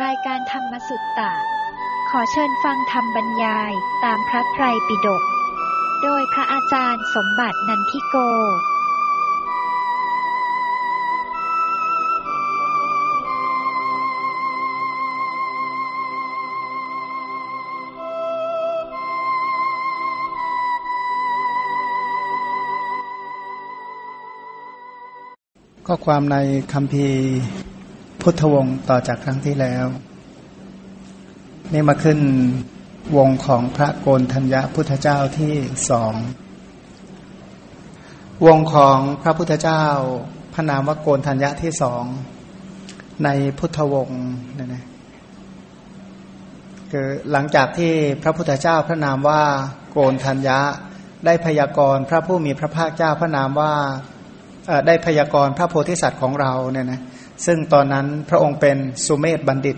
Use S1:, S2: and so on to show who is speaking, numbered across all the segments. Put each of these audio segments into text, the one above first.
S1: รายการธรรมสุตตะ ขอเชิญฟังธรรมบรรยายตามพระไตรปิฎก โดยพระอาจารย์สมบัตินันทิโก
S2: ข้อความในคำพี พุทธวงศ์ต่อจากครั้งที่แล้ว นี่มาขึ้นวงของพระโกนธัญญาพุทธเจ้าที่สองวงของพระพุทธเจ้าพระนามว่าโกนธัญญาที่สองในพุทธวงศ์นี่นะคือหลังจากที่พระพุทธเจ้าพระนามว่าโกนธัญญะได้พยากรณ์พระผู้มีพระภาคเจ้าพระนามว่าได้พยากรณ์พระโพธิสัตว์ของเราเนี่ยนะ ซึ่งตอนนั้นพระองค์เป็นสุเมธบัณฑิต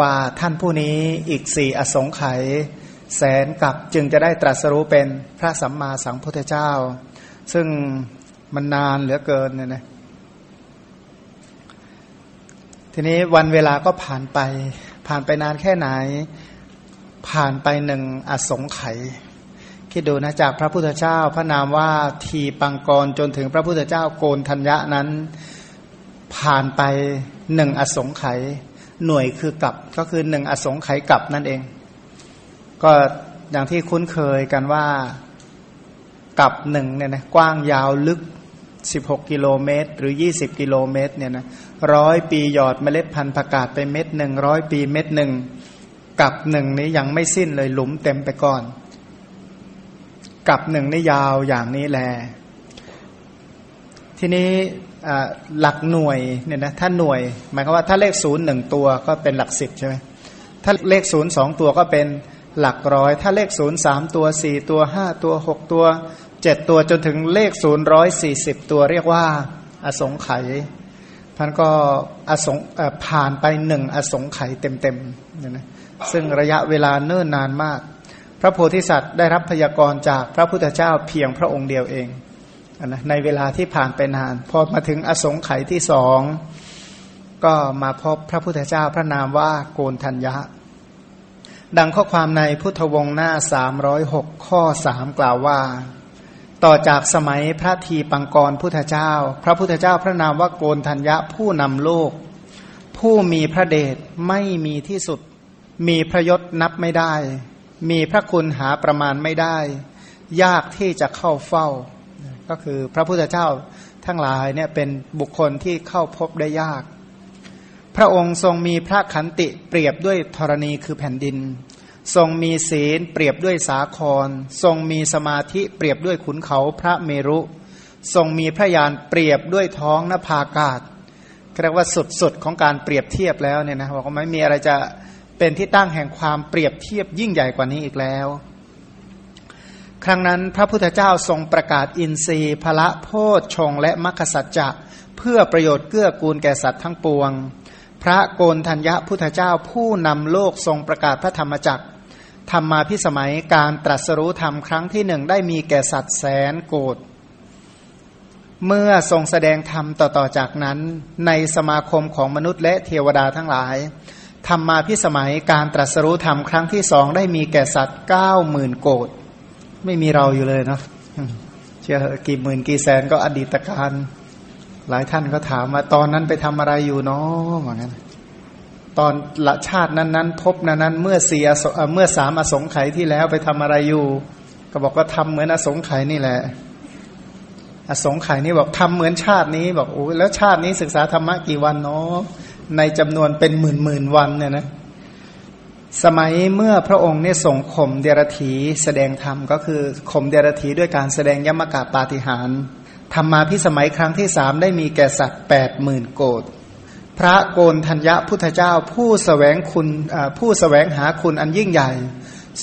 S2: ว่าท่านผู้นี้อีกสี่อสงไขยแสนกับจึงจะได้ตรัสรู้เป็นพระสัมมาสัมพุทธเจ้า ซึ่งมันนานเหลือเกินเนี่ยนะทีนี้วันเวลาก็ผ่านไป ผ่านไปนานแค่ไหน ผ่านไปหนึ่งอสงไขยคิดดูนะจากพระพุทธเจ้า พระนามว่าทีปังกรจนถึงพระพุทธเจ้าโกนธัญญะนั้น ผ่านไปหนึ่งอสงไขยหน่วยคือกับก็คือหนึ่งอสงไขยกับนั่นเอง ก็อย่างที่คุ้นเคยกันว่ากับหนึ่งเนี่ยนะกว้างยาวลึก 16 กิโลเมตร หรือ 20 กิโลเมตรเนี่ยนะร้อยปีหยอดเมล็ดพันธุ์ผักกาดไปเม็ดหนึ่งร้อยปีเม็ดหนึ่งกับหนึ่งนี้ยังไม่สิ้นเลยหลุมเต็มไปก่อน กับหนึ่งนี่ยาวอย่างนี้แล ทีนี้ หลักหน่วยเนี่ยนะถ้าหน่วย หมายความว่าถ้าเลขศูนย์หนึ่งตัวก็เป็นหลักสิบใช่ไหมถ้าเลขศูนย์สองตัวก็เป็นหลักร้อย ถ้าเลขศูนย์สามตัวสี่ตัวห้าตัวหกตัวเจ็ดตัวจนถึงเลขศูนย์ร้อยสี่สิบตัวเรียกว่า อสงไขยท่านก็อสงผ่านไปหนึ่งอสงไขยเต็มๆเนี่ยนะซึ่งระยะเวลาเนิ่นนานมาก พระโพธิสัตว์ได้รับพยากรณ์จากพระพุทธเจ้าเพียงพระองค์เดียวเอง นะในเวลาที่ผ่านไปนาน พอมาถึงอสงไขยที่สอง ก็มาพบพระพุทธเจ้าพระนามว่าโกนทัญญะ ดังข้อความในพุทธวงศ์หน้าสามร้อยหกข้อสามกล่าวว่า ต่อจากสมัยพระทีปังกรพุทธเจ้า พระพุทธเจ้าพระนามว่าโกนทัญญะผู้นำโลก ผู้มีพระเดชไม่มีที่สุด มีพระยศนับไม่ได้ มีพระคุณหาประมาณไม่ได้ ยากที่จะเข้าเฝ้า ก็คือพระพุทธเจ้าทั้งหลายเนี่ยเป็นบุคคลที่เข้าพบได้ยาก พระองค์ทรงมีพระขันติเปรียบด้วยธรณีคือแผ่นดิน ทรงมีศีลเปรียบด้วยสาคร ทรงมีสมาธิเปรียบด้วยขุนเขาพระเมรุ ทรงมีพระยานเปรียบด้วยท้องนภากาศเรียกว่าสุดๆของการเปรียบเทียบแล้วเนี่ยนะบอกว่าไม่มีอะไรจะเป็นที่ตั้งแห่งความเปรียบเทียบยิ่งใหญ่กว่านี้อีกแล้ว ครั้งนั้นพระพุทธเจ้าทรงประกาศอินทรีย์พละโพชชงและมัคคสัจจะเพื่อประโยชน์เกื้อกูลแก่สัตว์ทั้งปวง พระโกนธัญญพุทธเจ้าผู้นำโลกทรงประกาศพระธรรมจักรธรรมาพิสมัยการตรัสรู้ธรรมครั้งที่หนึ่งได้มีแก่สัตว์แสนโกดเมื่อทรงแสดงธรรมต่อๆจากนั้น ในสมาคมของมนุษย์และเทวดาทั้งหลายธรรมาพิสมัยการตรัสรู้ธรรมครั้งที่สองได้มีแก่สัตว์เก้าหมื่นโกด ไม่มีเราอยู่เลยเนาะเชื่อกี่หมื่นกี่แสนก็อดีตการหลายท่านก็ถามว่าตอนนั้นไปทำอะไรอยู่เนาะเหมือนกันตอนละชาตินั้นๆพบนั้นนั้นเมื่อสี่เมื่อสามอสงไขยที่แล้วไปทำอะไรอยู่ ก็บอกว่าทำเหมือนอสงไขยนี่แหละ อสงไขยนี่บอกทำเหมือนชาตินี้ บอกโอ้แล้วชาตินี้ศึกษาธรรมะกี่วันเนาะในจำนวนเป็นหมื่นหมื่นวันเนี่ยนะ สมัยเมื่อพระองค์เนี่ยส่งข่มเดรธีแสดงธรรมก็คือข่มเดรธีด้วยการแสดงยมกาปาฏิหารธรรมาพิสมัยครั้งที่สามได้มีแก่สัตว์แปดหมื่นโกดพระโกนธัญญพุทธเจ้าผู้สแสวงคุณผู้สแสวงหาคุณอันยิ่งใหญ่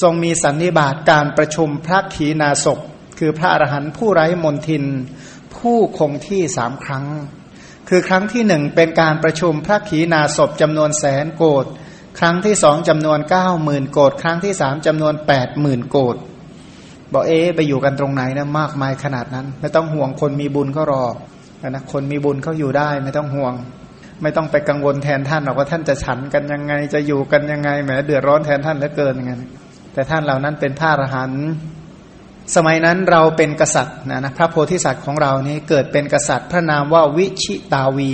S2: ทรงมีสันนิบาตการประชุมพระขีณาสพคือพระอรหันต์ผู้ไร้มนทิน ผู้คงที่สามครั้ง คือครั้งที่หนึ่งเป็นการประชุมพระขีณาสพจำนวนแสนโกด ครั้งที่สองจำนวนเก้าหมื่นโกดครั้งที่สามจำนวนแปดหมื่นโกดบอกเอ๊ไปอยู่กันตรงไหนนะมากมายขนาดนั้น ไม่ต้องห่วงคนมีบุญก็รอนะคนมีบุญเขาอยู่ได้ไม่ต้องห่วง ไม่ต้องไปกังวลแทนท่านหรอกว่าท่านจะฉันกันยังไงจะอยู่กันยังไงแหมเดือดร้อนแทนท่านเหลือเกินอย่างนั้นแต่ท่านเหล่านั้นเป็นพระอรหันต์สมัยนั้นเราเป็นกษัตริย์นะนะพระโพธิสัตว์ของเรานี้เกิดเป็นกษัตริย์ พระนามว่าวิชิตาวี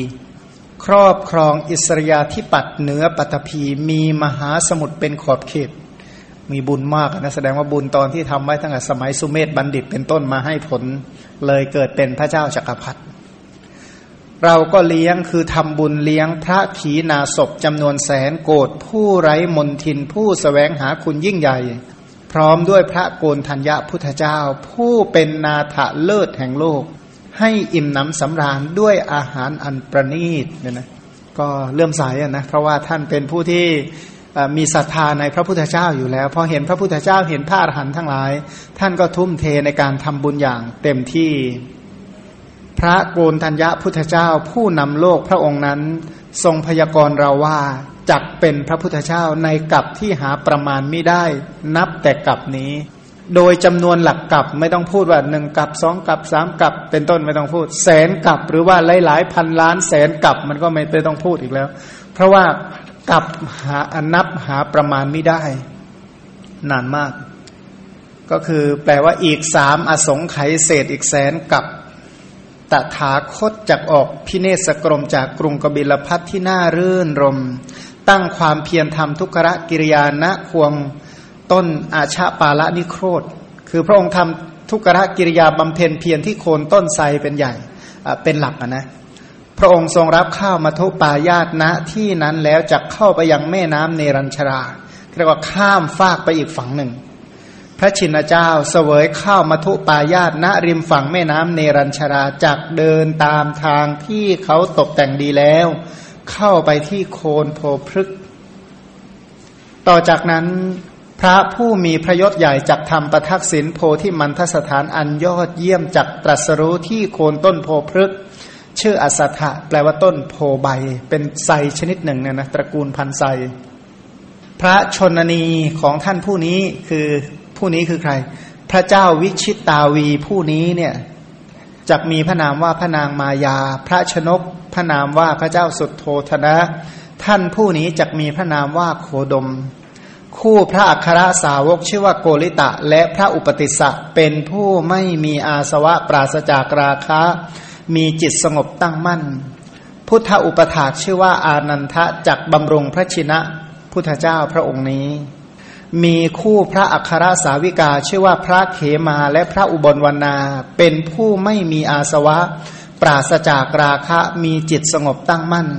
S2: ครอบครองอิสริยาธิปัตเหนือปัตภีมีมหาสมุทรเป็นขอบเขต มีบุญมากนะแสดงว่าบุญตอนที่ทำไว้ตั้งแต่สมัยสุเมธบัณฑิตเป็นต้นมาให้ผลเลยเกิดเป็นพระเจ้าจักรพรรดิเราก็เลี้ยงคือทำบุญเลี้ยงพระขีณาศพจำนวนแสนโกดผู้ไร้มนทินผู้สแสวงหาคุณยิ่งใหญ่ พร้อมด้วยพระโกนธัญญาพุทธเจ้า ผู้เป็นนาถเลิศแห่งโลก ให้อิ่มน้ำสำราญด้วยอาหารอันประณีตเนี่ยนะก็เลื่อมใสนะเพราะว่าท่านเป็นผู้ที่มีศรัทธาในพระพุทธเจ้าอยู่แล้วพอเห็นพระพุทธเจ้าเห็นพระอรหันต์ทั้งหลาย ท่านก็ทุ่มเทในการทำบุญอย่างเต็มที่ พระโกนธัญญาพุทธเจ้าผู้นำโลกพระองค์นั้น ทรงพยากรณ์เราว่าจักเป็นพระพุทธเจ้าในกับที่หาประมาณไม่ได้ นับแต่กับนี้ โดยจำนวนหลักกับไม่ต้องพูดว่าหนึ่งกับสองกับสามกับ เป็นต้นไม่ต้องพูด แสนกับ หรือว่าหลายหลายพันล้านแสนกับมันก็ไม่ต้องพูดอีกแล้ว เพราะว่ากับหาอนับหาประมาณไม่ได้ นานมาก ก็คือแปลว่าอีกสามอสงไขยเศษอีกแสนกับตถาคตจากออกพิเนศกรมจากกรุงกบิลพัทที่น่ารื่นรม ตั้งความเพียรทำทุกขะกิริยาณควง ต้นอาชาปาละนิโครธ คือพระองค์ทำทุกขะกิริยาบำเพ็ญเพียรที่โคนต้นไทรเป็นใหญ่เป็นหลักนะพระองค์ทรงรับข้าวมาทุปายาตณที่นั้นแล้วจะเข้าไปยังแม่น้ำเนรัญชราเรียกว่าข้ามฟากไปอีกฝั่งหนึ่ง พระชินเจ้าเสวยข้าวมัทุปายาตณริมฝั่งแม่น้ำเนรัญชราจักเดินตามทางที่เขาตกแต่งดีแล้ว เข้าไปที่โคนโพพฤกต่อจากนั้น พระผู้มีพระยศใหญ่จักทำประทักษิณโพที่มันทสถานอันยอดเยี่ยมจักตรัสรู้ที่โคนต้นโพพฤกชื่ออสัทะแปลว่าต้นโพใบ เป็นไซชนิดหนึ่งเนี่ยนะตระกูลพันไซพระชนนีของท่านผู้นี้คือผู้นี้คือใคร พระเจ้าวิชิตตาวีผู้นี้เนี่ยจักมีพระนามว่าพระนางมายา พระชนกพระนามว่าพระเจ้าสุดโทธนะ ท่านผู้นี้จักมีพระนามว่าโคดม คู่พระอัครสาวกชื่อว่าโกริตะ และพระอุปติสสะเป็นผู้ไม่มีอาสวะปราศจากราคะ มีจิตสงบตั้งมั่น พุทธอุปถากชื่อว่าอานันทะจักบำรงพระชินะ พุทธเจ้าพระองค์นี้ มีคู่พระอัครสาวิกาชื่อว่าพระเขมาและพระอุบลวรรณาเป็นผู้ไม่มีอาสวะ ปราศจากราคะมีจิตสงบตั้งมั่น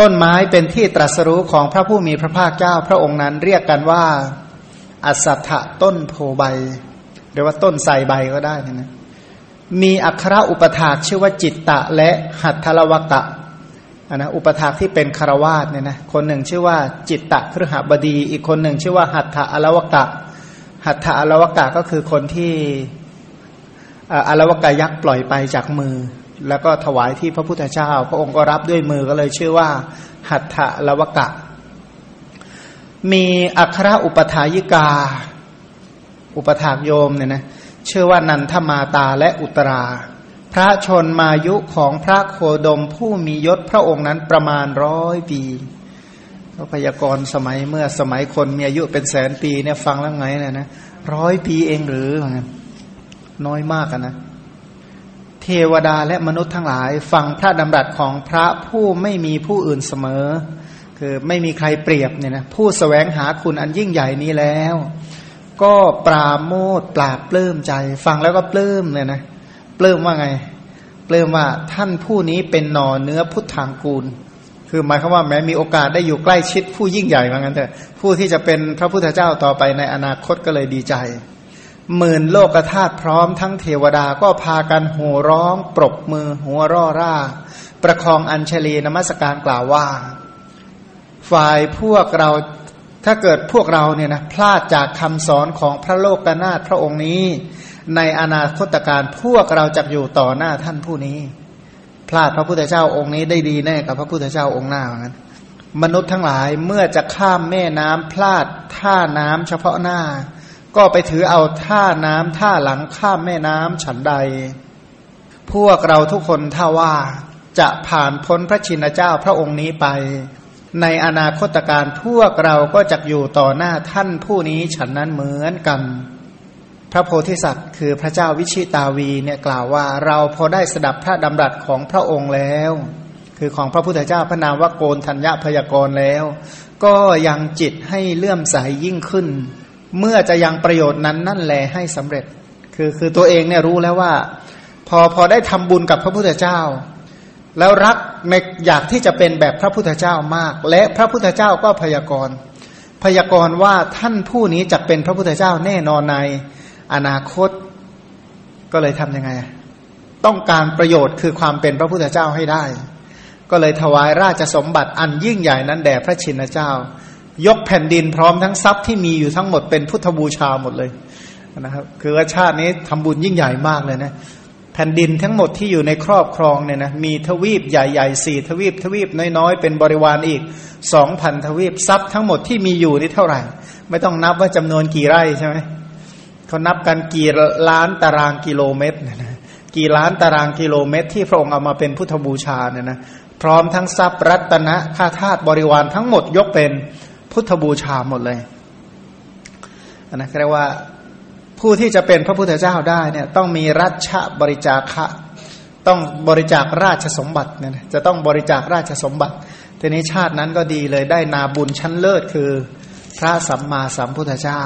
S2: ต้นไม้เป็นที่ตรัสรู้ของพระผู้มีพระภาคเจ้าพระองค์นั้นเรียกกันว่า อัสัทะต้นโพใบหรือว่าต้นไทรใบก็ได้นะมีอัครอุปถากชื่อว่าจิตตะและหัตถลวกะอันนะอุปถากที่เป็นคารวาสเนี่ยนะคนหนึ่งชื่อว่าจิตตะครหบดี อีกคนหนึ่งชื่อว่าหัตถะอลวกะ หัตถะอลวกะก็คือคนที่อลวกะยักษ์ปล่อยไปจากมือ แล้วก็ถวายที่พระพุทธเจ้า พระองค์ก็รับด้วยมือก็เลยชื่อว่า หัตถะอลวกะ มีอัครอุปถายิกา อุปถากโยมเนี่ยนะชื่อว่านันทมาตาและอุตรา พระชนมายุของพระโคดมผู้มียศพระองค์นั้นประมาณร้อยปีก็พยากรณ์สมัยเมื่อสมัยคนมีอายุเป็นแสนปีเนี่ยฟังแล้วไงเนี่ยนะร้อยปีเองหรือน้อยมากนะ เทวดาและมนุษย์ทั้งหลาย ฟังพระดำรัสของพระผู้ไม่มีผู้อื่นเสมอ คือไม่มีใครเปรียบเนี่ยนะผู้สแสวงหาคุณอันยิ่งใหญ่นี้แล้ว ก็ปราโมทปราบปลื้มใจ ฟังแล้วก็ปลื้มเนี่ยนะปลื้มว่าไงปลื้มว่าท่านผู้นี้เป็นหนอเนื้อพุทธังกูล คือหมายความว่าแม้มีโอกาสได้อยู่ใกล้ชิดผู้ยิ่งใหญ่เหมือนกันเถอะผู้ที่จะเป็นพระพุทธเจ้าต่อไปในอนาคตก็เลยดีใจ หมื่นโลกธาตุพร้อมทั้งเทวดาก็พากันหัวร้อง ปรบมือหัวร่อร่า ประคองอัญชลีนมัสการกล่าวว่า ฝ่ายพวกเราถ้าเกิดพวกเราเนี่ยนะพลาดจากคำสอนของพระโลกนาถพระองค์นี้ ในอนาคตการพวกเราจะอยู่ต่อหน้าท่านผู้นี้ พลาดพระพุทธเจ้าองค์นี้ได้ดีแน่กับพระพุทธเจ้าองค์หน้าเหมือนกันมนุษย์ทั้งหลายเมื่อจะข้ามแม่น้ำพลาดท่าน้ำเฉพาะหน้า ก็ไปถือเอาท่าน้ำท่าหลังข้ามแม่น้ำฉันใด พวกเราทุกคนถ้าว่าจะผ่านพ้นพระชินเจ้าพระองค์นี้ไป ในอนาคตการพวกเราก็จะอยู่ต่อหน้าท่านผู้นี้ฉันนั้นเหมือนกัน พระโพธิสัตว์คือพระเจ้าวิชิตาวีเนี่ยกล่าวว่าเราพอได้สดับพระดำรัสของพระองค์แล้ว คือของพระพุทธเจ้าพระนามว่าโกนธัญญพยากรแล้ว ก็ยังจิตให้เลื่อมใสยยิ่งขึ้น เมื่อจะยังประโยชน์นั้นนั่นแลให้สำเร็จ คือคือตัวเองเนี่ยรู้แล้วว่า พอพอได้ทำบุญกับพระพุทธเจ้า แล้วรักในอยากที่จะเป็นแบบพระพุทธเจ้ามาก และพระพุทธเจ้าก็พยากรณ์พยากรณ์ว่าท่านผู้นี้จะเป็นพระพุทธเจ้าแน่นอนในอนาคตก็เลยทำยังไง ต้องการประโยชน์คือความเป็นพระพุทธเจ้าให้ได้ ก็เลยถวายราชสมบัติอันยิ่งใหญ่นั้นแด่พระชินเจ้า ยกแผ่นดินพร้อมทั้งทรัพย์ที่มีอยู่ทั้งหมดเป็นพุทธบูชาหมดเลยนะครับ คือว่าชาตินี้ทำบุญยิ่งใหญ่มากเลยนะแผ่นดินทั้งหมดที่อยู่ในครอบครองเนี่ยนะมีทวีปใหญ่ๆสี่ทวีปทวีปน้อยๆ เป็นบริวารอีกสองพันทวีปทรัพย์ทั้งหมดที่มีอยู่นี่เท่าไหร่ ไม่ต้องนับว่าจำนวนกี่ไร่ใช่ไหมเขานับกันกี่ล้านตารางกิโลเมตรนะกี่ล้านตารางกิโลเมตร ที่พระองค์เอามาเป็นพุทธบูชาเนี่ยนะพร้อมทั้งทรัพย์รัตนะข้าทาสบริวารทั้งหมดยกเป็น พุทธบูชาหมดเลยนะเรียกว่าผู้ที่จะเป็นพระพุทธเจ้าได้เนี่ยต้องมีรัชบริจาคะ ต้องบริจาคราชสมบัติเนี่ยจะต้องบริจาคราชสมบัติทีนี้ชาตินั้นก็ดีเลยได้นาบุญชั้นเลิศคือพระสัมมาสัมพุทธเจ้า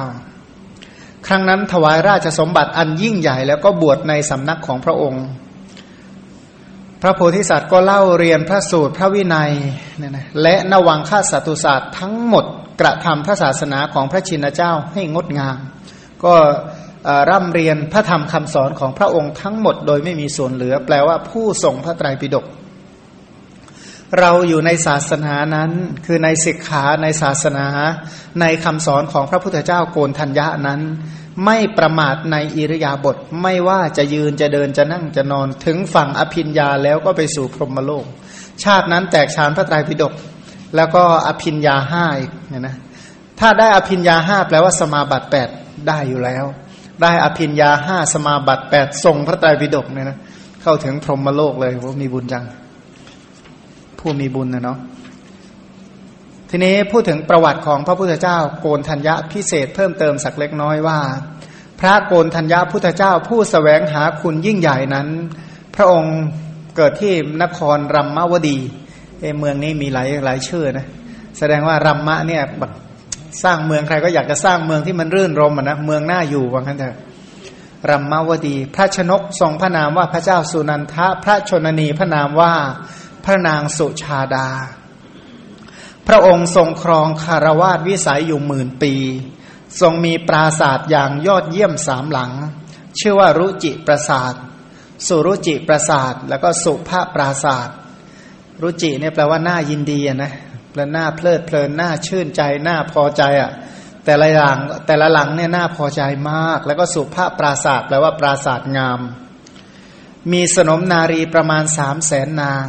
S2: ครั้งนั้นถวายราชสมบัติอันยิ่งใหญ่แล้วก็บวชในสำนักของพระองค์ พระโพธิสัตว์ก็เล่าเรียนพระสูตรพระวินัยเนี่ยนะและนวังค่าสัตุศาสตร์ทั้งหมดกระทำพระศาสนาของพระชินเจ้าให้งดงาม ก็ร่ำเรียนพระธรรมคำสอนของพระองค์ทั้งหมดโดยไม่มีส่วนเหลือ แปลว่าผู้ทรงพระไตรปิฎกเราอยู่ในศาสนานั้นคือในศิกขาในศาสนา ในคำสอนของพระพุทธเจ้าโกนทัญญานั้น ไม่ประมาทในอิริยาบถไม่ว่าจะยืนจะเดินจะนั่งจะนอน ถึงฝั่งอภิญญาแล้วก็ไปสู่พรหมโลก ชาตินั้นแตกฉานพระไตรปิฎกแล้วก็อภิญญาห้าอีกเนี่ยนะถ้าได้อภิญญาห้าแปลว่าสมาบัติแปดได้อยู่แล้ว ได้อภิญญาห้าสมาบัติแปดทรงพระไตรปิฎกเนี่ยนะเข้าถึงพรหมโลกเลยว่ามีบุญจัง ผู้มีบุญนะเนาะ ทีนี้พูดถึงประวัติของพระพุทธเจ้าโกนธัญญะพิเศษเพิ่มเติมสักเล็กน้อยว่า พระโกนธัญญะพุทธเจ้าผู้สแสวงหาคุณยิ่งใหญ่นั้น พระองค์เกิดที่นครรัมมวดีเอเมืองนี้มีหลายหลายชื่อนะแสดงว่ารัมมะเนี่ยสร้างเมืองใครก็อยากจะสร้างเมืองที่มันรื่นรมนะเมืองน่าอยู่ว่างั้นเถอะรัมมวดี พระชนกทรงพระนามว่าพระเจ้าสุนันทะ พระชนนีพระนามว่าพระนางสุชาดา ระองค์ทรงครองคารวาสวิสัยอยู่หมื่นปี ทรงมีปราศาสตร์อย่างยอดเยี่ยมสามหลัง ชื่อว่ารุจิปราศาสตร์สุรุจิปราศาสตร์แล้วก็สุภาปราศาสตร์รุจิเนี่ยแปลว่าน่ายินดีนะแปลหน้าเพลิดเพลินหน้าชื่นใจหน้าพอใจอะแต่ละหลังแต่ละหลังเนี่ยน่าพอใจมาก แล้วก็สุภาพปราศาสตร์แปลว่าปราศาสตร์งาม มีสนมนารีประมาณสามแสนนาง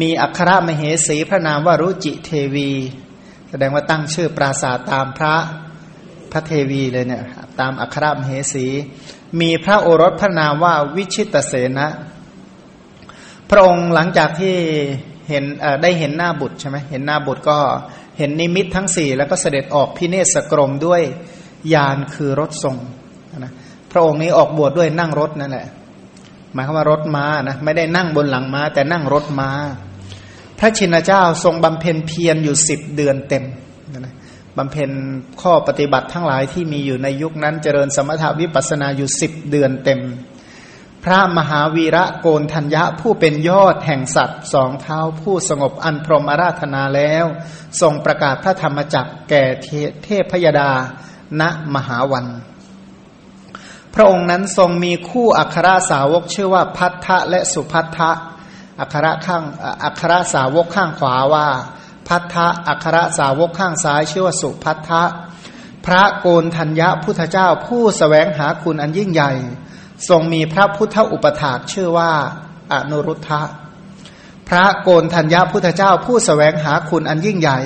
S2: มีอัครมเหสีพระนามว่ารุจิเทวี แสดงว่าตั้งชื่อปราสาทตามพระพระเทวีเลยเนี่ยตามอัครมเหสี มีพระโอรสพระนามว่าวิชิตเสนะ พระองค์หลังจากที่เห็นได้เห็นหน้าบุตรใช่ไหมเห็นหน้าบุตรก็เห็นนิมิตทั้งสี่แล้วก็เสด็จออกพิเนศกรมด้วยยานคือรถทรงนะพระองค์นี้ออกบวชดด้วยนั่งรถนั่นแหละ หมายความว่ารถม้านะไม่ได้นั่งบนหลังม้า แต่นั่งรถม้า พระชินเจ้าทรงบำเพ็ญเพียรอยู่สิบเดือนเต็มนะบำเพ็ญข้อปฏิบัติทั้งหลายที่มีอยู่ในยุคนั้นเจริญสมถาวิปัสนาอยู่สิบเดือนเต็ม พระมหาวีระโกนทัญญะผู้เป็นยอดแห่งสัตว์สองเท้าผู้สงบอันพรหมอาราธนาแล้ว ทรงประกาศพระธรรมจักแก่เทพพยดาณมหาวัน พระองค์นั้นทรงมีคู่อัครสาวกชื่อว่าพัทธะและสุพัทธะอัครข้างอัครสาวกข้างขวาว่า พัทธะอัครสาวกข้างซ้ายชื่อว่าสุพัทธะพระโกนธัญญะพุทธเจ้าผู้สแสวงหาคุณอันยิ่งใหญ่ ทรงมีพระพุทธอุปถากชื่อว่าอนุรุทธะพระโกนธัญญาพุทธเจ้าผู้สแสวงหาคุณอันยิ่งใหญ่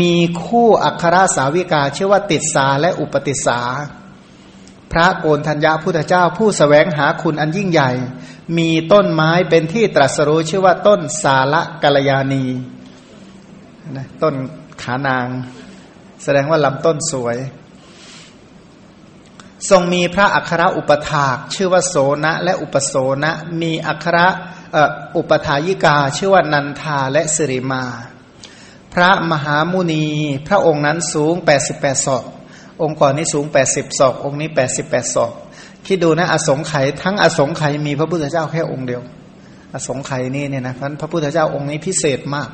S2: มีคู่อัครสาวิกาชื่อว่าติดสาและอุปติสา พระโกนธัญญาพุทธเจ้าผู้สแสวงหาคุณอันยิ่งใหญ่ มีต้นไม้เป็นที่ตรัสรู้ชื่อว่าต้นสาละกัลยาณีนะต้นขานาง แสดงว่าลำต้นสวย ทรงมีพระอัครอุปถากชื่อว่าโสนะและอุปโสนะมีอัครอุปถายิกาชื่อว่านันทาและสิริมา พระมหามุนีพระองค์นั้นสูง 88ศอก องค์ก่อนนี้สูง80ศอกองค์นี้88ศอกคิดดูนะอสงไขยทั้งอสงไขยมีพระพุทธเจ้าแค่องค์เดียว อสงไขยนี่เนี่ยนะพระพุทธเจ้าองค์นี้พิเศษมาก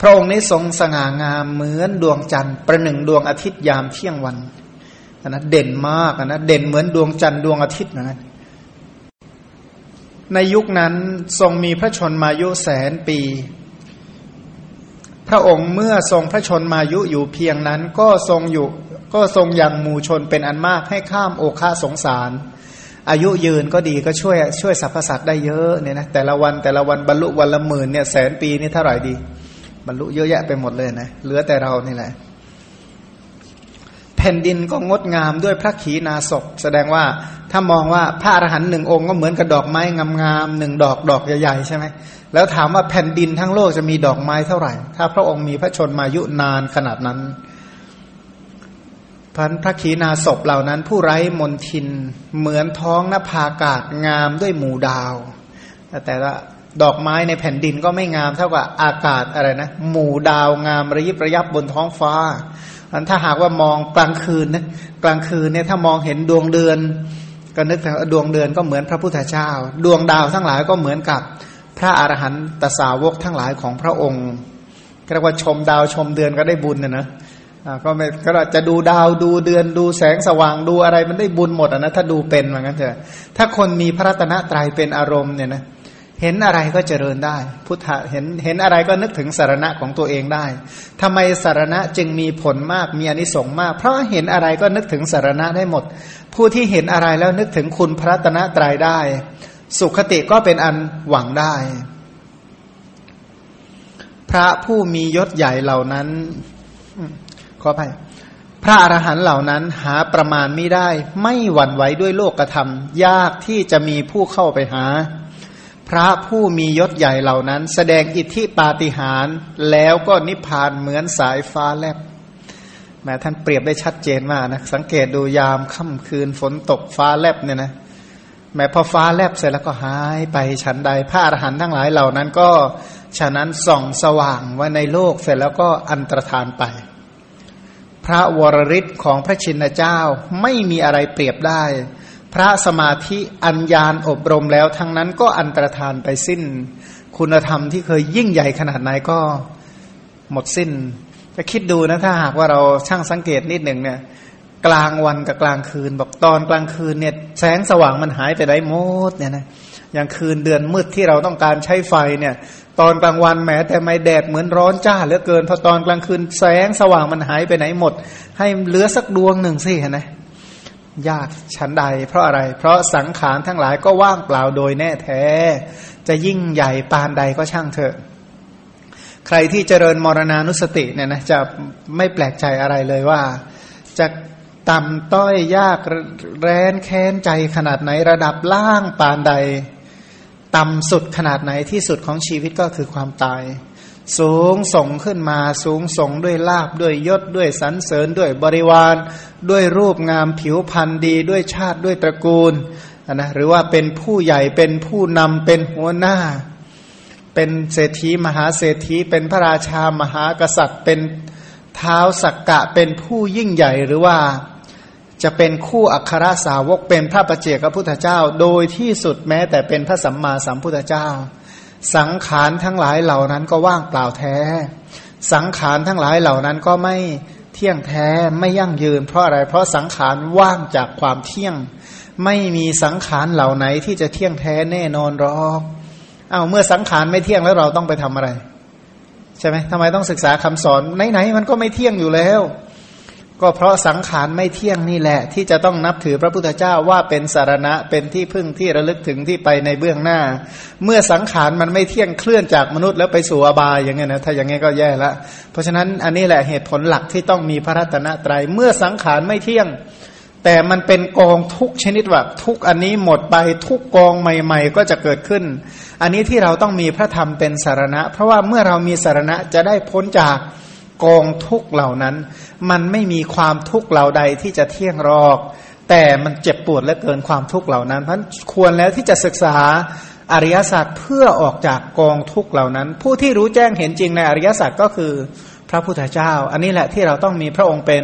S2: พระองค์นี้ทรงสง่างามเหมือนดวงจันทร์ประหนึ่งดวงอาทิตย์ยามเที่ยงวันนะเด่นมากนะเด่นเหมือนดวงจันทร์ดวงอาทิตย์นะในยุคนั้นทรงมีพระชนมายุแสนปี พระองค์เมื่อทรงพระชนมายุอยู่เพียงนั้น ก็ทรงอยู่ก็ทรงยังมูชนเป็นอันมากให้ข้ามโอคาสงสาร อายุยืนก็ดีก็ช่วยช่วยสรรพสัตว์ได้เยอะเนี่ยนะแต่ละวันแต่ละวันบรรลุวันละหมื่นเนี่ยแสนปีนี่เท่าไหร่ดี บรรลุเยอะแยะไปหมดเลยนะเหลือแต่เรานี่แหละ แผ่นดินก็งดงามด้วยพระขีณาศพแสดงว่าถ้ามองว่าพระอรหันต์หนึ่งองค์ก็เหมือนกับดอกไม้งามๆหนึ่งดอกดอกใหญ่ๆใช่ไหม แล้วถามว่าแผ่นดินทั้งโลกจะมีดอกไม้เท่าไหร่ ถ้าพระองค์มีพระชนมายุนานขนาดนั้นพันพระขีณาศพเหล่านั้น ผู้ไร้มนทิน เหมือนท้องนภาอากาศงามด้วยหมู่ดาว แต่ละดอกไม้ในแผ่นดินก็ไม่งามเท่ากับอากาศอะไรนะ หมู่ดาวงามระยิบระยับบนท้องฟ้าอันถ้าหากว่ามองกลางคืนนะกลางคืนเนี่ยถ้ามองเห็นดวงเดือน ก็นึกถึงดวงเดือนก็เหมือนพระพุทธเจ้า ดวงดาวทั้งหลายก็เหมือนกับ พระอรหันตสาวกทั้งหลายของพระองค์เรียกว่าชมดาวชมเดือนก็ได้บุญนะนะก็ไม่ก็จะดูดาวดูเดือนดูแสงสว่างดูอะไรมันได้บุญหมดนะถ้าดูเป็นเหมือนกันเถอะถ้าคนมีพระรัตนตรัยเป็นอารมณ์เนี่ยนะเห็นอะไรก็เจริญได้ พุทธะเห็นเห็นอะไรก็นึกถึงสารณะของตัวเองได้ทำไมสารณะจึงมีผลมากมีอนิสงส์มาก เพราะเห็นอะไรก็นึกถึงสารณะได้หมด ผู้ที่เห็นอะไรแล้วนึกถึงคุณพระตนะตรายได้ สุขติก็เป็นอันหวังได้ พระผู้มียศใหญ่เหล่านั้นขออภัยพระอรหันต์เหล่านั้นหาประมาณไม่ได้ ไม่หวั่นไหวด้วยโลกธรรม ยากที่จะมีผู้เข้าไปหา พระผู้มียศใหญ่เหล่านั้น แสดงอิทธิปาฏิหาริย์แล้วก็นิพพานเหมือนสายฟ้าแลบแม้ท่านเปรียบได้ชัดเจนมากนะสังเกตดูยามค่ำคืนฝนตกฟ้าแลบเนี่ยนะ แม้พอฟ้าแลบเสร็จแล้วก็หายไปฉันใดพระอรหันต์ทั้งหลายเหล่านั้นก็ฉะนั้นส่องสว่างไว้ในโลกเสร็จแล้วก็อันตรธานไป พระวรริศของพระชินเจ้าไม่มีอะไรเปรียบได้ พระสมาธิอัญญาณอบรมแล้วทั้งนั้นก็อันตรธานไปสิ้น คุณธรรมที่เคยยิ่งใหญ่ขนาดไหนก็หมดสิ้น จะคิดดูนะถ้าหากว่าเราช่างสังเกตนิดหนึ่งเนี่ย กลางวันกับกลางคืน บอกตอนกลางคืนเนี่ยแสงสว่างมันหายไปได้หมดเนี่ยนะอย่างคืนเดือนมืดที่เราต้องการใช้ไฟเนี่ย ตอนกลางวันแหมแต่ไม่แดดเหมือนร้อนจ้าเหลือเกินพอตอนกลางคืนแสงสว่างมันหายไปไหนหมด ให้เหลือสักดวงหนึ่งสิเห็นไหมยากชั้นใด เพราะอะไร เพราะสังขารทั้งหลายก็ว่างเปล่าโดยแน่แท้ จะยิ่งใหญ่ปานใดก็ช่างเถอะ ใครที่เจริญมรณานุสติเนี่ยนะจะไม่แปลกใจอะไรเลยว่าจะ ต่ำต้อยยากแร้นแค้นใจขนาดไหนระดับล่างปานใด ต่ำสุดขนาดไหนที่สุดของชีวิตก็คือความตาย สูงส่งขึ้นมาสูงส่งด้วยลาบด้วยยศด้วยสรรเสริญด้วยบริวารด้วยรูปงามผิวพรรณดีด้วยชาติด้วยตระกูลนะหรือว่าเป็นผู้ใหญ่เป็นผู้นำเป็นหัวหน้า เป็นเศรษฐีมหาเศรษฐีเป็นพระราชามหากษัตริย์เป็นเท้าสักกะเป็นผู้ยิ่งใหญ่หรือว่า จะเป็นคู่อัครสาวกเป็นพระประเจกพระพุทธเจ้า โดยที่สุดแม้แต่เป็นพระสัมมาสัมพุทธเจ้า สังขารทั้งหลายเหล่านั้นก็ว่างเปล่าแท้ สังขารทั้งหลายเหล่านั้นก็ไม่เที่ยงแท้ไม่ยั่งยืน เพราะอะไร เพราะสังขารว่างจากความเที่ยง ไม่มีสังขารเหล่าไหนที่จะเที่ยงแท้แน่นอนหรอกเอาเมื่อสังขารไม่เที่ยงแล้วเราต้องไปทำอะไร ใช่ไหมทำไมต้องศึกษาคำสอนไหนๆมันก็ไม่เที่ยงอยู่แล้ว ก็เพราะสังขารไม่เที่ยงนี่แหละ ที่จะต้องนับถือพระพุทธเจ้าว่าเป็นสารณะเป็นที่พึ่งที่ระลึกถึงที่ไปในเบื้องหน้า เมื่อสังขารมันไม่เที่ยงเคลื่อนจากมนุษย์แล้วไปสู่อบายอย่างเงี้ยนะถ้าอย่างเงี้ยก็แย่ละ เพราะฉะนั้นอันนี้แหละเหตุผลหลักที่ต้องมีพระรัตนตรยัยเมื่อสังขารไม่เที่ยง แต่มันเป็นกองทุกชนิดว่าทุกอันนี้หมดไปทุกกองใหม่ ๆ ก็จะเกิดขึ้น อันนี้ที่เราต้องมีพระธรรมเป็นสารณะ เพราะว่าเมื่อเรามีสารณะจะได้พ้นจาก กองทุกเหล่านั้น มันไม่มีความทุกเหล่าใดที่จะเที่ยงรอก แต่มันเจ็บปวดและเกินความทุกเหล่านั้นเพราะควรแล้วที่จะศึกษาอริยสัจเพื่อออกจากกองทุกเหล่านั้น ผู้ที่รู้แจ้งเห็นจริงในอริยสัจก็คือพระพุทธเจ้า อันนี้แหละที่เราต้องมีพระองค์เป็น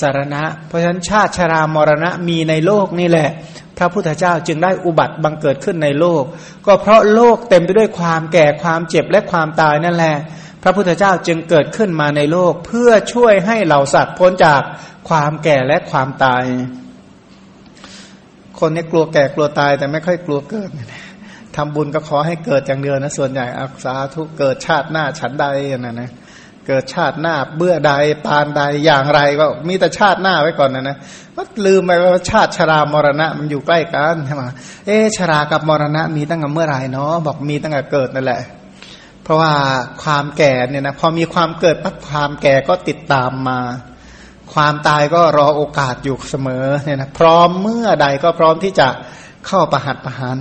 S2: สารณะ เพราะฉะนั้นชาติชรามรณะมีในโลกนี่แหละ พระพุทธเจ้าจึงได้อุบัติบังเกิดขึ้นในโลก ก็เพราะโลกเต็มไปด้วยความแก่ความเจ็บและความตายนั่นแหละ พระพุทธเจ้าจึงเกิดขึ้นมาในโลกเพื่อช่วยให้เหล่าสัตว์พ้นจากความแก่และความตาย คนนี้กลัวแก่กลัวตายแต่ไม่ค่อยกลัวเกิดทำบุญก็ขอให้เกิดอย่างเดียวนะส่วนใหญ่อักษาทุกเกิดชาติหน้าฉันใดนะนะเกิดชาติหน้าเบื่อใดปานใดอย่างไรก็มีแต่ชาติหน้าไว้ก่อนนะนะก็ลืมไปว่าชาติชรามรณะมันอยู่ใกล้กันใช่ไหมเอชรากับมรณะมีตั้งแต่เมื่อไรเนาะบอกมีตั้งแต่เกิดนั่นแหละ เพราะว่าความแก่เนี่ยนะพอมีความเกิดปั๊บความแก่ก็ติดตามมา ความตายก็รอโอกาสอยู่เสมอเนี่ยนะพร้อมเมื่อใดก็พร้อมที่จะเข้าประหัตประหาร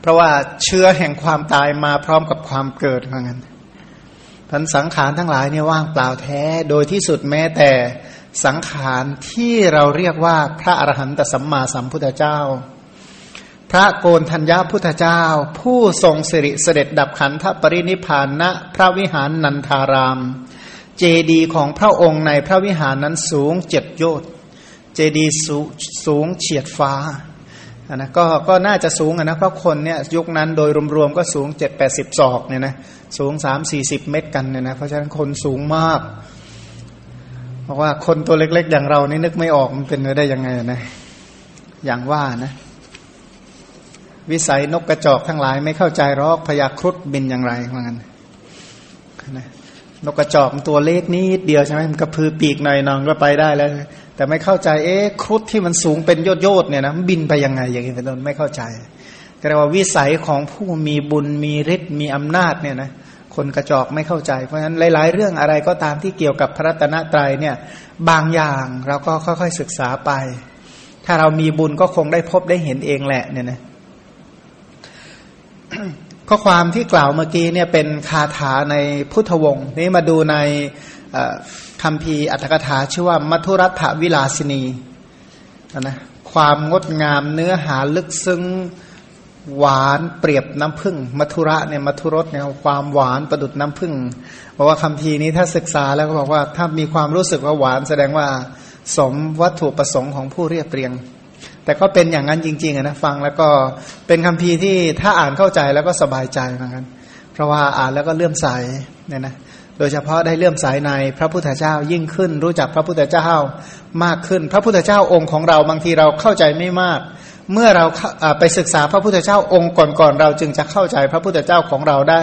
S2: เพราะว่าเชื้อแห่งความตายมาพร้อมกับความเกิดเหมือนกันพันสังขารทั้งหลายเนี่ยว่างเปล่าแท้ โดยที่สุดแม้แต่สังขารที่เราเรียกว่าพระอรหันตสัมมาสัมพุทธเจ้า พระโกนธัญญาพุทธเจ้า ผู้ทรงสิริเสด็จดับขันธปรินิพานณพระวิหารนันทาราม เจดีของพระองค์ในพระวิหารนั้นสูงเจ็ดโยชน์เจดีสูสูงเฉียดฟ้านะก็ก็น่าจะสูงนะเพราะคนเนี่ยยุคนั้นโดยรวมๆก็สูงเจ็ดแปดสิบศอกเนี่ยนะสูงสามสี่สิบเมตรกันเนี่ยนะเพราะฉะนั้นคนสูงมากเพราะว่าคนตัวเล็กๆ อย่างเรานี่นึกไม่ออกมันเป็นไปได้ยังไงนะอย่างว่านะ วิสัยนกกระจอกทั้งหลายไม่เข้าใจรอกพยาครุฑบินอย่างไรเหมือนกันนะนกกระจอกตัวเล็กนิดเดียวใช่ไหมมันกระพือปีกหน่อยนองก็ไปได้แล้ว แต่ไม่เข้าใจเอ๊ะครุฑที่มันสูงเป็นโยดโยดเนี่ยนะบินไปยังไงอย่างนี้เป็นต้นไม่เข้าใจก็เรียกว่าวิสัยของผู้มีบุญมีฤทธิ์มีอำนาจเนี่ยนะคนกระจอกไม่เข้าใจ เพราะฉะนั้นหลาย ๆ เรื่องอะไรก็ตามที่เกี่ยวกับพระตนะตรัยเนี่ยบางอย่างเราก็ค่อยๆศึกษาไป ถ้าเรามีบุญก็คงได้พบได้เห็นเองแหละเนี่ยนะ ข้อความที่กล่าวเมื่อกี้เนี่ยเป็นคาถาในพุทธวงศ์นี้มาดูในคำพีอัตถกถาชื่อว่ามัทุรัฐวิลาสินีนะความงดงามเนื้อหาลึกซึ้งหวานเปรียบน้ำผึ้งมัทุระเนี่ยมัทุรสเนี่ยความหวานประดุดน้ำผึ้งบอกว่าคำพีนี้ถ้าศึกษาแล้วก็บอกว่าถ้ามีความรู้สึกว่าหวานแสดงว่าสมวัตถุประสงค์ของผู้เรียบเรียง แต่ก็เป็นอย่างนั้นจริงๆนะฟังแล้วก็เป็นคำพีที่ถ้าอ่านเข้าใจแล้วก็สบายใจเหมือนกันเพราะว่าอ่านแล้วก็เลื่อมใสเนี่ยนะโดยเฉพาะได้เลื่อมสายในพระพุทธเจ้ายิ่งขึ้น รู้จักพระพุทธเจ้ามากขึ้น พระพุทธเจ้าองค์ของเราบางทีเราเข้าใจไม่มาก เมื่อเราไปศึกษาพระพุทธเจ้าองค์ก่อนๆเราจึงจะเข้าใจพระพุทธเจ้าของเราได้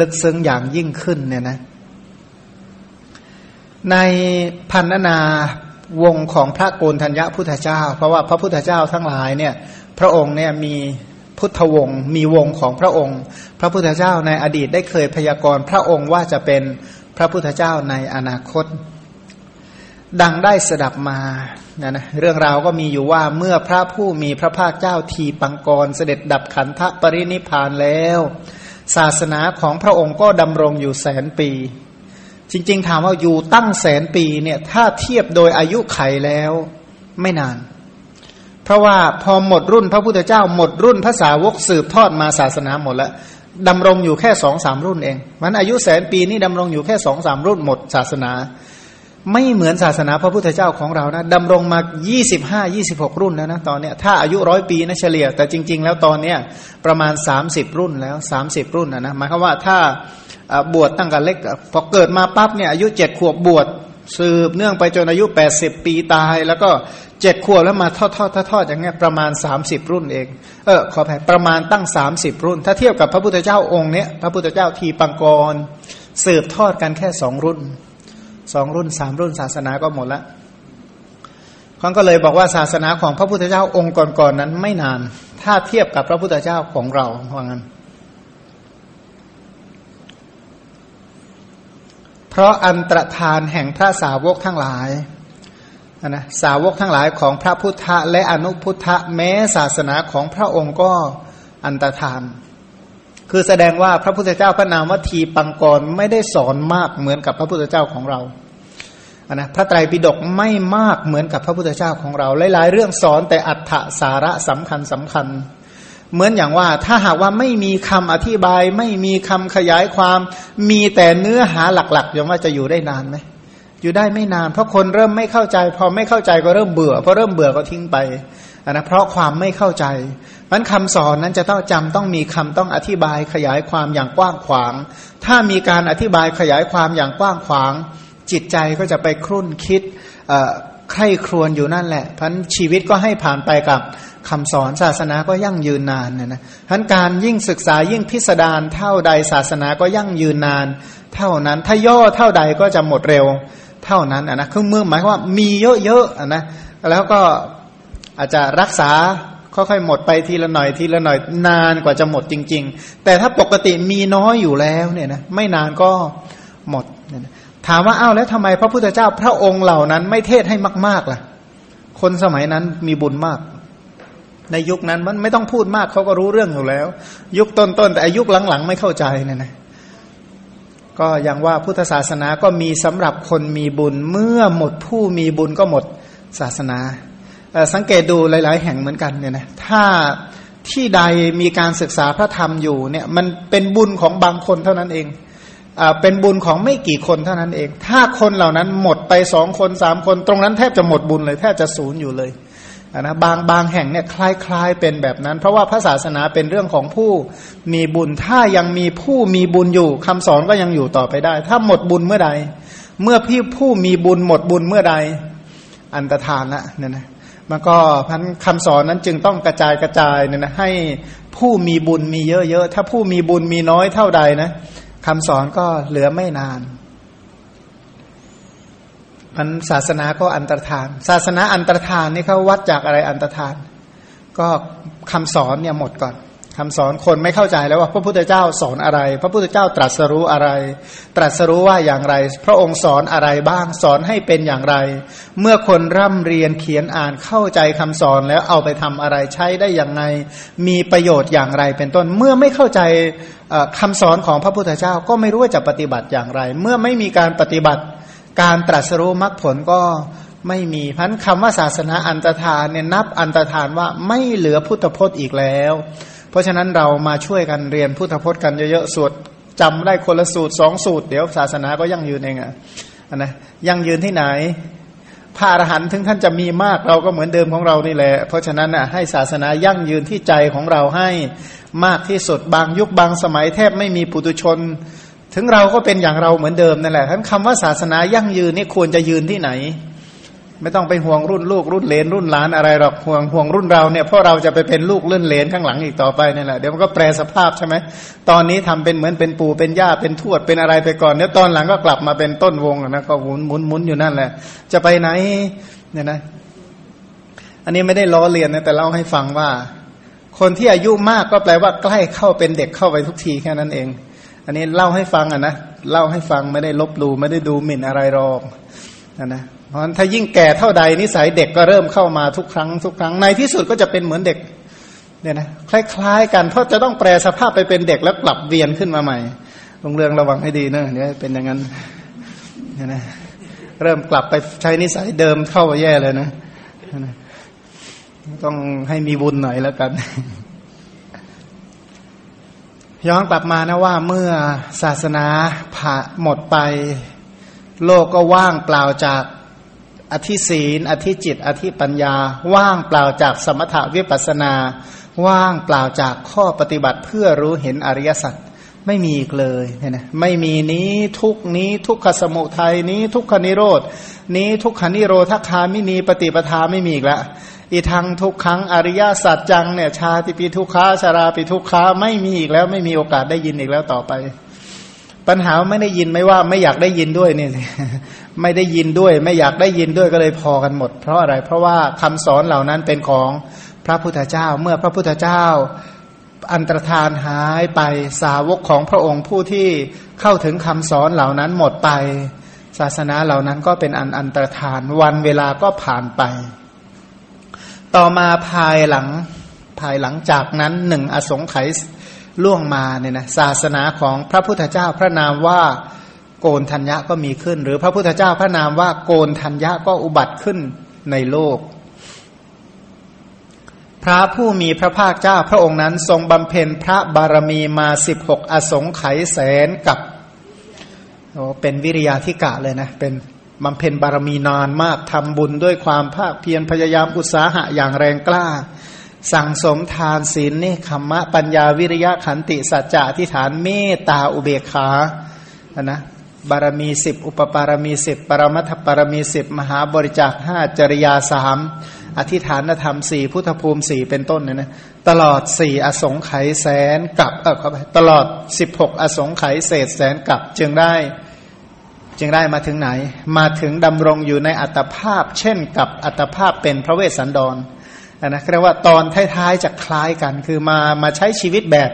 S2: ลึกซึ้งอย่างยิ่งขึ้นเนี่ยนะในพันนา วงของพระโกนธัญญาพุทธเจ้า เพราะว่าพระพุทธเจ้าทั้งหลายเนี่ยพระองค์เนี่ยมีพุทธวงศ์มีวงของพระองค์ พระพุทธเจ้าในอดีตได้เคยพยากรณ์พระองค์ว่าจะเป็นพระพุทธเจ้าในอนาคต ดังได้สดับมานะนะเรื่องราวก็มีอยู่ว่าเมื่อพระผู้มีพระภาคเจ้าทีปังกรเสด็จดับขันธปรินิพานแล้ว ศาสนาของพระองค์ก็ดำรงอยู่แสนปี จริง ๆ ถามว่าอยู่ตั้งแสนปีเนี่ยถ้าเทียบโดยอายุไขแล้วไม่นาน เพราะว่าพอหมดรุ่นพระพุทธเจ้าหมดรุ่นภาษาวกสืบทอดมาศาสนาหมดแล้วดำรงอยู่แค่สองสามรุ่นเองมันอายุแสนปีนี่ดำรงอยู่แค่สองสามรุ่นหมดศาสนา ไม่เหมือนศาสนาพระพุทธเจ้าของเรานะดำรงมายี่สิบห้ายี่สิบหกรุ่นแล้วนะตอนเนี้ยถ้าอายุร้อยปีนะเฉลี่ย แต่จริง ๆ แล้วตอนเนี้ยประมาณสามสิบรุ่นแล้วสามสิบรุ่นนะนะหมายความว่าถ้า บวชตั้งแต่เล็กพอเกิดมาปั๊บเนี่ยอายุเจ็ดขวบบวชสืบเนื่องไปจนอายุแปดสิบปีตาย แล้วก็เจ็ดขวบแล้วมาทอดทอดทอดอย่างเงี้ยประมาณสามสิบรุ่นเองเออขออภัยประมาณตั้งสามสิบรุ่น ถ้าเทียบกับพระพุทธเจ้าองค์เนี้ยพระพุทธเจ้าทีปังกร สืบทอดกันแค่สองรุ่นสองรุ่นสามรุ่นศาสนาก็หมดละเขาก็เลยบอกว่าศาสนาของพระพุทธเจ้าองค์ก่อนๆนนั้นไม่นาน ถ้าเทียบกับพระพุทธเจ้าของเราเพรางั้น เพราะอันตรธานแห่งพระสาวกทั้งหลายนะสาวกทั้งหลายของพระพุทธและอนุพุทธแม้ศาสนาของพระองค์ก็อันตรธาน คือแสดงว่าพระพุทธเจ้าพระนามวัตถีปังกรไม่ได้สอนมากเหมือนกับพระพุทธเจ้าของเรานะพระไตรปิฎกไม่มากเหมือนกับพระพุทธเจ้าของเรา หลาย ๆ เรื่องสอนแต่อัฏฐสาระสำคัญสำคัญ เหมือนอย่างว่าถ้าหากว่าไม่มีคำอธิบาย ไม่มีคำขยายความ มีแต่เนื้อหาหลักๆอย่างว่าจะอยู่ได้นานไหมอยู่ได้ไม่นาน เพราะคนเริ่มไม่เข้าใจ พอไม่เข้าใจก็เริ่มเบื่อพอเริ่มเบื่อก็ทิ้งไปนะเพราะความไม่เข้าใจมันคำสอนนั้นจะต้องจำต้องมีคำต้องอธิบายขยายความอย่างกว้างขวาง ถ้ามีการอธิบายขยายความอย่างกว้างขวาง จิตใจก็จะไปครุ่นคิด ใคร่ครวญอยู่นั่นแหละพันชีวิตก็ให้ผ่านไปกับคำสอนศาสนาก็ยั่งยืนนานนะนะพันการยิ่งศึกษายิ่งพิสดารเท่าใดศาสนาก็ยั่งยืนนาน เท่านั้นถ้าย่อเท่าใดก็จะหมดเร็วเท่านั้นนะคือเมื่อหมายว่ามีเยอะๆนะแล้วก็อาจจะรักษาค่อยๆหมดไปทีละหน่อยทีละหน่อยนานกว่าจะหมดจริง ๆ แต่ถ้าปกติมีน้อยอยู่แล้วเนี่ยนะไม่นานก็หมด ถามว่าอ้าวแล้วทำไมพระพุทธเจ้าพระองค์เหล่านั้น ไม่เทศให้มาก ๆล่ะ คนสมัยนั้นมีบุญมาก ในยุคนั้นมันไม่ต้องพูดมากเขาก็รู้เรื่องอยู่แล้ว ยุคต้นๆแต่อายุหลังๆ ไม่เข้าใจเนี่ยนะก็อย่างว่าพุทธศาสนาก็มีสำหรับคนมีบุญเมื่อหมดผู้มีบุญก็หมดศาสนา สังเกตดูหลาย ๆ แห่งเหมือนกันเนี่ยนะถ้าที่ใดมีการศึกษาพระธรรมอยู่เนี่ยมันเป็นบุญของบางคนเท่านั้นเอง เป็นบุญของไม่กี่คนเท่านั้นเอง ถ้าคนเหล่านั้นหมดไปสองคนสามคน ตรงนั้นแทบจะหมดบุญเลยแทบจะศูนย์อยู่เลยนะบางบางแห่งเนี่ยคล้ายๆเป็นแบบนั้น เพราะว่าพระศาสนาเป็นเรื่องของผู้มีบุญถ้ายังมีผู้มีบุญอยู่คำสอนก็ยังอยู่ต่อไปได้ ถ้าหมดบุญเมื่อใด เมื่อพี่ผู้มีบุญหมดบุญเมื่อใด อันตรธานละเนี่ยนะมันก็พันคำสอนนั้นจึงต้องกระจายกระจายเนี่ยนะให้ผู้มีบุญมีเยอะๆถ้าผู้มีบุญมีน้อยเท่าใดนะ คำสอนก็เหลือไม่นานมันศาสนาก็อันตรธาน ศาสนาอันตรธานนี่เขาวัดจากอะไรอันตรธาน ก็คำสอนเนี่ยหมดก่อน คำสอนคนไม่เข้าใจแล้วว่าพระพุทธเจ้าสอนอะไร พระพุทธเจ้าตรัสรู้อะไร ตรัสรู้ว่าอย่างไร พระองค์สอนอะไรบ้างสอนให้เป็นอย่างไร เมื่อคนร่ำเรียนเขียนอ่านเข้าใจคำสอนแล้วเอาไปทำอะไรใช้ได้อย่างไง มีประโยชน์อย่างไรเป็นต้นเมื่อไม่เข้าใจคำสอนของพระพุทธเจ้าก็ไม่รู้ว่าจะปฏิบัติอย่างไร เมื่อไม่มีการปฏิบัติการตรัสรู้มรรคผลก็ไม่มีพันคำว่าศาสนาอันตรธานเนี่ยนับอันตรธานว่าไม่เหลือพุทธพจน์อีกแล้ว ราะฉะนั้นเรามาช่วยกันเรียนพุทธพจน์กันเยอะๆสวดจำได้คนละสูตรสองสูตร เดี๋ยวศาสนาก็ยั่งยืนเองอะนะยั่งยืนที่ไหนพระอรหันต์ถึงท่านจะมีมากเราก็เหมือนเดิมของเรานี่แหละ เพราะฉะนั้นอะให้ศาสนายั่งยืนที่ใจของเราให้มากที่สุดบางยุคบางสมัยแทบไม่มีปุตุชน ถึงเราก็เป็นอย่างเราเหมือนเดิมนั่นแหละทั้นคำว่าศาสนายั่งยืนนี่ควรจะยืนที่ไหน ไม่ต้องไปห่วงรุ่นลูกรุ่นเลนรุ่นหลานอะไรหรอกห่วงห่วงรุ่นเราเนี่ยเพราะเราจะไปเป็นลูกเลื่นเลนข้างหลังอีกต่อไปนี่แหละเดี๋ยวมันก็แปลสภาพใช่ไหมตอนนี้ทำเป็นเหมือนเป็นปู่เป็นย่าเป็นทวดเป็นอะไรไปก่อนเดี๋ยวตอนหลังก็กลับมาเป็นต้นวงนะก็หมุนหมุนหมุนอยู่นั่นแหละ จะไปไหนเนี่ยนะ อันนี้ไม่ได้ล้อเลียนนะแต่เล่าให้ฟังว่า คนที่อายุมากก็แปลว่าใกล้เข้าเป็นเด็กเข้าไปทุกทีแค่นั้นเอง อันนี้เล่าให้ฟังอะนะเล่าให้ฟังไม่ได้ลบลูไม่ได้ดูหมิ่นอะไรหรอกนะนะ เพราะถ้ายิ่งแก่เท่าใดนิสัยเด็กก็เริ่มเข้ามาทุกครั้งทุกครั้งในที่สุดก็จะเป็นเหมือนเด็กเนี่ยนะคล้ายๆกันเพราะจะต้องแปลสภาพไปเป็นเด็กแล้วกลับเวียนขึ้นมาใหม่ลงเรืองระวังให้ดีเนอะเนี่ยเป็นอย่างนั้นเนี่ยนะเริ่มกลับไปใช้นิสัยเดิมเข้าแย่เลยนะต้องให้มีบุญหน่อยแล้วกัน ย้อนกลับมานะว่าเมื่อศาสนาผ่าหมดไป โลกก็ว่างเปล่าจาก อธิศีลอธิจิต อธิปัญญา ว่างเปล่าจากสมถะวิปัสนา ว่างเปล่าจากข้อปฏิบัติเพื่อรู้เห็นอริยสัจไม่มีอีกเลยเนี่ยนะไม่มีนี้ทุกนี้ทุกขสมุทัยนี้ทุกขนิโรดนี้ทุกขนิโรธคามินีปฏิปทาไม่มีอีกแล้วอีทางทุกครั้งอริยสัจจังเนี่ยชาติปีทุกขาชาราปีทุกขาไม่มีอีกแล้ว ไม่มีโอกาสได้ยินอีกแล้วต่อไป ปัญหาไม่ได้ยินไม่ว่าไม่อยากได้ยินด้วยเนี่ย ไม่ได้ยินด้วย ไม่อยากได้ยินด้วยก็เลยพอกันหมด เพราะอะไรเพราะว่าคำสอนเหล่านั้นเป็นของพระพุทธเจ้า เมื่อพระพุทธเจ้าอันตรธานหายไปสาวกของพระองค์ผู้ที่เข้าถึงคำสอนเหล่านั้นหมดไป ศาสนาเหล่านั้นก็เป็นอันอันตรธานวันเวลาก็ผ่านไป ต่อมาภายหลังภายหลังจากนั้นหนึ่งอสงไขยล่วงมาเนี่ยนะศาสนาของพระพุทธเจ้าพระนามว่า โกนทัญญะก็มีขึ้น หรือพระพุทธเจ้าพระนามว่าโกนทัญญะก็อุบัติขึ้นในโลก พระผู้มีพระภาคเจ้าพระองค์นั้นทรงบำเพ็ญพระบารมีมาสิบหกอสงไขยแสนกับโอ้เป็นวิริยาธิกะเลยนะ เป็นบำเพ็ญบารมีนานมากทำบุญด้วยความภาคเพียรพยายามอุตสาหะอย่างแรงกล้า สั่งสมทานศีลเนคขมะปัญญาวิริยะขันติสัจจะทิฐานเมตตาอุเบกขานะ บารมีสิบอุปปารมีสิบปรมัตถปารมีสิบมหาบริจาคห้าจริยาสามอธิฐานธรรมสี่พุทธภูมิสี่เป็นต้นเนี่ยนะตลอดสี่อสงไขยแสนกับเออเข้าไปตลอดสิบหกอสงไขยเศษแสนกับจึงได้ จึงได้มาถึงไหน มาถึงดำรงอยู่ในอัตภาพ เช่นกับอัตภาพเป็นพระเวสสันดรนะเรียกว่าตอนท้ายๆจะคล้ายกัน คือมามาใช้ชีวิตแบบ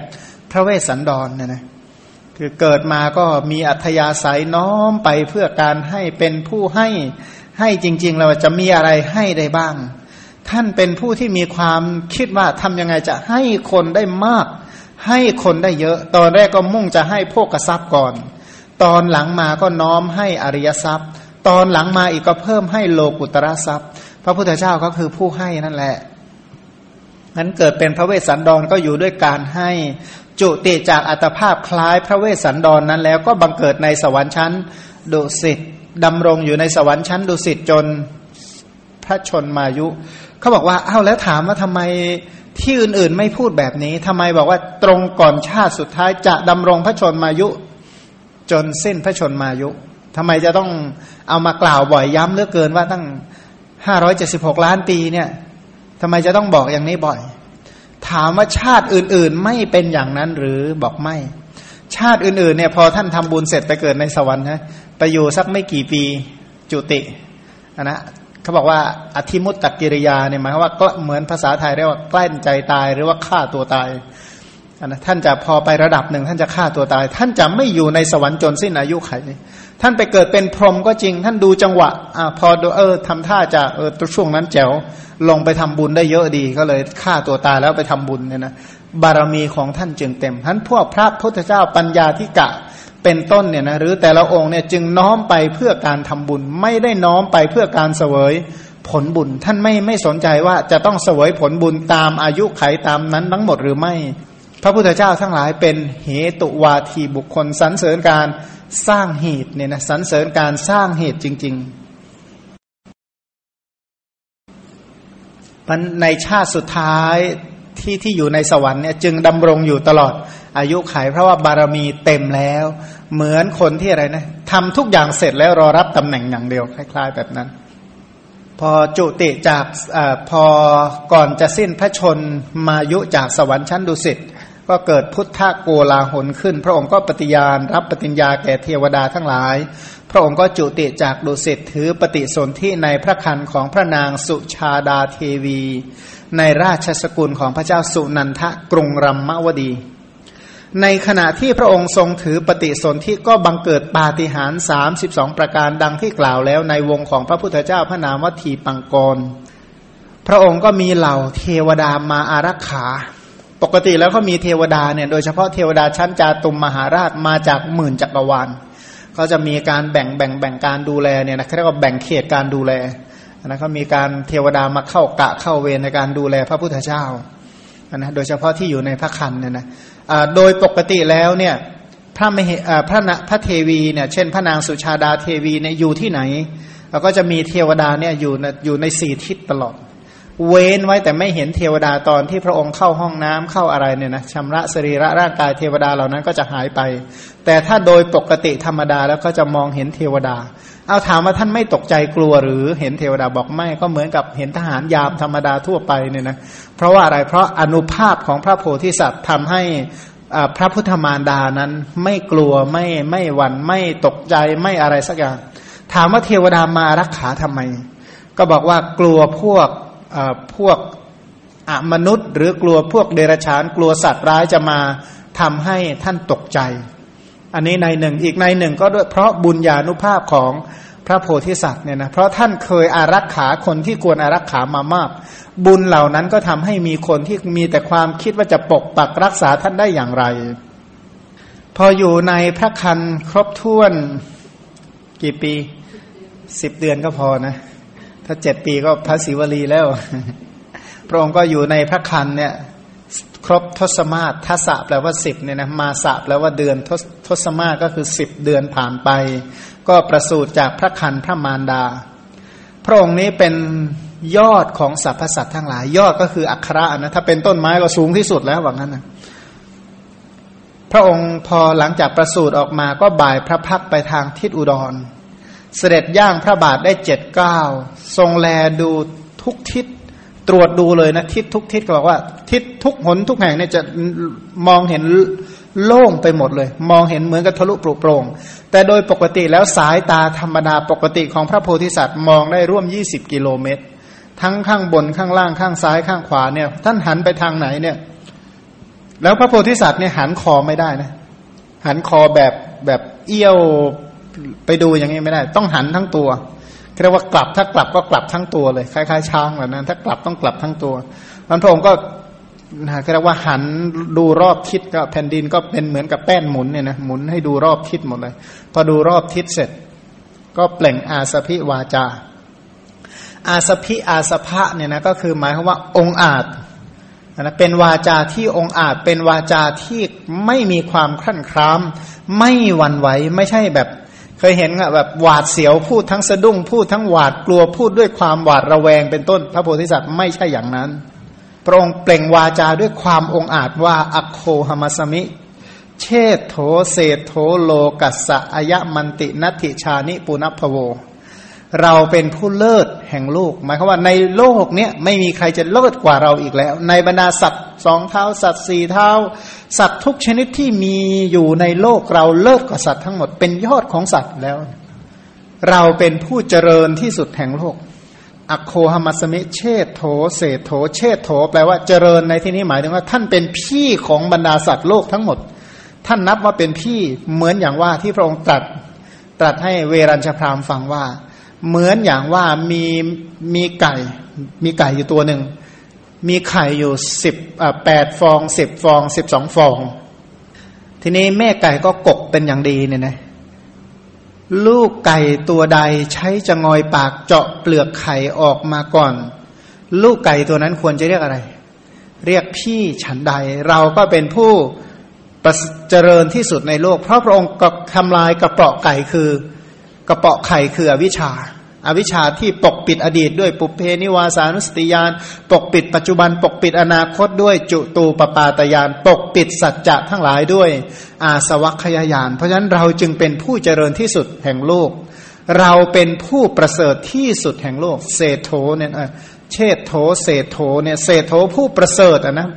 S2: พระเวสสันดรเนี่ยนะ คือเกิดมาก็มีอัธยาศัยน้อมไปเพื่อการให้เป็นผู้ให้ให้จริง ๆ เราจะมีอะไรให้ได้บ้าง ท่านเป็นผู้ที่มีความคิดว่าทำยังไงจะให้คนได้มาก ให้คนได้เยอะ ตอนแรกก็มุ่งจะให้พวกกระซับก่อน ตอนหลังมาก็น้อมให้อริยทรัพย์ ตอนหลังมาอีกก็เพิ่มให้โลกุตระทรัพย์ พระพุทธเจ้าก็คือผู้ให้นั่นแหละนั้นเกิดเป็นพระเวสสันดรก็อยู่ด้วยการให้ จุติจากอัตภาพคล้ายพระเวสสันดรนนั้นแล้วก็บังเกิดในสวรรค์ชั้นดุสิตดำรงอยู่ในสวรรค์ชั้นดุสิตจนพระชนมายุ เขาบอกว่าเอาแล้วถามว่าทำไมที่อื่นๆไม่พูดแบบนี้ทำไมบอกว่าตรงก่อนชาติสุดท้ายจะดำรงพระชนมายุ จนสิ้นพระชนมายุทำไมจะต้องเอามากล่าวบ่อยย้ำเหลือเกินว่าตั้งห้าร้อยเจ็ดสิบหกล้านปีเนี่ยทำไมจะต้องบอกอย่างนี้บ่อย ถามว่าชาติอื่น ๆ ไม่เป็นอย่างนั้นหรือบอกไม่ ชาติอื่น ๆ เนี่ย พอท่านทำบุญเสร็จไปเกิดในสวรรค์นะไปอยู่สักไม่กี่ปีจุตินะเขาบอกว่าอธิมุตตกิริยาเนี่ยหมายว่าก็เหมือนภาษาไทยเรียกว่าแกล้ใจตายหรือว่าฆ่าตัวตายนะท่านจะพอไประดับหนึ่งท่านจะฆ่าตัวตาย ท่านจะไม่อยู่ในสวรรค์จนสิ้นอายุไขท่านไปเกิดเป็นพรหมก็จริง ท่านดูจังหวะอ่าพอดูเออทำท่าจะเออตัวช่วงนั้นแจ๋ว ลงไปทำบุญได้เยอะดีก็เลยฆ่าตัวตายแล้วไปทำบุญเนี่ยนะบารมีของท่านจึงเต็มท่านพวกพระพุทธเจ้าปัญญาธิกะเป็นต้นเนี่ยนะหรือแต่ละองค์เนี่ยจึงน้อมไปเพื่อการทำบุญ ไม่ได้น้อมไปเพื่อการเสวยผลบุญ ท่านไม่ไม่สนใจว่าจะต้องเสวยผลบุญตามอายุไขตามนั้นทั้งหมดหรือไม่ พระพุทธเจ้าทั้งหลายเป็นเหตุวาทีบุคคลสรรเสริญการสร้างเหตุเนี่ยนะสรรเสริญการสร้างเหตุจริง ๆ มันในชาติสุดท้ายที่ที่อยู่ในสวรรค์เนี่ยจึงดำรงอยู่ตลอดอายุไขเพราะว่าบารมีเต็มแล้ว เหมือนคนที่อะไรนะทำทุกอย่างเสร็จแล้วรอรับตำแหน่งอย่างเดียวคล้าย ๆ แบบนั้น พอจุติจากอพอก่อนจะสิ้นพระชนมายุจากสวรรค์ชั้นดุสิต ก็เกิดพุทธโกลาหลขึ้น พระองค์ก็ปฏิญาณรับปฏิญญาแก่เทวดาทั้งหลาย พระองค์ก็จุติจากดุสิตถือปฏิสนธิในพระคันของพระนางสุชาดาเทวี ในราชสกุลของพระเจ้าสุนันทะกรุงรัมมวดี ในขณะที่พระองค์ทรงถือปฏิสนธิก็บังเกิดปาฏิหาริย์สามสิบสองประการดังที่กล่าวแล้วในวงของพระพุทธเจ้าพระนามวัตถีปังกร พระองค์ก็มีเหล่าเทวดามาอารักขา ปกติแล้วเขามีเทวดาเนี่ยโดยเฉพาะเทวดาชั้นจาตุมมหาราชมาจากหมื่นจักรวาลเขาจะมีการแบ่งแบ่งแบ่งการดูแลเนี่ยนะเขาเรียกว่าแบ่งเขตการดูแลนะเขามีการเทวดามาเข้ากะเข้าเวรในการดูแลพระพุทธเจ้านะโดยเฉพาะที่อยู่ในพระคันเนี่ยนะโดยปกติแล้วเนี่ยพระมเหพระพระเทวีเนี่ยเช่นพระนางสุชาดาเทวีเนี่ยอยู่ที่ไหนเราก็จะมีเทวดาเนี่ยอยู่อยู่ในสี่ทิศตลอด เว้นไว้แต่ไม่เห็นเทวดาตอนที่พระองค์เข้าห้องน้ำเข้าอะไรเนี่ยนะชำระสรีระร่างกายเทวดาเหล่านั้นก็จะหายไป แต่ถ้าโดยปกติธรรมดาแล้วก็จะมองเห็นเทวดา เอาถามว่าท่านไม่ตกใจกลัวหรือเห็นเทวดาบอกไม่ก็เหมือนกับเห็นทหารยามธรรมดาทั่วไปเนี่ยนะเพราะว่าอะไรเพราะอนุภาพของพระโพธิสัตว์ทำให้พระพุทธมารดานั้นไม่กลัวไม่ไม่หวั่นไม่ตกใจไม่อะไรสักอย่าง ถามว่าเทวดามารักขาทำไม ก็บอกว่ากลัวพวก พวกอมนุษย์ หรือกลัวพวกเดรัจฉานกลัวสัตว์ร้ายจะมาทำให้ท่านตกใจ อันนี้ในหนึ่งอีกในหนึ่งก็ด้วยเพราะบุญญาณุภาพของพระโพธิสัตว์เนี่ยนะเพราะท่านเคยอารักขาคนที่ควรอารักขามามาก บุญเหล่านั้นก็ทำให้มีคนที่มีแต่ความคิดว่าจะปกปักรักษาท่านได้อย่างไร พออยู่ในพระคันครบถ้วนกี่ปีสิบเดือนก็พอนะ ถ้าเจ็ดปีก็พระศิวลีแล้ว พระองค์ก็อยู่ในพระคันเนี่ยครบทศมาศทัศแปลว่าสิบเนี่ยนะมาสะแปลว่าเดือนทศทศมาศก็คือสิบเดือนผ่านไป ก็ประสูติจากพระคันพระมารดา พระองค์นี้เป็นยอดของสรรพสัตว์ทั้งหลาย ยอดก็คืออัคระนะถ้าเป็นต้นไม้ก็สูงที่สุดแล้วว่างั้นนะพระองค์พอหลังจากประสูติออกมาก็บ่ายพระพักไปทางทิศอุดร เสด็จย่างพระบาทได้เจ็ดเก้าทรงแลดูทุกทิศตรวจดูเลยนะทิศทุกทิศก็บอกว่า ทิศทุกหนทุกแห่งเนี่ยจะมองเห็นโล่งไปหมดเลย มองเห็นเหมือนกับทะลุปลุโปร่งแต่โดยปกติแล้วสายตาธรรมดาปกติของพระโพธิสัตว์มองได้ร่วมยี่สิบกิโลเมตร ทั้งข้างบนข้างล่างข้างซ้ายข้างขวาเนี่ย ท่านหันไปทางไหนเนี่ย แล้วพระโพธิสัตว์เนี่ยหันคอไม่ได้นะ หันคอแบบแบบเอี้ยว ไปดูอย่างนี้ไม่ได้ ต้องหันทั้งตัวเรียกว่ากลับถ้ากลับก็กลับทั้งตัวเลยคล้ายๆช้างแบบนั้น ถ้ากลับต้องกลับทั้งตัวมันพระองค์ก็นะเรียกว่าหันดูรอบทิศก็แผ่นดินก็เป็นเหมือนกับแป้นหมุนเนี่ยนะหมุนให้ดูรอบทิศหมดเลย พอดูรอบทิศเสร็จ ก็เปล่งอาสพิวาจา อาสพิอาสภะเนี่ยนะก็คือหมายความว่าองอาจนะเป็นวาจาที่องอาจเป็นวาจาที่ไม่มีความคลั่นคล้าม ไม่หวั่นไหวไม่ใช่แบบ เคยเห็นแบบหวาดเสียวพูดทั้งสะดุ้งพูดทั้งหวาดกลัวพูดด้วยความหวาดระแวงเป็นต้น พระโพธิสัตว์ไม่ใช่อย่างนั้น พระองค์เปล่งวาจาด้วยความองอาจว่าอโคหมัสมิ เชโถเศโถโลกัสสะอายะมันตินัติชานิปุณพโว เราเป็นผู้เลิศแห่งโลก หมายความว่าในโลกเนี้ยไม่มีใครจะเลิศกว่าเราอีกแล้ว ในบรรดาสัตว์สองเท้า สัตว์สี่เท้า สัตว์ทุกชนิดที่มีอยู่ในโลกเราเลิศกว่าสัตว์ทั้งหมดเป็นยอดของสัตว์แล้ว เราเป็นผู้เจริญที่สุดแห่งโลกอโคหมัสมิเชษโถเศโถเชษโถ แปลว่าเจริญในที่นี้หมายถึงว่าท่านเป็นพี่ของบรรดาสัตว์โลกทั้งหมด ท่านนับว่าเป็นพี่เหมือนอย่างว่าที่พระองค์ตรัสตรัสให้เวรัญชพรามฟังว่า เหมือนอย่างว่ามีมีไก่ มีไก่อยู่ตัวหนึ่ง มีไข่อยู่สิบแปดฟองสิบฟองสิบสองฟอง ทีนี้แม่ไก่ก็กกเป็นอย่างดีเนี่ยนะลูกไก่ตัวใดใช้จะงอยปากเจาะเปลือกไข่ออกมาก่อน ลูกไก่ตัวนั้นควรจะเรียกอะไร เรียกพี่ฉันใด เราก็เป็นผู้เจริญที่สุดในโลก เพราะพระองค์ก็ทำลายกระเปาะไก่คือ ระเปาะไข่คืออวิชชาอาวิชชาที่ปกปิดอดีตด้วยปุเพนิวาสานุสติยาน ปกปิดปัจจุบันปกปิดอนาคตด้วยจุตูปปาตยาน ปกปิดสัจจะทั้งหลายด้วยอาสวัคยายาน เพราะฉะนั้นเราจึงเป็นผู้เจริญที่สุดแห่งโลก เราเป็นผู้ประเสริฐที่สุดแห่งโลกเศโธเนี่ยเชษโธเศโธเนี่ยเศโธผู้ประเสริฐอะนะ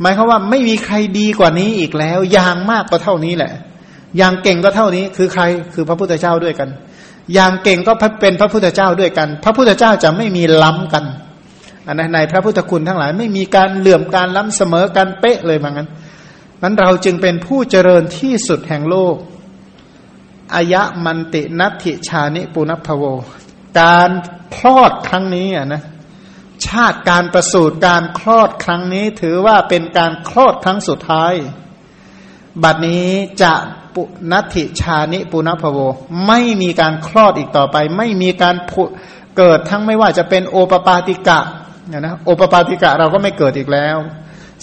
S2: หมายความว่าไม่มีใครดีกว่านี้อีกแล้วอย่างมากก็เท่านี้แหละ อย่างเก่งก็เท่านี้คือใครคือพระพุทธเจ้าด้วยกัน อย่างเก่งก็เป็นพระพุทธเจ้าด้วยกัน พระพุทธเจ้าจะไม่มีล้ำกันอันในพระพุทธคุณทั้งหลายไม่มีการเหลื่อมการล้ำเสมอกันเป๊ะเลยเหมือนกันนั้นเราจึงเป็นผู้เจริญที่สุดแห่งโลกอายะมันตินัติชานิปุณพโว การคลอดครั้งนี้อะนะชาติการประสูติการคลอดครั้งนี้ถือว่าเป็นการคลอดครั้งสุดท้าย บัดนี้จะปุนัติชานิปุณพโว ไม่มีการคลอดอีกต่อไป ไม่มีการผุเกิดทั้งไม่ว่าจะเป็นโอปปาติกะนะนะโอปปาติกะเราก็ไม่เกิดอีกแล้ว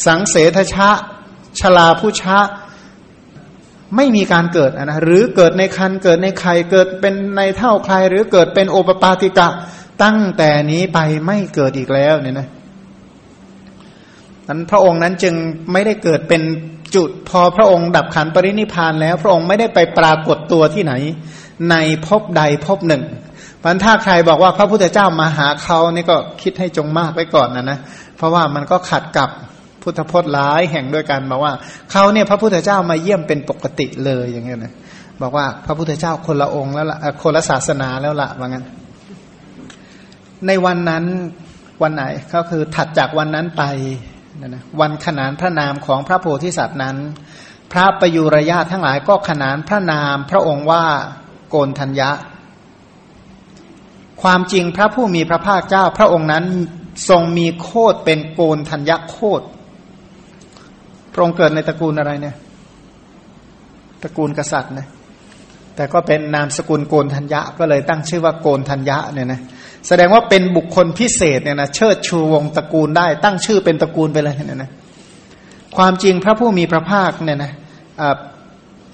S2: สังเสทชะชลาผู้ชะไม่มีการเกิดนะหรือเกิดในคันเกิดในไข่เกิดเป็นในเท่าใคร หรือเกิดเป็นโอปปาติกะ ตั้งแต่นี้ไปไม่เกิดอีกแล้วเนี่ยนะนั้นพระองค์นั้นจึงไม่ได้เกิดเป็น จุดพอพระองค์ดับขันปรินิพานแล้ว พระองค์ไม่ได้ไปปรากฏตัวที่ไหน ในภพใดภพหนึ่งพันถ้าใครบอกว่าพระพุทธเจ้ามาหาเขานี่ก็คิดให้จงมากไว้ก่อนนะนะ เพราะว่ามันก็ขัดกับพุทธพจน์หลายแห่งด้วยกันบอกว่าเขาเนี่ยพระพุทธเจ้ามาเยี่ยมเป็นปกติเลยอย่างเงี้ยนะบอกว่าพระพุทธเจ้าคนละองค์แล้วละคนละศาสนาแล้วละว่างั้น ในวันนั้นวันไหนก็คือถัดจากวันนั้นไป นะวันขนานพระนามของพระโพธิสัตว์นั้น พระประยุรญาตทั้งหลายก็ขนานพระนามพระองค์ว่าโกนทัญญะ ความจริงพระผู้มีพระภาคเจ้าพระองค์นั้นทรงมีโคดเป็นโกนทัญญะโคดพระองค์เกิดในตระกูลอะไรเนี่ย ตระกูลกษัตริย์นะแต่ก็เป็นนามสกุลโกนทัญญะก็เลยตั้งชื่อว่าโกนทัญญะเนี่ยนะ แสดงว่าเป็นบุคคลพิเศษเนี่ยนะเชิดชูวงตระกูลได้ ตั้งชื่อเป็นตระกูลไปเลยเนี่ยนะความจริงพระผู้มีพระภาคเนี่ยนะ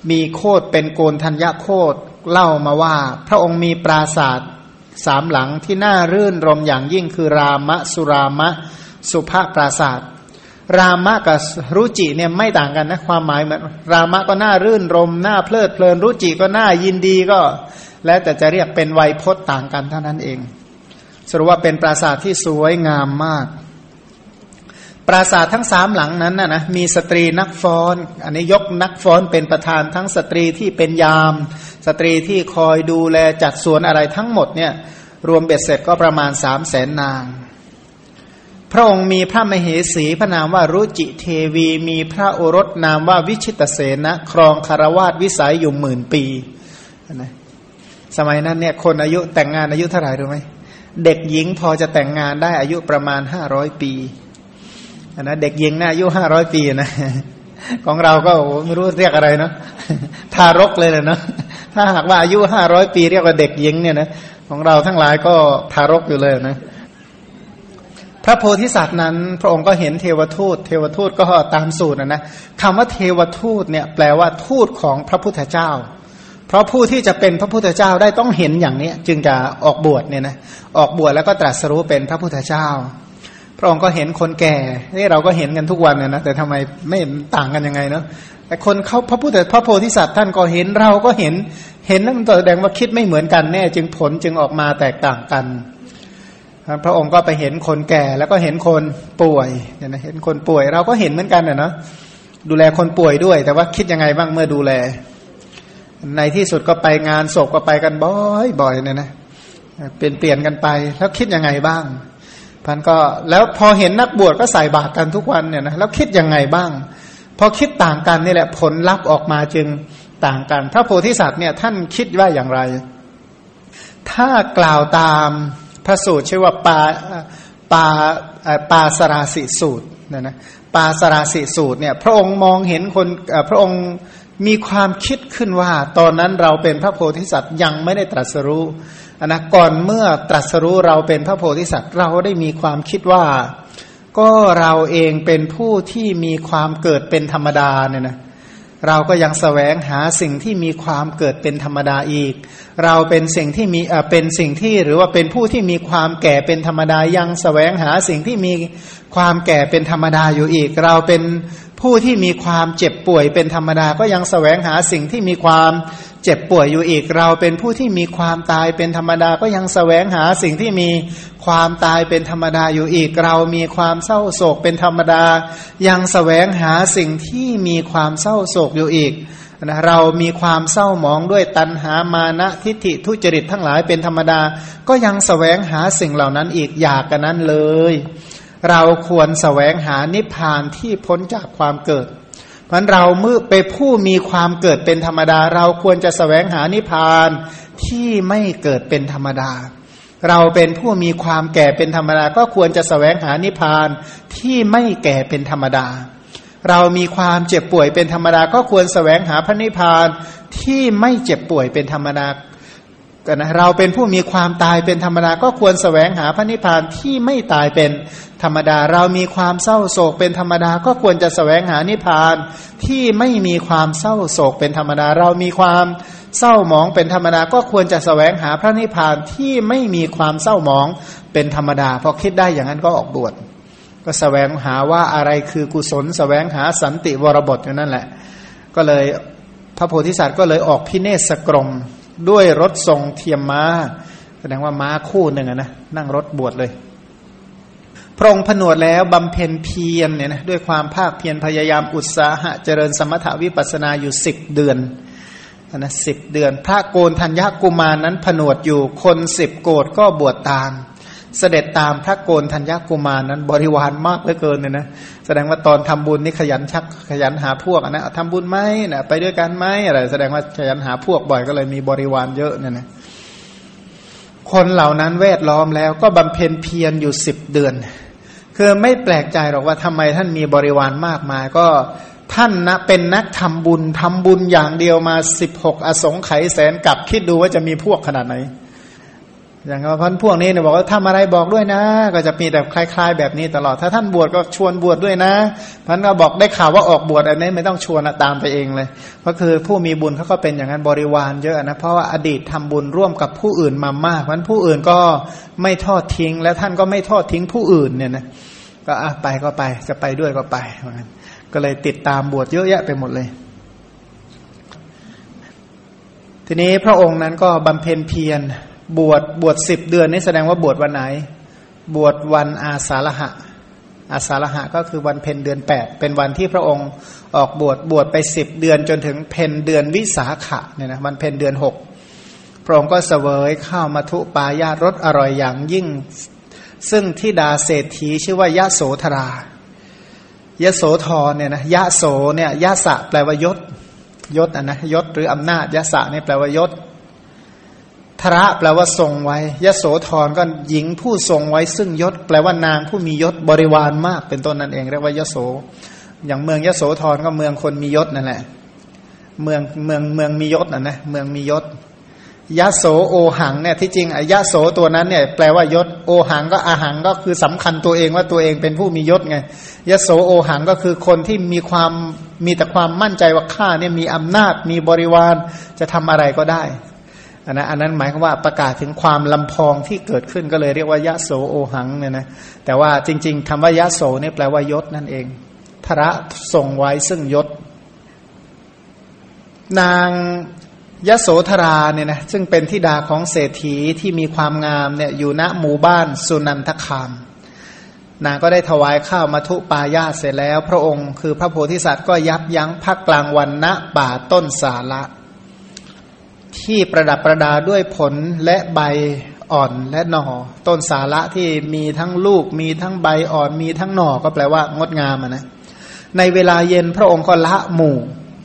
S2: มีโคดเป็นโกนทัญญะโคดเล่ามาว่า พระองค์มีปราศาสตร์สามหลังที่น่ารื่นรมอย่างยิ่งคือรามะ สุรามะ สุภาปราศาสตร์รามะกับรุจิเนี่ยไม่ต่างกันนะความหมายเหมือนรามะก็น่ารื่นรมย์น่าเพลิดเพลินรุจิก็น่ายินดีก็ แล้วแต่จะเรียกเป็นไวยพจน์ต่างกันเท่านั้นเอง สรุปว่าเป็นปราสาทที่สวยงามมาก ปราสาททั้งสามหลังนั้นนะนะมีสตรีนักฟ้อน อันนี้ยกนักฟ้อนเป็นประธานทั้งสตรีที่เป็นยาม สตรีที่คอยดูแลจัดสวนอะไรทั้งหมดเนี่ยรวมเบ็ดเสร็จก็ประมาณสามแสนนาง พระองค์มีพระมเหสีพระนามว่ารุจิเทวี มีพระโอรสนามว่าวิชิตเสนะครองคารวาสวิสัยอยู่หมื่นปีนะสมัยนั้นเนี่ยคนอายุแต่งงานอายุเท่าไหร่รู้ไหม เด็กหญิงพอจะแต่งงานได้อายุประมาณห้าร้อยปีนะเด็กหญิงนะ่ะอายุห้าร้อยปีนะของเราก็ไม่รู้เรียกอะไรเนาะทารกเลยเนาะถ้าหากว่าอายุห้าร้อยปี เรียกว่าเด็กหญิงเนี่ยนะของเราทั้งหลายก็ทารกอยู่เลยนะ พระโพธิสัตว์นั้น พระองค์ก็เห็นเทวทูต เทวทูตก็ตามสูตรนะนะคำว่าเทวทูตเนี่ย แปลว่าทูตของพระพุทธเจ้า เพราะผู้ที่จะเป็นพระพุทธเจ้าได้ต้องเห็นอย่างนี้จึงจะออกบวชเนี่ยนะออกบวชแล้วก็ตรัสรู้เป็นพระพุทธเจ้า พระองค์ก็เห็นคนแก่นี่เราก็เห็นกันทุกวันนะนะแต่ทำไมไม่ต่างกันยังไงเนาะแต่คนเขาพระพุทธพระโพธิสัตว์ท่านก็เห็นเราก็เห็นเห็นนั่นแสดงว่าคิดไม่เหมือนกันแน่ จึงผลจึงออกมาแตกต่างกัน พระองค์ก็ไปเห็นคนแก่แล้วก็เห็นคนป่วยเนี่ยนะเห็นคนป่วยเราก็เห็นเหมือนกันนะเนาะดูแลคนป่วยด้วย แต่ว่าคิดยังไงบ้างเมื่อดูแล ในที่สุดก็ไปงานศพก็ไปกันบ่อยบ่อยเนี่ยนะเปลี่ยนเปลี่ยนกันไปแล้วคิดยังไงบ้างพันก็แล้วพอเห็นนักบวชก็ใส่บาตรกันทุกวันเนี่ยนะแล้วคิดยังไงบ้างพอคิดต่างกันนี่แหละผลลัพธ์ออกมาจึงต่างกัน พระโพธิสัตว์เนี่ยท่านคิดว่าอย่างไร ถ้ากล่าวตามพระสูตรชื่อว่าปาปาปาสราสิสูตรนะนะปาสราสิสูตรเนี่ยพระองค์มองเห็นคนพระองค์ มีความคิดขึ้นว่า ตอนนั้นเราเป็นพระโพธิสัตว์ยังไม่ได้ตรัสรู้นะก่อนเมื่อตรัสรู้เราเป็นพระโพธิสัตว์เราได้มีความคิดว่า ก็เราเองเป็นผู้ที่มีความเกิดเป็นธรรมดาเนี่ยนะเราก็ยังสแสวงหาสิ่งที่มีความเกิดเป็นธรรมดาอีก เราเป็นสิ่งที่มีเอ่อเป็นสิ่งที่หรือว่าเป็นผู้ที่มีความแก่เป็นธรรมดายังสแสวงหาสิ่งที่มีความแก่เป็นธรรมดาอยู่อีก เราเป็น ผู้ที่มีความเจ็บป่วยเป็นธรรมดาก็ยังสแสวงหาสิ่งที่มีความเจ็บป่วยอยู่อีกเราเป็นผู้ที่มีความตายเป็นธรรมดาก็ยังสแสวงหาสิ่งที่มีความตายเป็นธรรมดาอยู่อีกเรามีความเศร้าโศกเป็นธรรมดา ยังสแสวงหาสิ่งที่มีความเศร้าโศกอยู่อีกนะเรามีความเศร้าหมองด้วยตัณหามานะทิฏฐิทุจริตทั้งหลายเป็นธรรมดา ก็ยังสแสวงหาสิ่งเหล่านั้นอีกอยากกันนั้นเลย เราควรสแสวงหานิพพานที่พ้นจากความเกิด เพราะเราเมื่อเป็นผู้มีความเกิดเป็นธรรมดา เราควรจะสแสวงหานิพพานที่ไม่เกิดเป็นธรรมดา เราเป็นผู้มีความแก่เป็นธรรมดา ก็ควรจะสแสวงหานิพพานที่ไม่แก่เป็นธรรมดา เรามีความเจ็บป่วยเป็นธรรมดา ก็ควรสแสวงหาพระนิพพานที่ไม่เจ็บป่วยเป็นธรรมดานะเราเป็นผู้มีความตายเป็นธรรมดาก็ควรสแสวงหาพระนิพพานที่ไม่ตายเป็น ธรรมดาเรามีความเศร้าโศกเป็นธรรมดาก็ควรจะสแสวงหานิพพานที่ไม่มีความเศร้าโศกเป็นธรรมดา เรามีความเศร้าหมองเป็นธรรมดาก็ควรจะสแสวงหาพระนิพพานที่ไม่มีความเศร้าหมองเป็นธรรมดาพอคิดได้อย่างนั้นก็ออกบวชก็สแสวงหาว่าอะไรคือกุศลสแสวงหาสันติวรบทอย่างนั้นแหละ ก็เลยพระโพธิสัตว์ก็เลยออกพิเนศกรมด้วยรถทรงเทียมมา้า แสดงว่าม้าคู่หนึ่งนะนั่งรถบวชเลย พระองค์ผนวดแล้วบำเพ็ญเพียรเนี่ยนะด้วยความภาคเพียรพยายามอุตสาหะเจริญสมถาวิปัสนาอยู่สิบเดือนนะสิบเดือน พระโกนธัญญกุมารนั้นผนวดอยู่คนสิบโกดก็บวชตาม เสด็จตามพระโกนธัญญกุมารนั้นบริวารมากเหลือเกินเนี่ยนะแสดงว่าตอนทำบุญนี่ขยันชักขยันหาพวกนะทำบุญไหมนะไปด้วยกันไหมอะไรแสดงว่าขยันหาพวกบ่อยก็เลยมีบริวารเยอะเนี่ยนะคนเหล่านั้นแวดล้อมแล้วก็บำเพ็ญเพียรอยู่สิบเดือน คือไม่แปลกใจหรอกว่าทำไมท่านมีบริวารมากมายก็ท่านนะเป็นนักทำบุญทำบุญอย่างเดียวมาสิบหกอสงไขยแสนกับคิดดูว่าจะมีพวกขนาดไหน อย่างพันพวกนี้เนี่ยบอกว่าทำอะไรบอกด้วยนะ ก็จะมีแบบคล้าย ๆ แบบนี้ตลอด ถ้าท่านบวชก็ชวนบวชดด้วยนะพันก็บอกได้ข่าวว่าออกบวชอันนี้ไม่ต้องชวนตามไปเองเลย ก็คือผู้มีบุญเขาก็เป็นอย่างนั้นบริวารเยอะนะเพราะว่าอดีตทำบุญร่วมกับผู้อื่นมามากพันผู้อื่นก็ไม่ทอดทิ้ง และท่านก็ไม่ทอดทิ้งผู้อื่นเนี่ยนะก็อะไปก็ไปจะไปด้วยก็ไปเหมือนกันก็เลยติดตามบวชเยอะแยะไปหมดเลยทีนี้พระองค์นั้นก็บำเพ็ญเพียร บวชบวชสิบเดือนนี่แสดงว่าบวชวันไหน บวชวันอาสาฬหะ อาสาฬหะก็คือวันเพ็ญเดือนแปดเป็นวันที่พระองค์ออกบวชบวชไปสิบเดือนจนถึงเพนเดือนวิสาขะเนี่ยนะวันเพ็ญเดือนหกพระองค์ก็เสวยข้าวมัทุปายาตรสอร่อยอย่างยิ่ง ซึ่งทิดาเศรษฐีชื่อว่ายะโสธรายะโสธรเนี่ยนะยะโสเนี่ยยะสะแปลว่ายศยศอะนะยศหรืออำนาจยะสะเนี่ยแปลว่ายศ ทระแปลว่าทรงไว้ยะโสธรก็หญิงผู้ทรงไว้ซึ่งยศ แปลว่านางผู้มียศบริวารมากเป็นต้นนั่นเองเรียกว่ายะโส อย่างเมืองยะโสธรก็เมืองคนมียศนั่นแหละ เมืองเมืองเมืองมียศอะนะเมืองมียศยะโสโอหังเนี่ยที่จริงอยะโสตัวนั้นเนี่ยแปลว่ายศโอหังก็อาหังก็คือสำคัญตัวเองว่าตัวเองเป็นผู้มียศไงยะโสโอหังก็คือคนที่มีความมีแต่ความมั่นใจว่าข้าเนี่ยมีอำนาจมีบริวารจะทำอะไรก็ได้ นนั้นอันนั้นหมายความว่าประกาศถึงความลำพองที่เกิดขึ้นก็เลยเรียกว่ายะโสโอหังเนี่ยนะแต่ว่าจริง ๆคำว่ายะโสเนี่ยแปลว่ายศนั่นเองพระส่งไว้ซึ่งยศ นางยโสธราเนี่ยนะซึ่งเป็นทิดาของเศรษฐีที่มีความงามเนี่ยอยู่ณหมู่บ้านสุนันทคาม นางก็ได้ถวายข้าวมาทุปายาเสร็จแล้ว พระองค์คือพระโพธิสัตว์ก็ยับยั้งพักกลางวันณป่าต้นสาละ ที่ประดับประดาด้วยผลและใบอ่อนและหน่อต้นสาละที่มีทั้งลูก มีทั้งใบอ่อนมีทั้งหน่อก็แปลว่างดงามนะในเวลาเย็นพระองค์ก็ละหมู่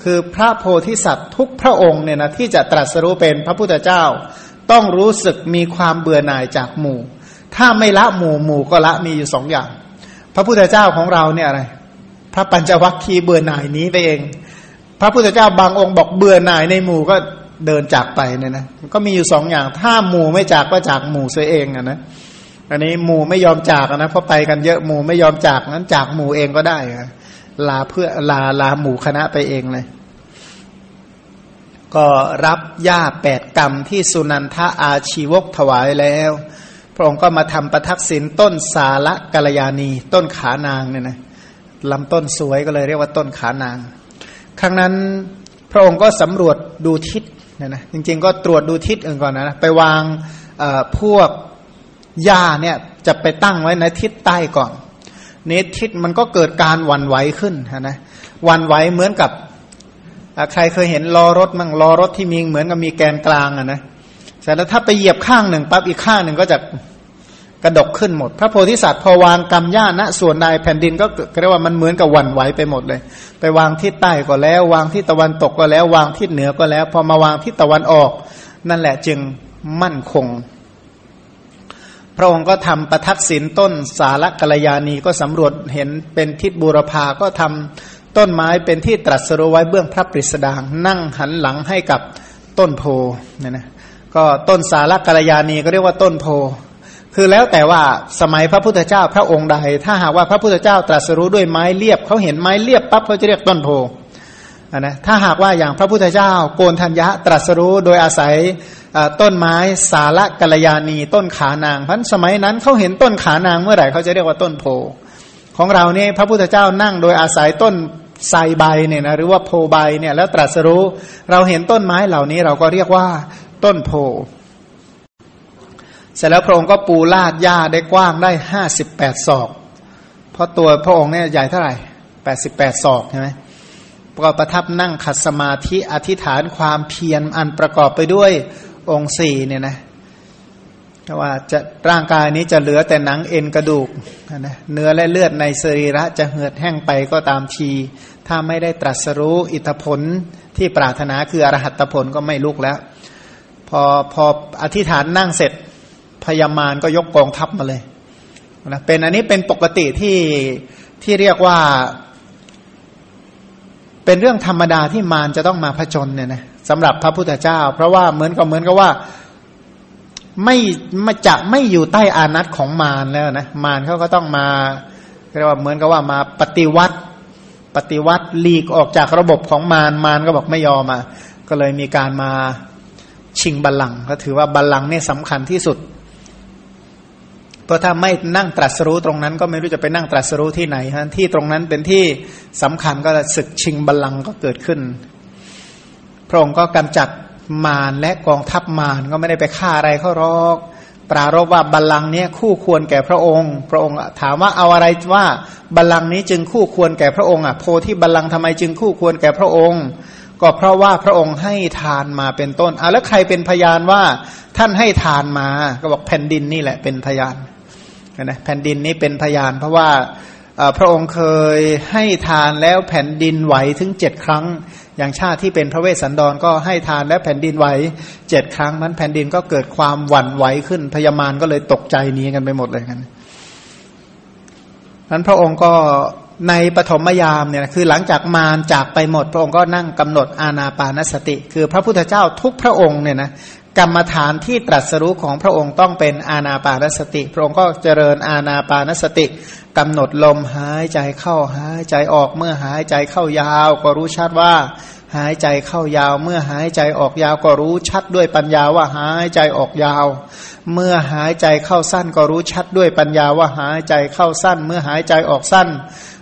S2: คือพระโพธิสัตว์ทุกพระองค์เนี่ยนะที่จะตรัสรู้เป็นพระพุทธเจ้า ต้องรู้สึกมีความเบื่อหน่ายจากหมู่ ถ้าไม่ละหมู่หมู่ก็ละมีอยู่สองอย่าง พระพุทธเจ้าของเราเนี่ยอะไรพระปัญจวัคคีย์เบื่อหน่ายนี้ไปเอง พระพุทธเจ้าบางองค์บอกเบื่อหน่ายในหมู่ก็ เดินจากไปเนี่ยนะก็มีอยู่สองอย่าง ถ้าหมู่ไม่จากก็จากหมู่เสียเองอะนะอันนี้หมู่ไม่ยอมจากนะเพราะไปกันเยอะหมู่ไม่ยอมจากนั้นจากหมู่เองก็ได้อะลาเพื่อลาลาหมู่คณะไปเองเลย ก็รับหญ้าแปดกรรมที่สุนันทาอาชีวกถวายแล้ว พระองค์ก็มาทำประทักษิณต้นสาละกัลยาณี ต้นขานางเนี่ยนะลำต้นสวยก็เลยเรียกว่าต้นขานาง ครั้งนั้นพระองค์ก็สำรวจดูทิศ เนี่ยนะจริง ๆ ก็ตรวจดูทิศอื่นก่อนนะไปวางพวกหญ้าเนี่ยจะไปตั้งไว้ในทิศใต้ก่อนนี้ทิศมันก็เกิดการวันไหวขึ้นนะวันไหวเหมือนกับใครเคยเห็นล้อรถมั่งล้อรถที่มีเหมือนกับมีแกนกลางอะนะแต่แล้วถ้าไปเหยียบข้างหนึ่งปั๊บอีกข้างหนึ่งก็จะ กระดกขึ้นหมด พระโพธิสัตว์พอวางกรรมย่าณส่วนใดแผ่นดินก็เรียกว่ามันเหมือนกับวันไหวไปหมดเลย ไปวางทิศใต้ก็แล้ว วางทิศตะวันตกก็แล้ว วางทิศเหนือก็แล้ว พอมาวางทิศตะวันออก นั่นแหละจึงมั่นคง พระองค์ก็ทำประทักษิณต้นสาระกัลยาณีก็สำรวจเห็นเป็นทิศบูรพาก็ทำต้นไม้เป็นที่ตรัสรู้ไว้เบื้องพระปริสดางนั่งหันหลังให้กับต้นโพเนี่ยนะก็ต้นสาระกัลยาณีก็เรียกว่าต้นโพ คือแล้วแต่ว่าสมัยพระพุทธเจ้าพระองค์ใด ถ้าหากว่าพระพุทธเจ้าตรัสรู้ด้วยไม้เรียบเขาเห็นไม้เรียบปั๊บเขาจะเรียกต้นโพนะถ้าหากว่าอย่างพระพุทธเจ้าโกนธัญญะตรัสรู้โดยอาศัยต้นไม้สาระกัลยาณี ต้นขานางพันสมัยนั้นเขาเห็นต้นขานางเมื่อไหร่เขาจะเรียกว่าต้นโพของเราเนี่ยพระพุทธเจ้านั่งโดยอาศัยต้นไทรใบเนี่ยนะหรือว่าโพใบเนี่ยแล้วตรัสรู้เราเห็นต้นไม้เหล่านี้เราก็เรียกว่าต้นโพ เสร็จแล้วพระองค์ก็ปูลาดหญ้าได้กว้างได้ห้าสิบแปดศอก เพราะตัวพระองค์เนี่ยใหญ่เท่าไหร่แปดสิบแปดศอกใช่ไหมก็ประทับนั่งขัดสมาธิอธิษฐานความเพียรอันประกอบไปด้วยองค์สี่เนี่ยนะแต่ว่าจะร่างกายนี้จะเหลือแต่หนังเอ็นกระดูกนะเนื้อและเลือดในสรีระจะเหือดแห้งไปก็ตามที ถ้าไม่ได้ตรัสรู้อิทธผลที่ปรารถนาคืออรหัตผลก็ไม่ลุกแล้ว พอพออธิษฐานนั่งเสร็จ พยามารก็ยกกองทัพมาเลยนะเป็นอันนี้เป็นปกติที่ที่เรียกว่า เป็นเรื่องธรรมดาที่มารจะต้องมาผจญเนี่ยนะสำหรับพระพุทธเจ้า เพราะว่าเหมือนกับเหมือนกับว่าไม่ม่จะไม่อยู่ใต้อานัตของมารแล้วนะมารเขาก็ต้องมาเรียกว่าเหมือนกับว่ามาปฏิวัติ ปฏิวัติลีกออกจากระบบของมารมารก็บอกไม่ยอมอะก็เลยมีการมาชิงบัลลังก์ก็ถือว่าบัลลังก์นี่สำคัญที่สุด เพราะถ้าไม่นั่งตรัสรู้ตรงนั้น ก็ไม่รู้จะไปนั่งตรัสรู้ที่ไหนฮะที่ตรงนั้นเป็นที่สำคัญก็ศึกชิงบัลลังก์ก็เกิดขึ้น พระองค์ก็กำจัดมารและกองทัพมารก็ไม่ได้ไปฆ่าอะไรเขารอก ปรารบว่าบัลลังก์นี้คู่ควรแก่พระองค์ พระองค์ถามว่าเอาอะไรว่าบัลลังก์นี้จึงคู่ควรแก่พระองค์อะโพธิบัลลังก์ทำไมจึงคู่ควรแก่พระองค์ก็เพราะว่าพระองค์ให้ทานมาเป็นต้นอะแล้วใครเป็นพยานว่าท่านให้ทานมา ก็บอกแผ่นดินนี่แหละเป็นพยาน นะแผ่นดินนี้เป็นพยาน เพราะว่าพระองค์เคยให้ทานแล้วแผ่นดินไหวถึงเจ็ดครั้ง อย่างชาติที่เป็นพระเวสสันดรก็ให้ทานและแผ่นดินไหวเจ็ดครั้งมันแผ่นดินก็เกิดความหวั่นไหวขึ้นพญามารก็เลยตกใจหนีกันไปหมดเลยกันนั้นพระองค์ก็ในปฐมยามเนี่ยคือหลังจากมารจากไปหมด พระองค์ก็นั่งกำหนดอาณาปานสติ คือพระพุทธเจ้าทุกพระองค์เนี่ยนะ กรรมฐานที่ตรัสรู้ของพระองค์ต้องเป็นอาณาปานสติ พระองค์ก็เจริญอาณาปานสติกำหนดลมหายใจเข้าหายใจออกเมื่อหายใจเข้ายาว ก็รู้ชัดว่า หายใจเข้ายาว เมื่อหายใจออกยาวก็รู้ชัดด้วยปัญญาว่าหายใจออกยาว เมื่อหายใจเข้าสั้นก็รู้ชัดด้วยปัญญาว่าหายใจเข้าสั้น เมื่อหายใจออกสั้น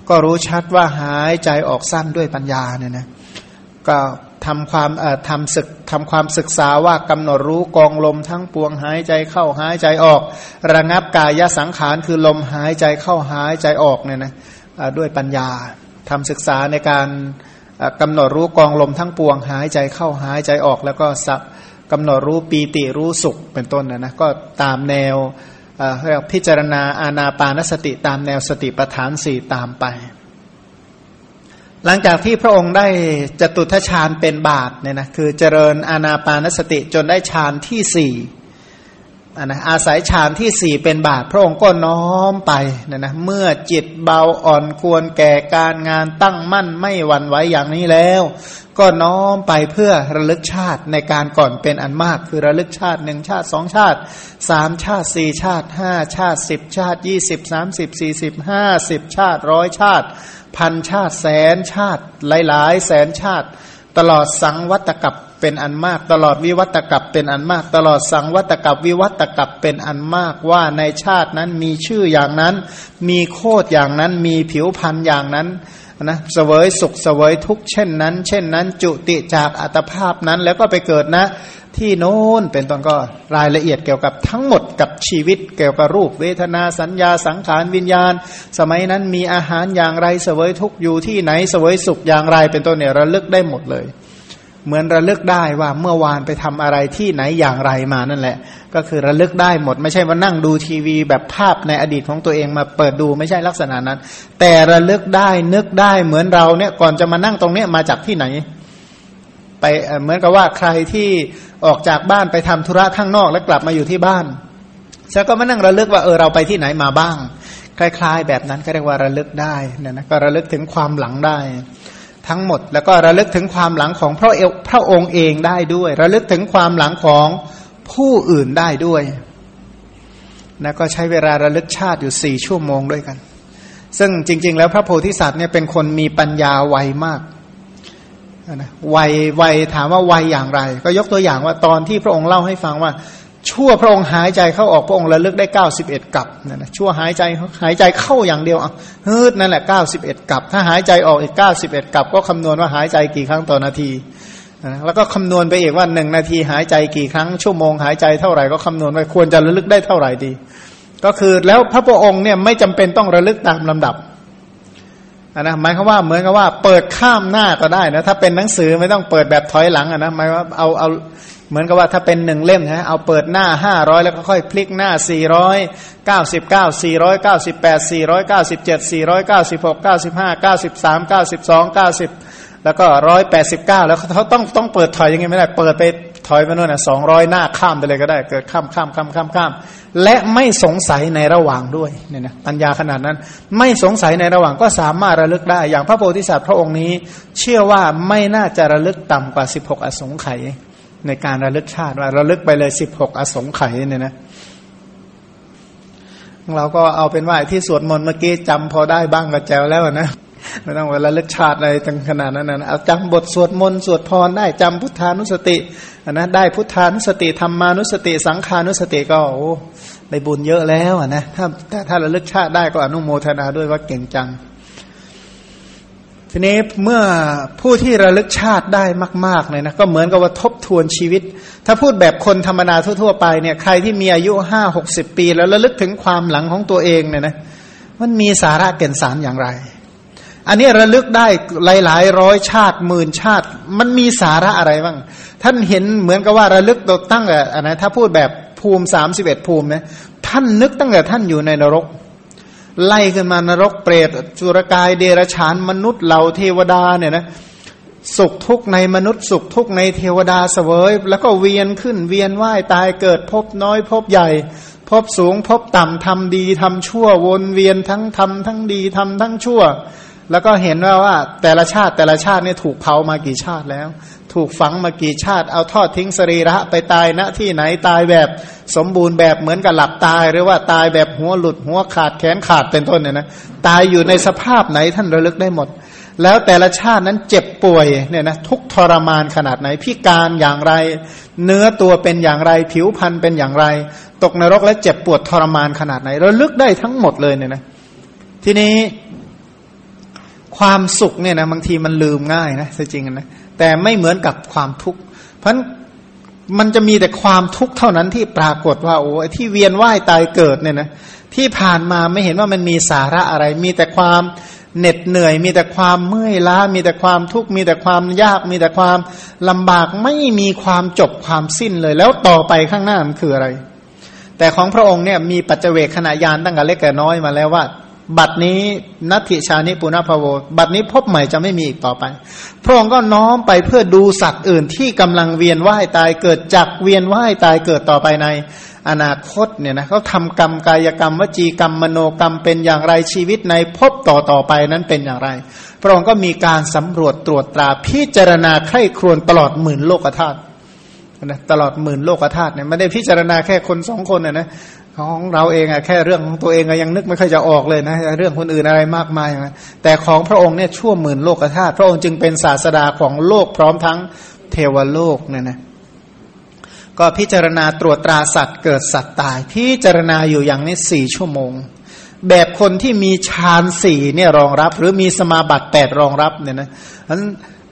S2: ก็รู้ชัดว่าหายใจออกสั้นด้วยปัญญาเนี่ยนะก็ ทำความทำศึกทำความศึกษาว่ากำหนดรู้กองลมทั้งปวงหายใจเข้าหายใจออก ระงับกายสังขารคือลมหายใจเข้าหายใจออกเนี่ยนะด้วยปัญญาทำศึกษาในการกำหนดรู้กองลมทั้งปวงหายใจเข้าหายใจออก แล้วก็สับกำหนดรู้ปีติรู้สุขเป็นต้นนะนะก็ตามแนวเรียกพิจารณาอาณาปานสติตามแนวสติปัฏฐานสี่ตามไป หลังจากที่พระองค์ได้จตุทชาญเป็นบาทเนี่ยนะคือเจริญอาณาปานสติจนได้ฌานที่สี่นะอาศัยฌานที่สี่เป็นบาท พระองค์ก็น้อมไปเนี่ยนะเมื่อจิตเบาอ่อนควรแก่การงานตั้งมั่นไม่หวั่นไหวอย่างนี้แล้ว ก็น้อมไปเพื่อระลึกชาติในการก่อนเป็นอันมาก คือระลึกชาติหนึ่งชาติสองชาติสามชาติสี่ชาติห้าชาติสิบชาติยี่สิบสามสิบสี่สิบห้าสิบชาติร้อยชาติ พันชาติแสนชาติ หลายๆ แสนชาติ ตลอดสังวัตกับ เป็นอันมากตลอดวิวัตกับเป็นอันมาก ตลอดสังวัตกับวิวัตกับเป็นอันมากว่าในชาตินั้นมีชื่ออย่างนั้น มีโคดอย่างนั้นมีผิวพันธ์อย่างนั้นนะเสวยสุขเสวยทุกเช่นนั้น เช่นนั้น จุติจากอัตภาพนั้นแล้วก็ไปเกิดนะ ที่โน้นเป็นต้นก็รายละเอียดเกี่ยวกับทั้งหมดกับชีวิตเกี่ยวกับรูปเวทนาสัญญาสังขารวิญญาณ สมัยนั้นมีอาหารอย่างไรเสวยทุกอยู่ที่ไหนเสวยสุขอย่างไรเป็นต้นเนี่ยระลึกได้หมดเลย เหมือนระลึกได้ว่าเมื่อวานไปทำอะไรที่ไหนอย่างไรมานั่นแหละ ก็คือระลึกได้หมด ไม่ใช่ว่านั่งดูทีวีแบบภาพในอดีตของตัวเองมาเปิดดูไม่ใช่ลักษณะนั้น แต่ระลึกได้นึกได้เหมือนเราเนี่ยก่อนจะมานั่งตรงเนี้ยมาจากที่ไหน ไปเหมือนกับว่าใครที่ออกจากบ้านไปทำธุระข้างนอกแล้วกลับมาอยู่ที่บ้านแล้วก็มานั่งระลึกว่าเออเราไปที่ไหนมาบ้าง คล้าย ๆ แบบนั้นก็เรียกว่าระลึกได้นะนะก็ระลึกถึงความหลังได้ ทั้งหมด แล้วก็ระลึกถึงความหลังของพระเอพระองค์เองได้ด้วย ระลึกถึงความหลังของผู้อื่นได้ด้วยนะก็ใช้เวลาระลึกชาติอยู่สี่ชั่วโมงด้วยกัน ซึ่งจริง ๆ แล้วพระโพธิสัตว์เนี่ยเป็นคนมีปัญญาไวมากนะวัยวัยถามว่าวัยอย่างไร ก็ยกตัวอย่างว่าตอนที่พระองค์เล่าให้ฟังว่า ชั่วพระองค์หายใจเข้าออกพระองค์ระลึกได้เก้าสิบเอ็ดกับนั่นนะชั่วหายใจหายใจเข้าอย่างเดียวอะฮึดนั่นแหละเก้าสิบเอ็ดกับ ถ้าหายใจออกอีกเก้าสิบเอ็ดกับ ก็คำนวณว่าหายใจกี่ครั้งต่อนาทีนะแล้วก็คำนวณไปอีกว่าหนึ่งนาทีหายใจกี่ครั้ง ชั่วโมงหายใจเท่าไหร่ก็คำนวณไปควรจะระลึกได้เท่าไหร่ดี ก็คือแล้วพระพุทธองค์เนี่ยไม่จำเป็นต้องระลึกตามลำดับนะหมายความว่าเหมือนกับว่าเปิดข้ามหน้าก็ได้นะถ้าเป็นหนังสือไม่ต้องเปิดแบบถอยหลังอะนะหมายว่าเอาเอา เหมือนกับว่าถ้าเป็นหนึ่งเล่มนะเอาเปิดหน้าห้าร้อยแล้วก็ค่อยพลิกหน้าสี่ร้อยเก้าสิบเก้าสี่ร้อยเก้าสิบแปดสี่ร้อยเก้าสิบเจ็ดสี่ร้อยเก้าสิบหกเก้าสิบห้าเก้าสิบสามเก้าสิบสองเก้าสิบแล้วก็ร้อยแปดสิบเก้าแล้วเขาต้องต้องเปิดถอยยังไงไม่ได้ เปิดไปถอยไปโน่นนะสองร้อยหน้าข้ามไปเลยก็ได้ เกิดข้ามข้ามข้ามข้ามข้ามและไม่สงสัยในระหว่างด้วยเนี่ยนะปัญญาขนาดนั้น ไม่สงสัยในระหว่างก็สามารถระลึกได้ อย่างพระโพธิสัตว์พระองค์นี้ เชื่อว่าไม่น่าจะระลึกต่ำกว่าสิบหกอสงไขย ในการระลึกชาติว่าระลึกไปเลยสิบหกอสงไขยเนี่ยนะเราก็เอาเป็นว่าที่สวดมนต์เมื่อกี้จำพอได้บ้างก็แจวแล้วนะไม่ต้องเวลาเลึกชาติอะไรตั้งขนาดนั้นนะเอาจำบทสวดมนต์สวดพรได้จำพุทธานุสตินะได้พุทธานุสติธรรมานุสติสังขานุสติก็โอ้ได้บุญเยอะแล้วนะถ้าถ้าถ้าระลึกชาติได้ก็อนุโมทนาด้วยว่าเก่งจัง ทีนี้เมื่อผู้ที่ระลึกชาติได้มากๆเลยนะก็เหมือนกับว่าทบทวนชีวิต ถ้าพูดแบบคนธรรมดาทั่วๆไปเนี่ยใครที่มีอายุห้าหกสิบปี แล้วระลึกถึงความหลังของตัวเองเนี่ยนะมันมีสาระเก่นสารอย่างไร อันนี้ระลึกได้หลายๆ ร้อยชาติหมื่นชาติ มันมีสาระอะไรบ้าง ท่านเห็นเหมือนกับว่าระลึกตตั้งแต่อันนะถ้าพูดแบบภูมิสามสิบเอ็ดภูมินะท่านนึกตั้งแต่ท่านอยู่ในนรก ไล่ขึ้นมานรกเปรตจุรกายเดรฉานมนุษย์เหล่าเทวดาเนี่ยนะสุขทุกในมนุษย์สุขทุกในเทวดาเสวย แล้วก็เวียนขึ้นเวียนว่ายตายเกิดพบน้อยพบใหญ่ พบสูงพบต่ำทำดีทำชั่ววนเวียนทั้งทำทั้งดีทำทั้งชั่ว แล้วก็เห็นว่าว่าแต่ละชาติแต่ละชาติเนี่ยถูกเผามากี่ชาติแล้ว ถูกฝังมากี่ชาติเอาทอดทิ้งสรีระไปตายณที่ไหนตายแบบสมบูรณ์แบบเหมือนกับหลับตาย หรือว่าตายแบบหัวหลุดหัวขาดแขนขาดเป็นต้นเนี่ยนะตายอยู่ในสภาพไหนท่านระลึกได้หมด แล้วแต่ละชาตินั้นเจ็บป่วยเนี่ยนะทุกทรมานขนาดไหนพิการอย่างไร เนื้อตัวเป็นอย่างไรผิวพรรณเป็นอย่างไร ตกนรกและเจ็บปวดทรมานขนาดไหนระลึกได้ทั้งหมดเลยเนี่ยนะทีนี้ความสุขเนี่ยนะบางทีมันลืมง่ายนะจริงนะ แต่ไม่เหมือนกับความทุกข์เพราะมันจะมีแต่ความทุกข์เท่านั้นที่ปรากฏว่าโอ้ที่เวียนว่ายตายเกิดเนี่ยนะที่ผ่านมาไม่เห็นว่ามันมีสาระอะไร มีแต่ความเหน็ดเหนื่อย มีแต่ความเมื่อยล้า มีแต่ความทุกข์มีแต่ความยาก มีแต่ความลำบากไม่มีความจบความสิ้นเลย แล้วต่อไปข้างหน้ามันคืออะไร แต่ของพระองค์เนี่ยมีปัจเจกขณะยานตั้งแต่เล็กแต่น้อยมาแล้วว่า บัดนี้นัตถิชานิปุณพโว บัดนี้พบใหม่จะไม่มีอีกต่อไป พระองค์ก็น้อมไปเพื่อดูสัตว์อื่นที่กำลังเวียนว่ายตายเกิดจากเวียนว่ายตายเกิดต่อไปในอนาคตเนี่ยนะเขาทำกรรมกายกรรม วจีกรรมมโนกรรมเป็นอย่างไรชีวิตในพบต่อต่อไปนั้นเป็นอย่างไร พระองค์ก็มีการสำรวจตรวจตราพิจารณาใคร่ครวญตลอดหมื่นโลกธาตุนะตลอดหมื่นโลกธาตุเนี่ยไม่ได้พิจารณาแค่คนสองคนนะนะ ของเราเองอะแค่เรื่องของตัวเองก็ยังนึกไม่ค่อยจะออกเลยนะเรื่องคนอื่นอะไรมากมายนะแต่ของพระองค์เนี่ยชั่วหมื่นโลกธาตุพระองค์จึงเป็นศาสดาของโลกพร้อมทั้งเทวโลกเนี่ยนะก็พิจารณาตรวจตราสัตว์เกิดสัตว์ตาย พิจารณาอยู่อย่างนี้สี่ชั่วโมง แบบคนที่มีฌานสี่เนี่ยรองรับ หรือมีสมาบัติแปดรองรับเนี่ยนะนั้น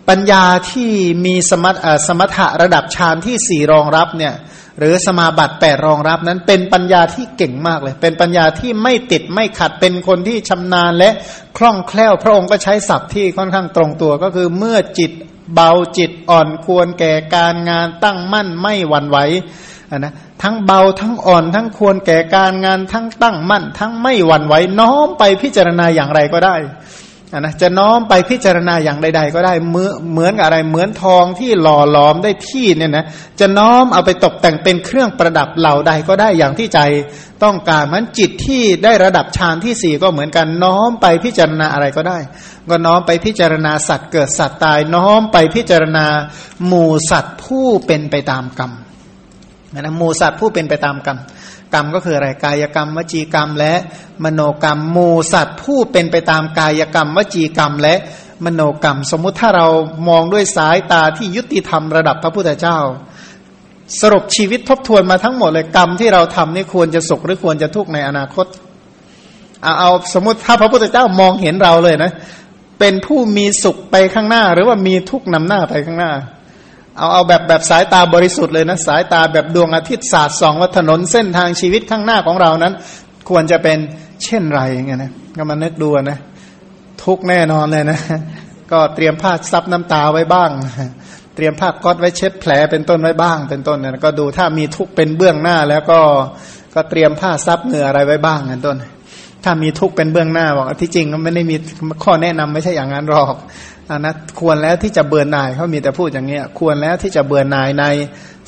S2: ปัญญาที่มีสมถสมถะระดับฌานที่สี่รองรับเนี่ยหรือสมาบัติแปดรองรับนั้นเป็นปัญญาที่เก่งมากเลย เป็นปัญญาที่ไม่ติดไม่ขัดเป็นคนที่ชำนาญและคล่องแคล่วพระองค์ก็ใช้ศัพท์ที่ค่อนข้างตรงตัวก็คือเมื่อจิตเบาจิตอ่อนควรแก่การงานตั้งมั่นไม่หวั่นไหวนะทั้งเบาทั้งอ่อน ทั้งควรแก่การงานทั้งตั้งมั่น ทั้งไม่หวั่นไหวน้อมไปพิจารณาอย่างไรก็ได้ นะจะน้อมไปพิจารณาอย่างใด ๆ ก็ได้เหมือนเหมือนอะไรเหมือนทองที่หล่อหลอมได้ที่เนี่ยนะจะน้อมเอาไปตกแต่งเป็นเครื่องประดับเหล่าใดก็ได้อย่างที่ใจต้องการมันจิตที่ได้ระดับฌานที่สี่ก็เหมือนกันน้อมไปพิจารณาอะไรก็ได้ ก็น้อมไปพิจารณาสัตว์เกิดสัตว์ตาย น้อมไปพิจารณาหมู่สัตว์ผู้เป็นไปตามกรรมนะหมู่สัตว์ผู้เป็นไปตามกรรม กรรมก็คืออะไรกายกรรม วจีกรรม และมโนกรรมมูสัตว์ผู้เป็นไปตามกายกรรม วจีกรรม และมโนกรรม สมมุติถ้าเรามองด้วยสายตาที่ยุติธรรมระดับพระพุทธเจ้า สรุปชีวิตทบทวนมาทั้งหมดเลยกรรมที่เราทำนี่ควรจะสุขหรือควรจะทุกข์ในอนาคตเอาเอาสมมติถ้าพระพุทธเจ้ามองเห็นเราเลยนะ เป็นผู้มีสุขไปข้างหน้า หรือว่ามีทุกข์นำหน้าไปข้างหน้า เอาเอาแบบแบบสายตาบริสุทธิ์เลยนะสายตาแบบดวงอาทิตย์ศาสาดส่องว่าถนนเส้นทางชีวิตข้างหน้าของเรานั้น ควรจะเป็นเช่นไรอย่างเงี้ยนะก็มานึกดูนะ ทุกแน่นอนเลยนะ ก็เตรียมผ้าซับน้ำตาไว้บ้าง เตรียมผ้าก๊อตไว้เช็ดแผลเป็นต้นไว้บ้าง เป็นต้นนะก็ดูถ้ามีทุกเป็นเบื้องหน้า แล้วก็ก็เตรียมผ้าซับเหงื่ออะไรไว้บ้างเป็นต้น ถ้ามีทุกเป็นเบื้องหน้าบอกที่จริงก็ไม่ได้มีข้อแนะนำไม่ใช่อย่างนั้นหรอก อันนะควรแล้วที่จะเบื่อหน่ายเขามีแต่พูดอย่างเงี้ยควรแล้วที่จะเบื่อหน่ายใน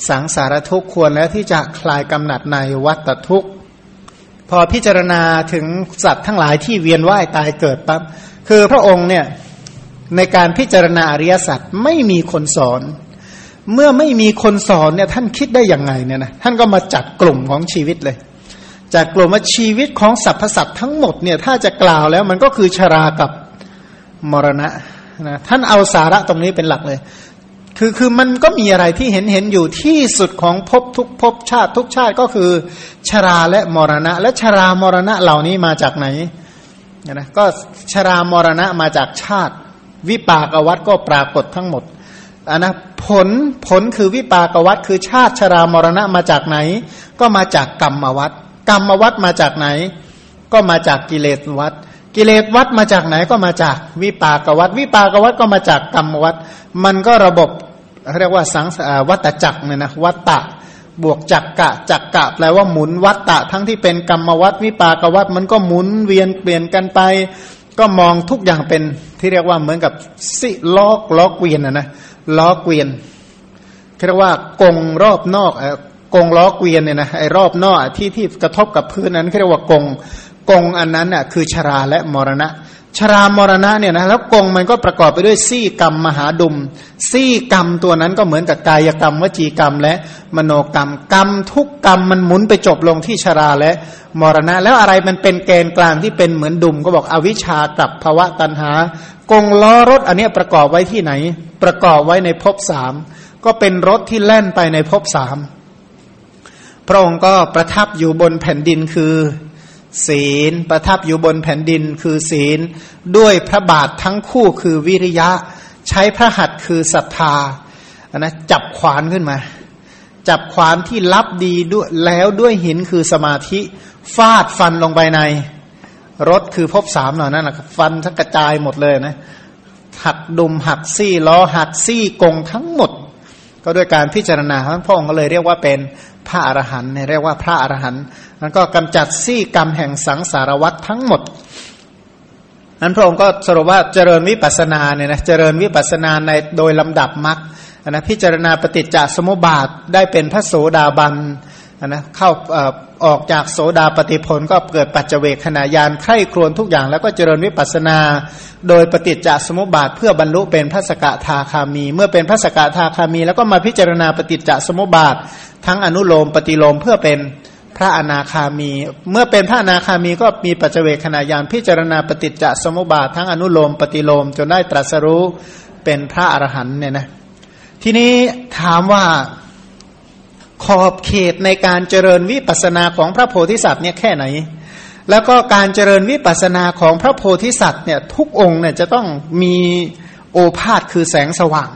S2: สังสารทุกข์ควรแล้วที่จะคลายกำหนัดในวัฏทุกข์พอพิจารณาถึงสัตว์ทั้งหลายที่เวียนว่ายตายเกิดปั๊บคือพระองค์เนี่ยในการพิจารณาอริยสัจไม่มีคนสอน เมื่อไม่มีคนสอนเนี่ยท่านคิดได้ยังไงเนี่ยนะท่านก็มาจัดกลุ่มของชีวิตเลยจากกลุ่มว่าชีวิตของสรรพสัตว์ทั้งหมดเนี่ยถ้าจะกล่าวแล้วมันก็คือชรากับมรณะ นะท่านเอาสาระตรงนี้เป็นหลักเลย คือคือมันก็มีอะไรที่เห็นเห็นอยู่ที่สุดของภพทุกภพชาติทุกชาติก็คือ ชราและมรณะ และชรามรณะเหล่านี้มาจากไหนนะก็ชรามรณะมาจากชาติ วิปากวัฏก็ปรากฏทั้งหมดอันนะผลผลคือวิปากวัฏคือชาติชรามรณะมาจากไหน ก็มาจากกรรมวัฏกรรมวัฏมาจากไหน ก็มาจากกิเลสวัฏ กิเลสวัดมาจากไหนก็มาจาก วิปากวัฏวิปากวัฏก็มาจากกรรมวัฏมันก็ระบบเรียกว่าสังวัตจักเนี่ยนะวัตตะบวกจักกะจักกะแปลว่าหมุนวัตตะ ทั้งที่เป็นกรรมวัฏวิปากวัฏมันก็หมุนเวียนเปลี่ยนกันไป ก็มองทุกอย่างเป็นที่เรียกว่าเหมือนกับสิล้อล้อเกวียนนะนะล้อเกวียนเรียกว่ากงรอบนอกกงล้อเกวียนเนี่ยนะไอ้รอบนอกที่ที่กระทบกับพื้นนั้นเรียกว่ากง กงอันนั้นน่ะคือชราและมรณะ ชรามรณะเนี่ยนะแล้วกงมันก็ประกอบไปด้วยซี่กรรมมหาดุม ซี่กรรมตัวนั้นก็เหมือนกับกายกรรมวจีกรรมและมโนกรรมกรรมทุกกรรมมันหมุนไปจบลงที่ชราและมรณะ แล้วอะไรมันเป็นแกนกลางที่เป็นเหมือนดุมก็บอกอวิชากับภาวะตันหากงล้อรถอันนี้ประกอบไว้ที่ไหน ประกอบไว้ในภพสามก็เป็นรถที่แล่นไปในภพสามพระองค์ก็ประทับอยู่บนแผ่นดินคือ ศีลประทับอยู่บนแผ่นดินคือศีล ด้วยพระบาททั้งคู่คือวิริยะ ใช้พระหัตถ์คือศรัทธานะจับขวานขึ้นมา จับขวานที่รับดีด้วยแล้วด้วยหินคือสมาธิฟาดฟันลงไปในรถคือพบสามเหน่อยนั่นแหละฟันทั้งกระจายหมดเลยนะหักดุมหักซี่ล้อหักซี่กงทั้งหมด ก็ด้วยการพิจารณาพระองค์ก็เลยเรียกว่าเป็น พระอรหันต์เรียกว่าพระอรหันต์นั้นก็กำจัดซี่กรรมแห่งสังสารวัตทั้งหมดนั้นพระองค์ก็สรุปว่าเจริญวิปัสนาเนี่ยนะเจริญวิปัสนาในโดยลำดับมรรคนะพิจารณาปฏิจจสมุปบาทได้เป็นพระโสดาบัน นะเข้าออกจากโสดาปฏิผลก็เกิดปัจเจเวคขณะยานไข้ครวนทุกอย่าง แล้วก็เจริญวิปัสนา โดยปฏิจจสมุปบาทเพื่อบรรลุเป็นพระสกทาคามี เมื่อเป็นพระสกทาคามี แล้วก็มาพิจารณาปฏิจจสมุปบาท ทั้งอนุโลมปฏิโลมเพื่อเป็นพระอนาคามี เมื่อเป็นพระอนาคามีก็มีปัจเจเวคขณะยานพิจารณาปฏิจจสมุปบาท ทั้งอนุโลมปฏิโลมจนได้ตรัสรู้เป็นพระอรหันต์เนี่ยนะทีนี้ถามว่า ขอบเขตในการเจริญวิปัสนาของพระโพธิสัตว์เนี่ยแค่ไหน แล้วก็การเจริญวิปัสนาของพระโพธิสัตว์เนี่ยทุกองค์เนี่ยจะต้องมีโอภาษคือแสงสว่าง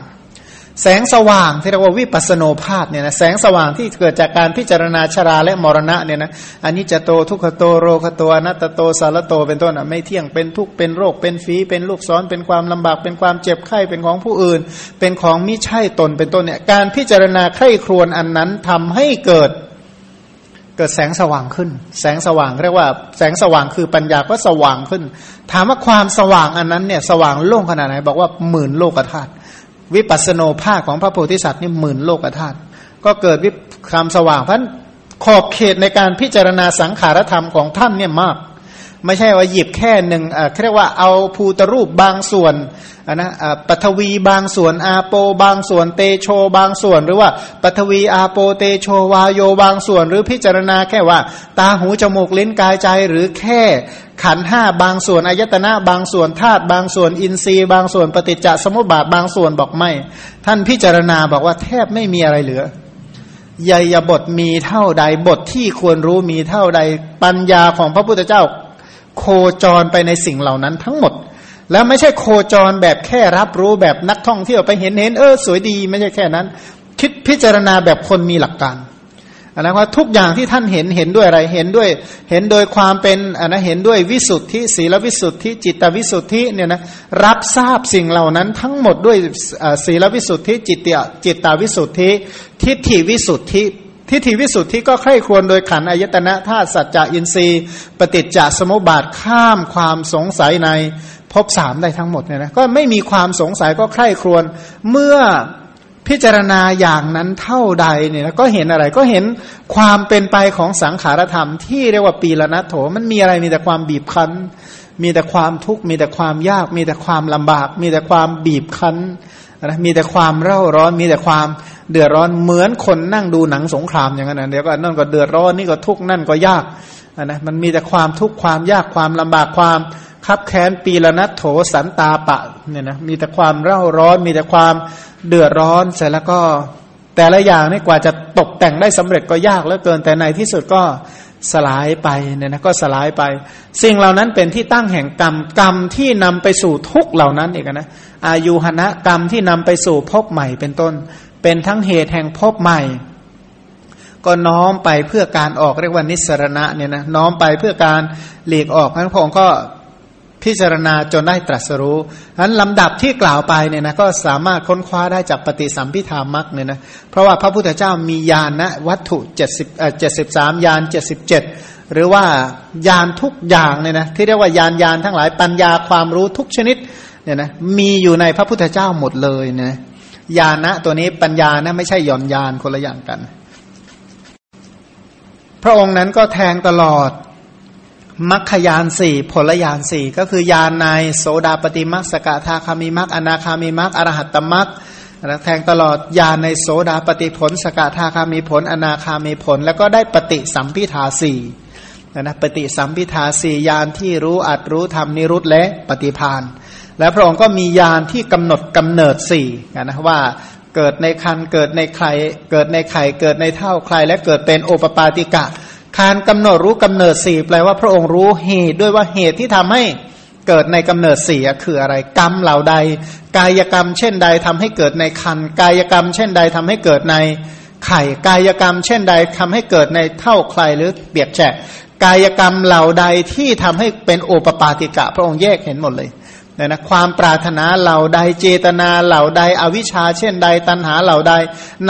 S2: แสงสว่างที่เรียกว่าวิปัสโนภาพเนี่ยนะแสงสว่างที่เกิดจากการพิจารณาชราและมรณะเนี่ยนะอันนี้จะโตทุกขโตโรคโตอนัตโตสารโตเป็นต้นอะไม่เที่ยงเป็นทุกข์เป็นโรคเป็นฝีเป็นลูกซ้อนเป็นความลำบากเป็นความเจ็บไข้เป็นของผู้อื่น เป็นของมิใช่ตนเป็นต้นเนี่ยการพิจารณาไข้ครวนอันนั้นทำให้เกิดเกิดแสงสว่างขึ้น แสงสว่างเรียกว่าแสงสว่างคือปัญญาก็สว่างขึ้น ถามว่าความสว่างอันนั้นเนี่ยสว่างโล่งขนาดไหนบอกว่าหมื่นโลกธาตุ วิปัสโนภาคของพระโพธิสัตว์นี่หมื่นโลกธาตุก็เกิดวิความสว่างเพราะขอบเขตในการพิจารณาสังขารธรรมของท่านเนี่ยมาก ไม่ใช่ว่าหยิบแค่หนึ่งเรียกว่าเอาภูตรูปบางส่วนนะปฐวีบางส่วนอาโปบางส่วนเตโชบางส่วน หรือว่าปฐวีอาโปเตโชวาโยบางส่วน หรือพิจารณาแค่ว่า ตาหูจมูกลิ้นกายใจหรือแค่ขันห้าบางส่วนอายตนะบางส่วนธาตุบางส่วนอินทรีย์ บางส่วนปฏิจจสมุปบาทบางส่วนบอกไม่ ท่านพิจารณาบอกว่าแทบไม่มีอะไรเหลือใหญ่บทมีเท่าใดบทที่ควรรู้มีเท่าใดปัญญาของพระพุทธเจ้า โคจรไปในสิ่งเหล่านั้นทั้งหมด แล้วไม่ใช่โคจรแบบแค่รับรู้แบบนักท่องเที่ยวไปเห็นเห็นเออสวยดีไม่ใช่แค่นั้น คิดพิจารณาแบบคนมีหลักการอันนั้นว่าทุกอย่างที่ท่านเห็นเห็นด้วยอะไรเห็นด้วย เห็นโดยความเป็นอันนะเห็นด้วยวิสุทธิศีลวิสุทธิจิตวิสุทธิเนี่ยนะรับทราบสิ่งเหล่านั้นทั้งหมดด้วยศีลวิสุทธิจิตติจิตตวิสุทธิทิฏฐิวิสุทธิ ทิฏฐิวิสุทธิก็ใคร่ควญโดยขันอายตนะธาตุสัจจะอินทรีย์ ปฏิจจสมุปบาทข้ามความสงสัยในภพสามได้ทั้งหมดเนี่ยนะก็ไม่มีความสงสัยก็ใคร่ครวญเมื่อพิจารณาอย่างนั้นเท่าใดเนี่ยนะก็เห็นอะไรก็เห็นความเป็นไปของสังขารธรรมที่เรียกว่าปีละนัโถมันมีอะไรมีแต่ความบีบคั้น มีแต่ความทุกข์มีแต่ความยาก มีแต่ความลำบาก มีแต่ความบีบคั้น นะมีแต่ความเร่าร้อนมีแต่ความเดือดร้อนเหมือนคนนั่งดูหนังสงครามอย่างนั้นนะเดี๋ยวก็นั่นก็เดือดร้อนนี่ก็ทุกข์นั่นก็ยากนะมันมีแต่ความทุกข์ความยากความลำบากความคับแค้นปีละนัดโถสันตาปะเนี่ยนะมีแต่ความเร่าร้อน มีแต่ความเดือดร้อนเสร็จแล้วก็แต่ละอย่างนี่กว่าจะตกแต่งได้สำเร็จก็ยากเหลือเกินแต่ในที่สุดก็ สลายไปเนี่ยนะก็สลายไป สิ่งเหล่านั้นเป็นที่ตั้งแห่งกรรมกรรมที่นำไปสู่ทุกเหล่านั้นเองนะอายุหณะกรรมที่นำไปสู่พบใหม่เป็นต้น เป็นทั้งเหตุแห่งพบใหม่ ก็น้อมไปเพื่อการออกเรียกว่านิสรณะเนี่ยนะน้อมไปเพื่อการหลีกออกนั้นพระองค์ก็ พิจารณาจนได้ตรัสรู้ฉะนั้นลำดับที่กล่าวไปเนี่ยนะก็สามารถค้นคว้าได้จากปฏิสัมพิธามักเนี่ยนะเพราะว่าพระพุทธเจ้ามียานนะวัตถุเจ็ดสิบเจ็ดสิบสามยานเจ็ดสิบเจ็ดหรือว่ายานทุกอย่างเนี่ยนะที่เรียกว่ายานยานทั้งหลายปัญญาความรู้ทุกชนิดเนี่ยนะมีอยู่ในพระพุทธเจ้าหมดเลยนะยานะตัวนี้ปัญญานะไม่ใช่หย่อนยานคนละอย่างกัน พระองค์นั้นก็แทงตลอด มัคคยานสี่ผลยานสี่ก็คือยานในโสดาปฏิมัคสกทาคามิมัคอนาคามิมัคอรหัตตมัคแทงตลอดยานในโสดาปฏิผล สกทาคามีผล อนาคามีผล แล้วก็ได้ปฏิสัมพิทาสี่นะปฏิสัมพิทาสี่ยานที่รู้อัดรู้ทำนิรุตและปฏิพานแล้วพระองค์ก็มียานที่กำหนดกำเนิดสี่นะว่าเกิดในคันเกิดในใครเกิดในไข่เกิดในเท่าใครและเกิดเป็นโอปปาติกะ การกำหนดรู้กำเนิดสี่แปลว่าพระองค์รู้เหตุด้วยว่าเหตุที่ทำให้เกิดในกำเนิดสี่คืออะไรกรรมเหล่าใด กายกรรมเช่นใดทำให้เกิดในคันกายกรรมเช่นใดทำให้เกิดในไข่กายกรรม เช่นใดทำให้เกิดในเท่าใครหรือเปียกแฉะกายกรรมเหล่าใดที่ทำให้เป็นโอปปาติกะ พระองค์แยกเห็นหมดเลย เนี่ยนะความปรารถนาเหล่าใดเจตนาเหล่าใดอวิชชาเช่นใดตัณหาเหล่าใด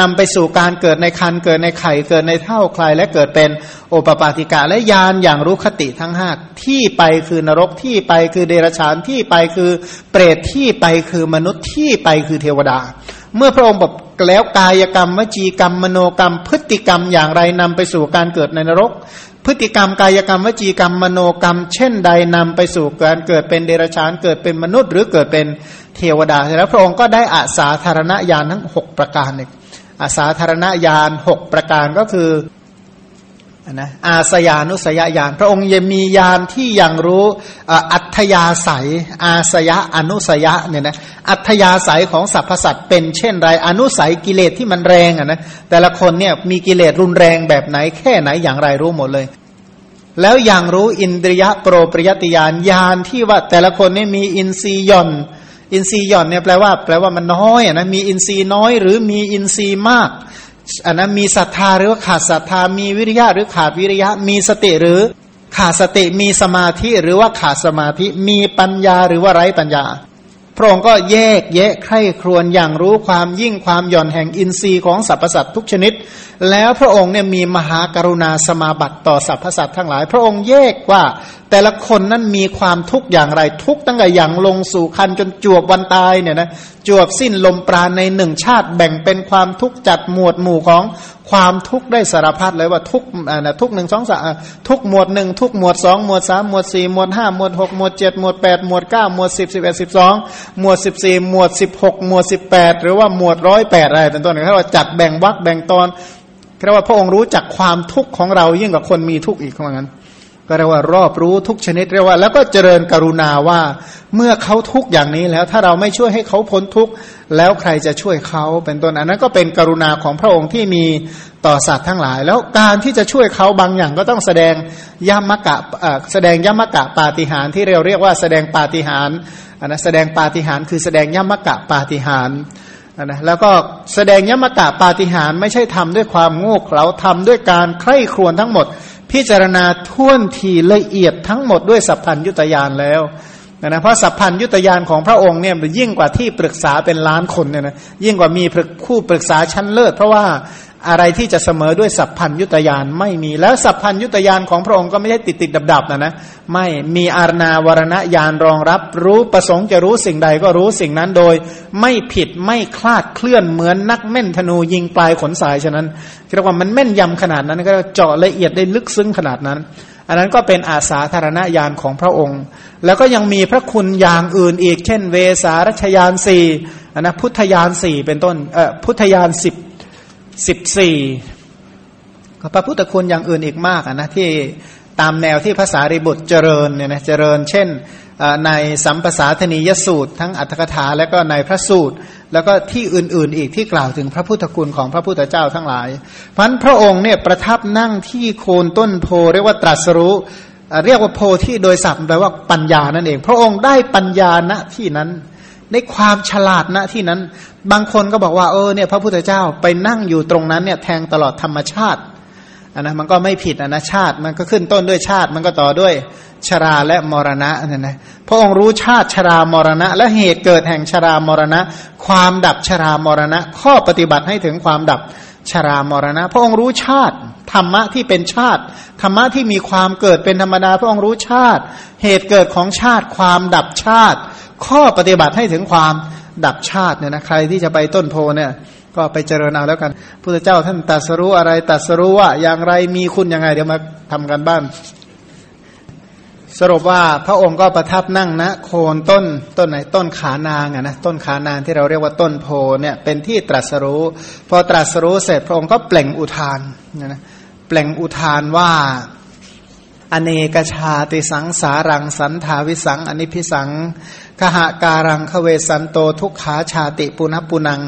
S2: นำไปสู่การเกิดในคันเกิดในไข่เกิดในเท่าใครและเกิดเป็นโอปปาติกะและยานอย่างรู้คติทั้งห้าที่ไปคือนรกที่ไปคือเดรัจฉานที่ไปคือเปรตที่ไปคือมนุษย์ที่ไปคือเทวดาเมื่อพระองค์บอกแล้วกายกรรม วจีกรรม มโนกรรม พฤติกรรมอย่างไรนำไปสู่การเกิดในนรก พฤติกรรมกายกรรม วจีกรรมมโนกรรม เช่นใดนำไปสู่การเกิดเป็นเดรัจฉานเกิดเป็นมนุษย์ หรือเกิดเป็นเทวดาแล้วพระองค์ก็ได้อาสาธารณญาณทั้งหกประการเนี่ยอาสาธารณญาณหกประการก็คือ นะอาสยานุสยญาณพระองค์ยังมีญาณที่ยังรู้อัธยาศัย อาสยะอนุสยะเนี่ยนะอัธยาศัยของสรรพสัตว์เป็นเช่นไรอนุสัยกิเลสที่มันแรงอะนะแต่ละคนเนี่ยมีกิเลสรุนแรงแบบไหนแค่ไหนอย่างไรรู้หมดเลย แล้วยังรู้อินทรียะโปรปริยติยานญาณที่ว่าแต่ละคนนี่มีอินทรีย์ย่อนอินทรีย์ย่อนเนี่ยแปลว่าแปลว่ามันน้อยอะนะมีอินทรีย์น้อยหรือมีอินทรีย์มาก อันนั้นมีศรัทธาหรือว่าขาดศรัทธามีวิริยะหรือขาดวิริยะ มีสติหรือขาดสติมีสมาธิหรือว่าขาดสมาธิมีปัญญาหรือว่าไร้ปัญญา พระองค์ก็แยกแยะไข่ครวญอย่างรู้ความยิ่งความหย่อนแห่งอินทรีย์ของสรรพสัตว์ทุกชนิด แล้วพระองค์เนี่ยมีมหากรุณาสมาบัติต่อสรรพสัตว์ทั้งหลาย พระองค์แยกว่า แต่ละคนนั้นมีความทุกข์อย่างไรทุกตั้งแต่อย่างลงสู่คันจนจวบวันตายเนี่ยนะจวบสิ้นลมปราณในหนึ่งชาติแบ่งเป็นความทุกข์จัดหมวดหมู่ของความทุกข์ได้สารพัดเลยว่าทุกอ่านะทุกหนึ่งสองสาทุกหมวดหนึ่งทุกหมวดสองหมวดสามหมวดสี่หมวดห้าหมวดหกหมวดเจ็ดหมวดแปดหมวดเก้าหมวดสิบสิบเอ็ดสิบสองหมวดสิบสี่หมวดสิบหกหมวดสิบแปดหรือว่าหมวดร้อยแปดอะไรเป็นต้นเขาว่าจัดแบ่งวรรคแบ่งตอน เรียกว่าพระองค์รู้จักความทุกข์ของเรายิ่งกว่าคนมีทุกข์อีกว่าะงั้น ก็เรียกว่ารอบรู้ทุกชนิดเรียกว่า แล้วก็เจริญกรุณาว่าเมื่อเขาทุกข์อย่างนี้แล้ว ถ้าเราไม่ช่วยให้เขาพ้นทุกข์แล้วใครจะช่วยเขาเป็นต้นอันนั้นก็เป็นกรุณาของพระองค์ที่มีต่อสัตว์ทั้งหลาย แล้วการที่จะช่วยเขาบางอย่างก็ต้องแสดงยมกะแสดงยมกะปาฏิหารที่เราเรียกว่าแสดงปาฏิหารอันนั้นแสดงปาฏิหารคือแสดงยมกะปาฏิหาร นะแล้วก็แสดงยมตะปาฏิหารไม่ใช่ทำด้วยความโง่เขลาทำด้วยการใคร่ครวญทั้งหมด พิจารณาท่วนทีละเอียดทั้งหมดด้วยสัพพัญยุตยานแล้วนะเพราะสัพพัญยุตยานของพระองค์เนี่ยยิ่งกว่าที่ปรึกษาเป็นล้านคนเนี่ยนะยิ่งกว่ามีคู่ปรึกษาชั้นเลิศ เพราะว่าอะไรที่จะเสมอด้วยสัพพัญยุตยานไม่มีแล้วสัพพัญยุตยานของพระองค์ก็ไม่ใช่ติดติดดับดับนะนะไม่มีอารณาวรณญาณรองรับ รู้ประสงค์จะรู้สิ่งใดก็รู้สิ่งนั้นโดย ไม่ผิดไม่คลาดเคลื่อนเหมือนนักแม่นธนูยิงปลายขนสายฉะนั้นเรียกว่ามันแม่นยำขนาดนั้นก็เจาะละเอียดได้ลึกซึ้งขนาดนั้น อันนั้นก็เป็นอาสาธารณญาณของพระองค์ แล้วก็ยังมีพระคุณอย่างอื่นอีก เช่น เวสารัชยานสี่นะพุทธยานสี่เป็นต้นเอ่อพุทธยานสิบ สิบสี่พระพุทธคุณอย่างอื่นอีกมากนะที่ตามแนวที่ภาษาริบุตรเจริญเนี่ยนะเจริญ เช่นในสัมปสาธนียสูตร ทั้งอัตถกถาและก็ในพระสูตร แล้วก็ที่อื่นๆ อีกที่กล่าวถึงพระพุทธคุณของพระพุทธเจ้าทั้งหลายพันพระองค์เนี่ยประทับนั่งที่โคนต้นโพเรียกว่าตรัสรู้ เรียกว่าโพที่โดยศัพท์แปลว่าปัญญานั่นเอง พระองค์ได้ปัญญาณที่นั้น ในความฉลาดณที่นั้น บางคนก็บอกว่าเออเนี่ยพระพุทธเจ้าไปนั่งอยู่ตรงนั้นเนี่ยแทงตลอดธรรมชาติอันนะมันก็ไม่ผิดอันนะชาติมันก็ขึ้นต้นด้วยชาติ มันก็ต่อด้วยชราและมรณะนั่นนะพระองค์รู้ชาติชรามรณะ และเหตุเกิดแห่งชรามรณะ ความดับชรามรณะ ข้อปฏิบัติให้ถึงความดับ ชรามรณะ พระองค์รู้ชาติ ธรรมะที่เป็นชาติ ธรรมะที่มีความเกิดเป็นธรรมดา พระองค์รู้ชาติ เหตุเกิดของชาติ ความดับชาติ ข้อปฏิบัติให้ถึงความดับชาติเนี่ยนะใครที่จะไปต้นโพเนี่ยก็ไปเจริญเอาแล้วกันพุทธเจ้าท่านตัดสรู้อะไรตัดสรู้ว่าอย่างไรมีคุณยังไง เดี๋ยวมาทำกันบ้าน สรุปว่าพระองค์ก็ประทับนั่งนะโคนต้นต้นไหนต้นขานางอะนะต้นขานางที่เราเรียกว่าต้นโพเนี่ยเป็นที่ตรัสรู้ พอตรัสรู้เสร็จพระองค์ก็เปล่งอุทานนะเปล่งอุทานว่า อเนกชาติสังสารังสันทาวิสังอนิพิสังขหาการังคเวสันโตทุกขาชาติปุณปุนัง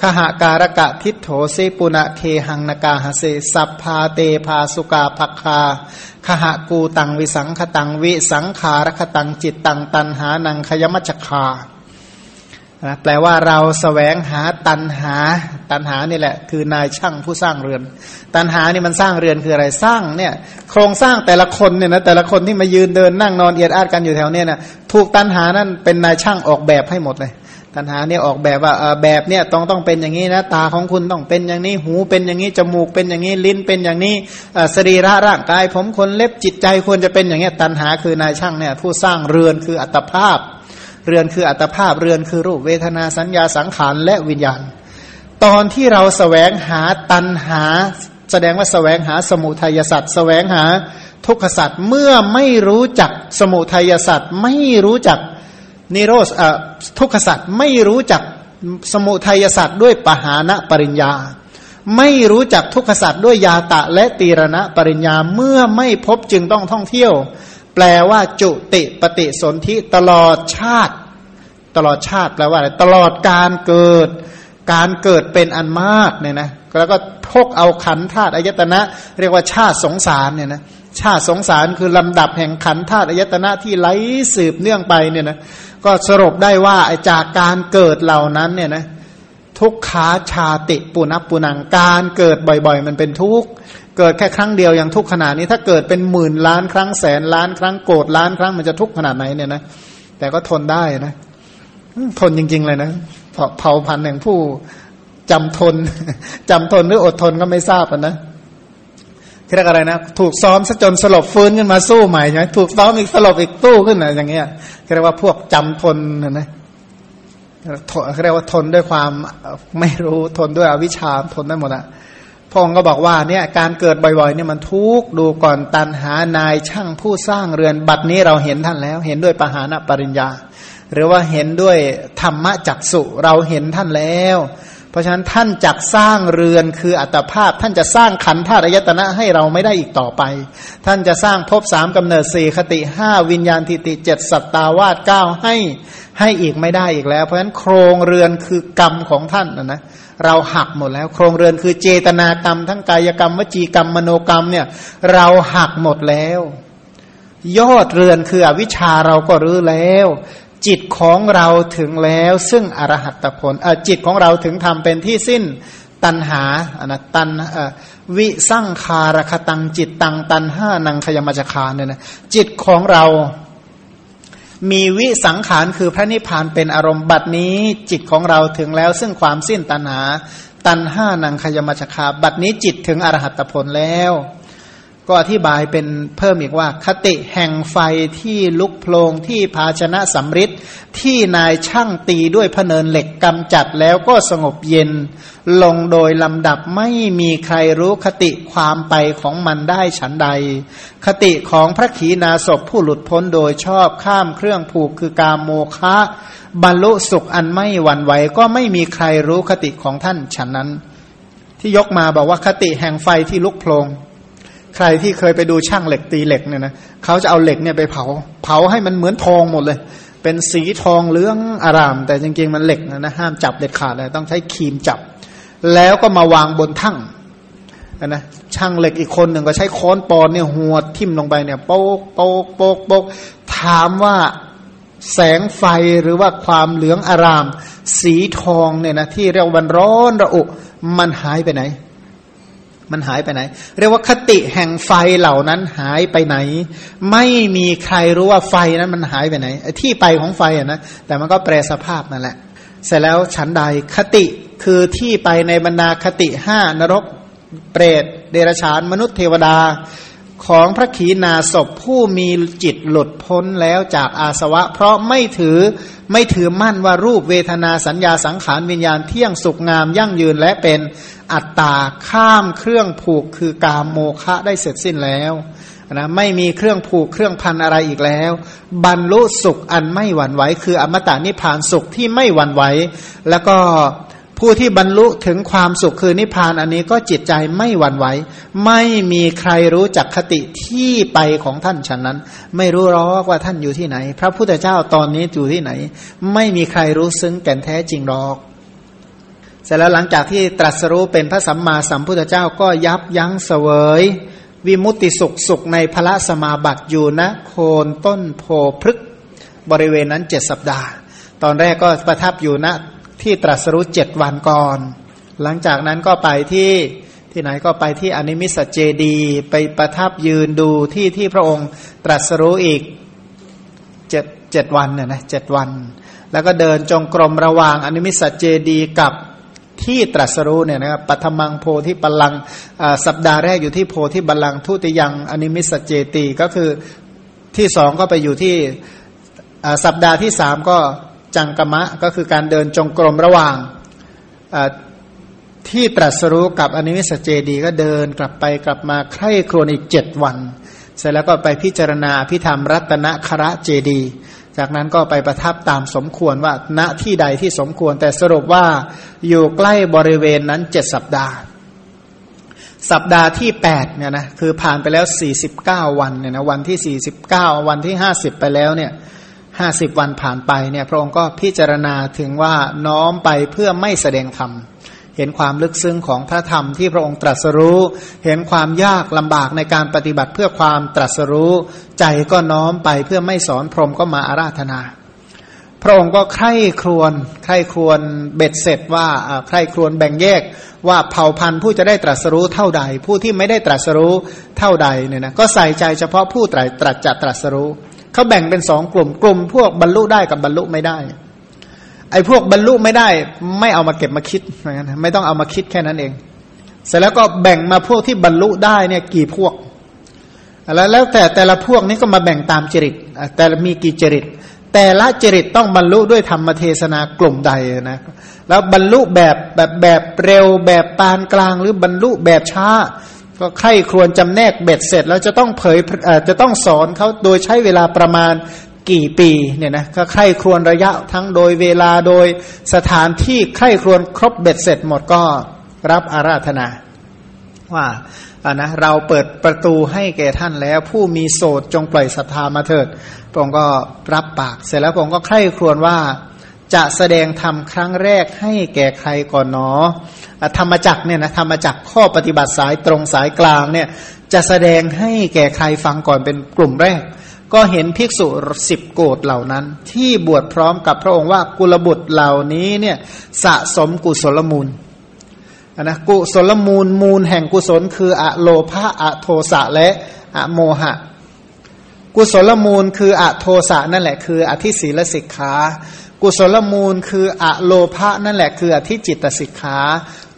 S2: ขหาการกะทิโถสิปุณะเคหังนากาหเสสัพพาเตพาสุกาภักคาขหากูตังวิสังขตังวิสังขารคตังจิตตังตันหานังขยมัจคานะแปลว่าเราสแสวงหาตันหา ตันหานี่แหละ คือนายช่างผู้สร้างเรือน ตันหานี่มันสร้างเรือนคืออะไรสร้างเนี่ยโครงสร้างแต่ละคนเนี่ยนะแต่ละคนที่มายืนเดินนั่งนอนเอียดอาดกันอยู่แถวเนี้ยนะถูกตันหานั่นเป็นนายช่างออกแบบให้หมดเลย ตันหาเนี่ยออกแบบว่าแบบเนี่ยต้องต้องเป็นอย่างนี้นะตาของคุณต้องเป็นอย่างนี้หูเป็นอย่างนี้จมูกเป็นอย่างนี้ลิ้นเป็นอย่างนี้สรีระร่างกาย ผมคนเล็บจิตใจควรจะเป็นอย่างนี้ตันหาคือนายช่างเนี่ยผู้สร้างเรือนคืออัตภาพ เรือนคืออัตภาพเรือนคือรูปเวทนาสัญญาสังขารและวิญญาณ ตอนที่เราสแสวงหาตันหา แสดงว่าสแสวงหาสมุทัยสัตว์สแสวงหาทุกขสัตว์เมื่อไม่รู้จักสมุทัยสัตว์ไม่รู้จัก นิโรธทุกขสัตว์ไม่รู้จักสมุทัยสัตว์ด้วยปหานะปริญญา ไม่รู้จักทุกขสัตว์ด้วยยาตะและตีรณะปริญญาเมื่อไม่พบจึงต้องท่องเที่ยว แปลว่าจุติปฏิสนธิตลอดชาติ ตลอดชาติแปลว่าอะไรตลอดการเกิด การเกิดเป็นอันมากเนี่ยนะแล้วก็พกเอาขันธาตุอายตนะ เรียกว่าชาติสงสารเนี่ยนะชาติสงสารคือลำดับแห่งขันธาตุอายตนะที่ไหลสืบเนื่องไปเนี่ยนะ ก็สรุปได้ว่าจากการเกิดเหล่านั้นเนี่ยนะทุกขาชาติปุนับปุนังการเกิดบ่อยๆ มันเป็นทุกข์เกิดแค่ครั้งเดียวอย่างทุกขนาดนี้ถ้าเกิดเป็นหมื่นล้านครั้งแสนล้านครั้งโกรธล้านครั้งมันจะทุกขนาดไหนเนี่ยนะแต่ก็ทนได้นะทนจริง ๆ เลยนะเผ่าพันธุ์แห่งผู้จำทนจำทนหรืออดทนก็ไม่ทราบนะ เรียกอะไรนะ ถูกซ้อมซะจนสลบฟื้นขึ้นมาสู้ใหม่ใช่ไหมถูกซ้อมอีกสลบอีกตู้ขึ้นอะไรอย่างเงี้ยเรียกว่าพวกจำทนนะนะเรียกว่าทนด้วยความไม่รู้ทนด้วยอวิชชาทนได้หมดอะพงก็บอกว่าเนี่ยการเกิดบ่อยๆเนี่ยมันทุกดูก่อนตันหานายช่างผู้สร้างเรือนบัดนี้เราเห็นท่านแล้ว เห็นด้วยปหานปริญญา หรือว่าเห็นด้วยธรรมจักสุเราเห็นท่านแล้ว เพราะฉะนั้นท่านจักสร้างเรือนคืออัตภาพ ท่านจะสร้างขันธาตุอายตนะให้เราไม่ได้อีกต่อไป ท่านจะสร้างภพสามกำเนิดสี่คติห้าวิญญาณทิติเจ็ดสัตตาวาสเก้าให้ให้อีกไม่ได้อีกแล้ว เพราะฉะนั้นโครงเรือนคือกรรมของท่านนะนะเราหักหมดแล้ว โครงเรือนคือเจตนากรรม ทั้งกายกรรมวจีกรรมมโนกรรมเนี่ยเราหักหมดแล้ว ยอดเรือนคืออวิชาเราก็รื้อแล้ว จิตของเราถึงแล้ว ซึ่งอรหัตผลจิตของเราถึงทำเป็นที่สิ้นตันหาอนะตันวิสร้างคารคตังจิตตังตันห้านังขยมัจคาเนี่ยนะจิตของเรามีวิสังขารคือพระนิพพานเป็นอารมณ์บัดนี้ จิตของเราถึงแล้ว ซึ่งความสิ้นตัณหา ตันห้านังขยมัจคาบัดนี้จิตถึงอรหัตผลแล้ว ก็อธิบายเป็นเพิ่มอีกว่า คติแห่งไฟที่ลุกโพลงที่ภาชนะสำริดที่นายช่างตีด้วยพเนินเหล็กกำจัดแล้วก็สงบเย็น ลงโดยลำดับไม่มีใครรู้คติความไปของมันได้ฉันใด คติของพระขีณาสพผู้หลุดพ้นโดยชอบข้ามเครื่องผูกคือกามโมคะบรรลุสุขอันไม่หวั่นไหวก็ไม่มีใครรู้คติของท่านฉันนั้น ที่ยกมาบอกว่าคติแห่งไฟที่ลุกโพลง ใครที่เคยไปดูช่างเหล็กตีเหล็กเนี่ยนะเขาจะเอาเหล็กเนี่ยไปเผา เผาให้มันเหมือนทองหมดเลย เป็นสีทองเหลืองอาราม แต่จริงๆมันเหล็กนะนะห้ามจับเด็ดขาดเลยต้องใช้ครีมจับ แล้วก็มาวางบนทั่งนะช่างเหล็กอีกคนหนึ่งก็ใช้ค้อนปอนเนี่ยหัวทิ่มลงไปเนี่ยโป๊กโป๊กโป๊กโป๊กถามว่าแสงไฟหรือว่าความเหลืองอาราม สีทองเนี่ยนะที่เรียกวันร้อนระอุมันหายไปไหน มันหายไปไหน เรียกว่าคติแห่งไฟเหล่านั้นหายไปไหน ไม่มีใครรู้ว่าไฟนั้นมันหายไปไหนที่ไปของไฟอะนะแต่มันก็แปรสภาพนั่นแหละ เสร็จแล้วฉันใดคติคือที่ไปในบรรดาคติห้านรก เปรต เดรัจฉาน มนุษย์เทวดา ของพระขีณาสพผู้มีจิตหลุดพ้นแล้วจากอาสวะ เพราะไม่ถือไม่ถือมั่นว่ารูปเวทนาสัญญาสังขารวิญญาณเที่ยงสุขงามยั่งยืนและเป็นอัตตาข้ามเครื่องผูกคือกามโมคะได้เสร็จสิ้นแล้วนะไม่มีเครื่องผูกเครื่องพันอะไรอีกแล้ว บรรลุสุขอันไม่หวั่นไหวคืออมตะนิพพานสุขที่ไม่หวั่นไหวแล้วก็ ผู้ที่บรรลุถึงความสุขคือนิพพานอันนี้ก็จิตใจไม่หวั่นไหวไม่มีใครรู้จักคติที่ไปของท่านฉันนั้น ไม่รู้หรอกว่าท่านอยู่ที่ไหน พระพุทธเจ้าตอนนี้อยู่ที่ไหน ไม่มีใครรู้ซึ้งแก่นแท้จริงหรอกเสร็จแล้วหลังจากที่ตรัสรู้เป็นพระสัมมาสัมพุทธเจ้าก็ยับยั้งเสวย วิมุตติสุขสุขในผลสมาบัติอยู่นะโคนต้นโพธิพฤกษ์บริเวณนั้นเจ็ดสัปดาห์ ตอนแรกก็ประทับอยู่ณนะ ที่ตรัสรู้เจ็ดวันก่อน หลังจากนั้นก็ไปที่ที่ไหนก็ไปที่อนิมิสเจดีย์ไปประทับยืนดูที่ที่พระองค์ตรัสรู้อีกเจ็ดเจ็ดวันเนี่ยนะเจ็ดวัน แล้วก็เดินจงกรมระหว่างอนิมิสเจดีย์กับที่ตรัสรู้เนี่ยนะครับปฐมังโพธิบัลลังกัง สัปดาห์แรกอยู่ที่โพธิบัลลังก์ ทุติยังอนิมิสเจติ ก็คือที่สองก็ไปอยู่ที่สัปดาห์ที่สามก็ จังกมะก็คือการเดินจงกรมระหว่างที่ตรัสรู้กับอนิมิสเจดีย์ก็เดินกลับไปกลับมาใคร่ครวญอีกเจ็ดวัน เสร็จแล้วก็ไปพิจารณาอภิธรรมรัตนฆรเจดีย์ จากนั้นก็ไปประทับตามสมควรว่าณที่ใดที่สมควร แต่สรุปว่าอยู่ใกล้บริเวณนั้นเจ็ดสัปดาห์ สัปดาห์ที่แปดเนี่ยนะคือผ่านไปแล้วสี่สิบเก้าวันเนี่ยนะวันที่สี่สิบเก้าวันที่ห้าสิบไปแล้วเนี่ย ห้าสิบวันผ่านไปเนี่ยพระองค์ก็พิจารณาถึงว่าน้อมไปเพื่อไม่แสดงธรรมเห็นความลึกซึ้งของพระธรรมที่พระองค์ตรัสรู้ เห็นความยากลำบากในการปฏิบัติเพื่อความตรัสรู้ ใจก็น้อมไปเพื่อไม่สอนพรหมก็มาอาราธนา พระองค์ก็ใคร่ครวญใคร่ครวญเบ็ดเสร็จว่าใคร่ครวญแบ่งแยกว่าเผ่าพันธุ์ผู้จะได้ตรัสรู้เท่าใด ผู้ที่ไม่ได้ตรัสรู้เท่าใดเนี่ยนะก็ใส่ใจเฉพาะผู้ตรัสตรัสจะตรัสรู้ เขาแบ่งเป็นสองกลุ่ม กลุ่มพวกบรรลุได้กับบรรลุไม่ได้ ไอ้พวกบรรลุไม่ได้ ไม่เอามาเก็บมาคิดนกันไม่ต้องเอามาคิดแค่นั้นเอง เสร็จแล้วก็แบ่งมาพวกที่บรรลุได้เนี่ยกี่พวก แล้วแล้วแต่แต่ละพวกนี้ก็มาแบ่งตามจริต แต่มีกี่จริต แต่ละจริตต้องบรรลุด้วยธรรมเทศนากลุ่มใดนะ แล้วบรรลุแบบแบบแบบเร็วแบบปานกลางหรือบรรลุแบบช้า ก็ใคร่ครวญจำแนกเบ็ดเสร็จ แล้วจะต้องเผยจะต้องสอนเขาโดยใช้เวลาประมาณกี่ปีเนี่ยนะก็ใคร่ครวญระยะทั้งโดยเวลาโดยสถานที่ใคร่ครวญครบเบ็ดเสร็จหมดก็รับอาราธนา ว่าอ่านะเราเปิดประตูให้แก่ท่านแล้ว ผู้มีโสดจงปล่อยศรัทธามาเถิดพระองค์ก็รับปากเสร็จแล้วพระองค์ก็ใคร่ครวญว่า จะแสดงธรรมครั้งแรกให้แก่ใครก่อนเนอ ธรรมจักเนี่ยนะธรรมจักข้อปฏิบัติสายตรงสายกลางเนี่ยจะแสดงให้แก่ใครฟังก่อนเป็นกลุ่มแรก ก็เห็นภิกษุสิบโกดเหล่านั้น ที่บวชพร้อมกับพระองค์ว่ากุลบุตรเหล่านี้เนี่ยสะสมกุศลมูลนะกุศลมูลมูลแห่งกุศลคืออะโลภะอะโทสะและอะโมหะ กุศลมูลคืออะโทสะนั่นแหละคืออธิศีลสิกขา กุศลมูลคืออะโลภะนั่นแหละคืออธิจิตสิกขา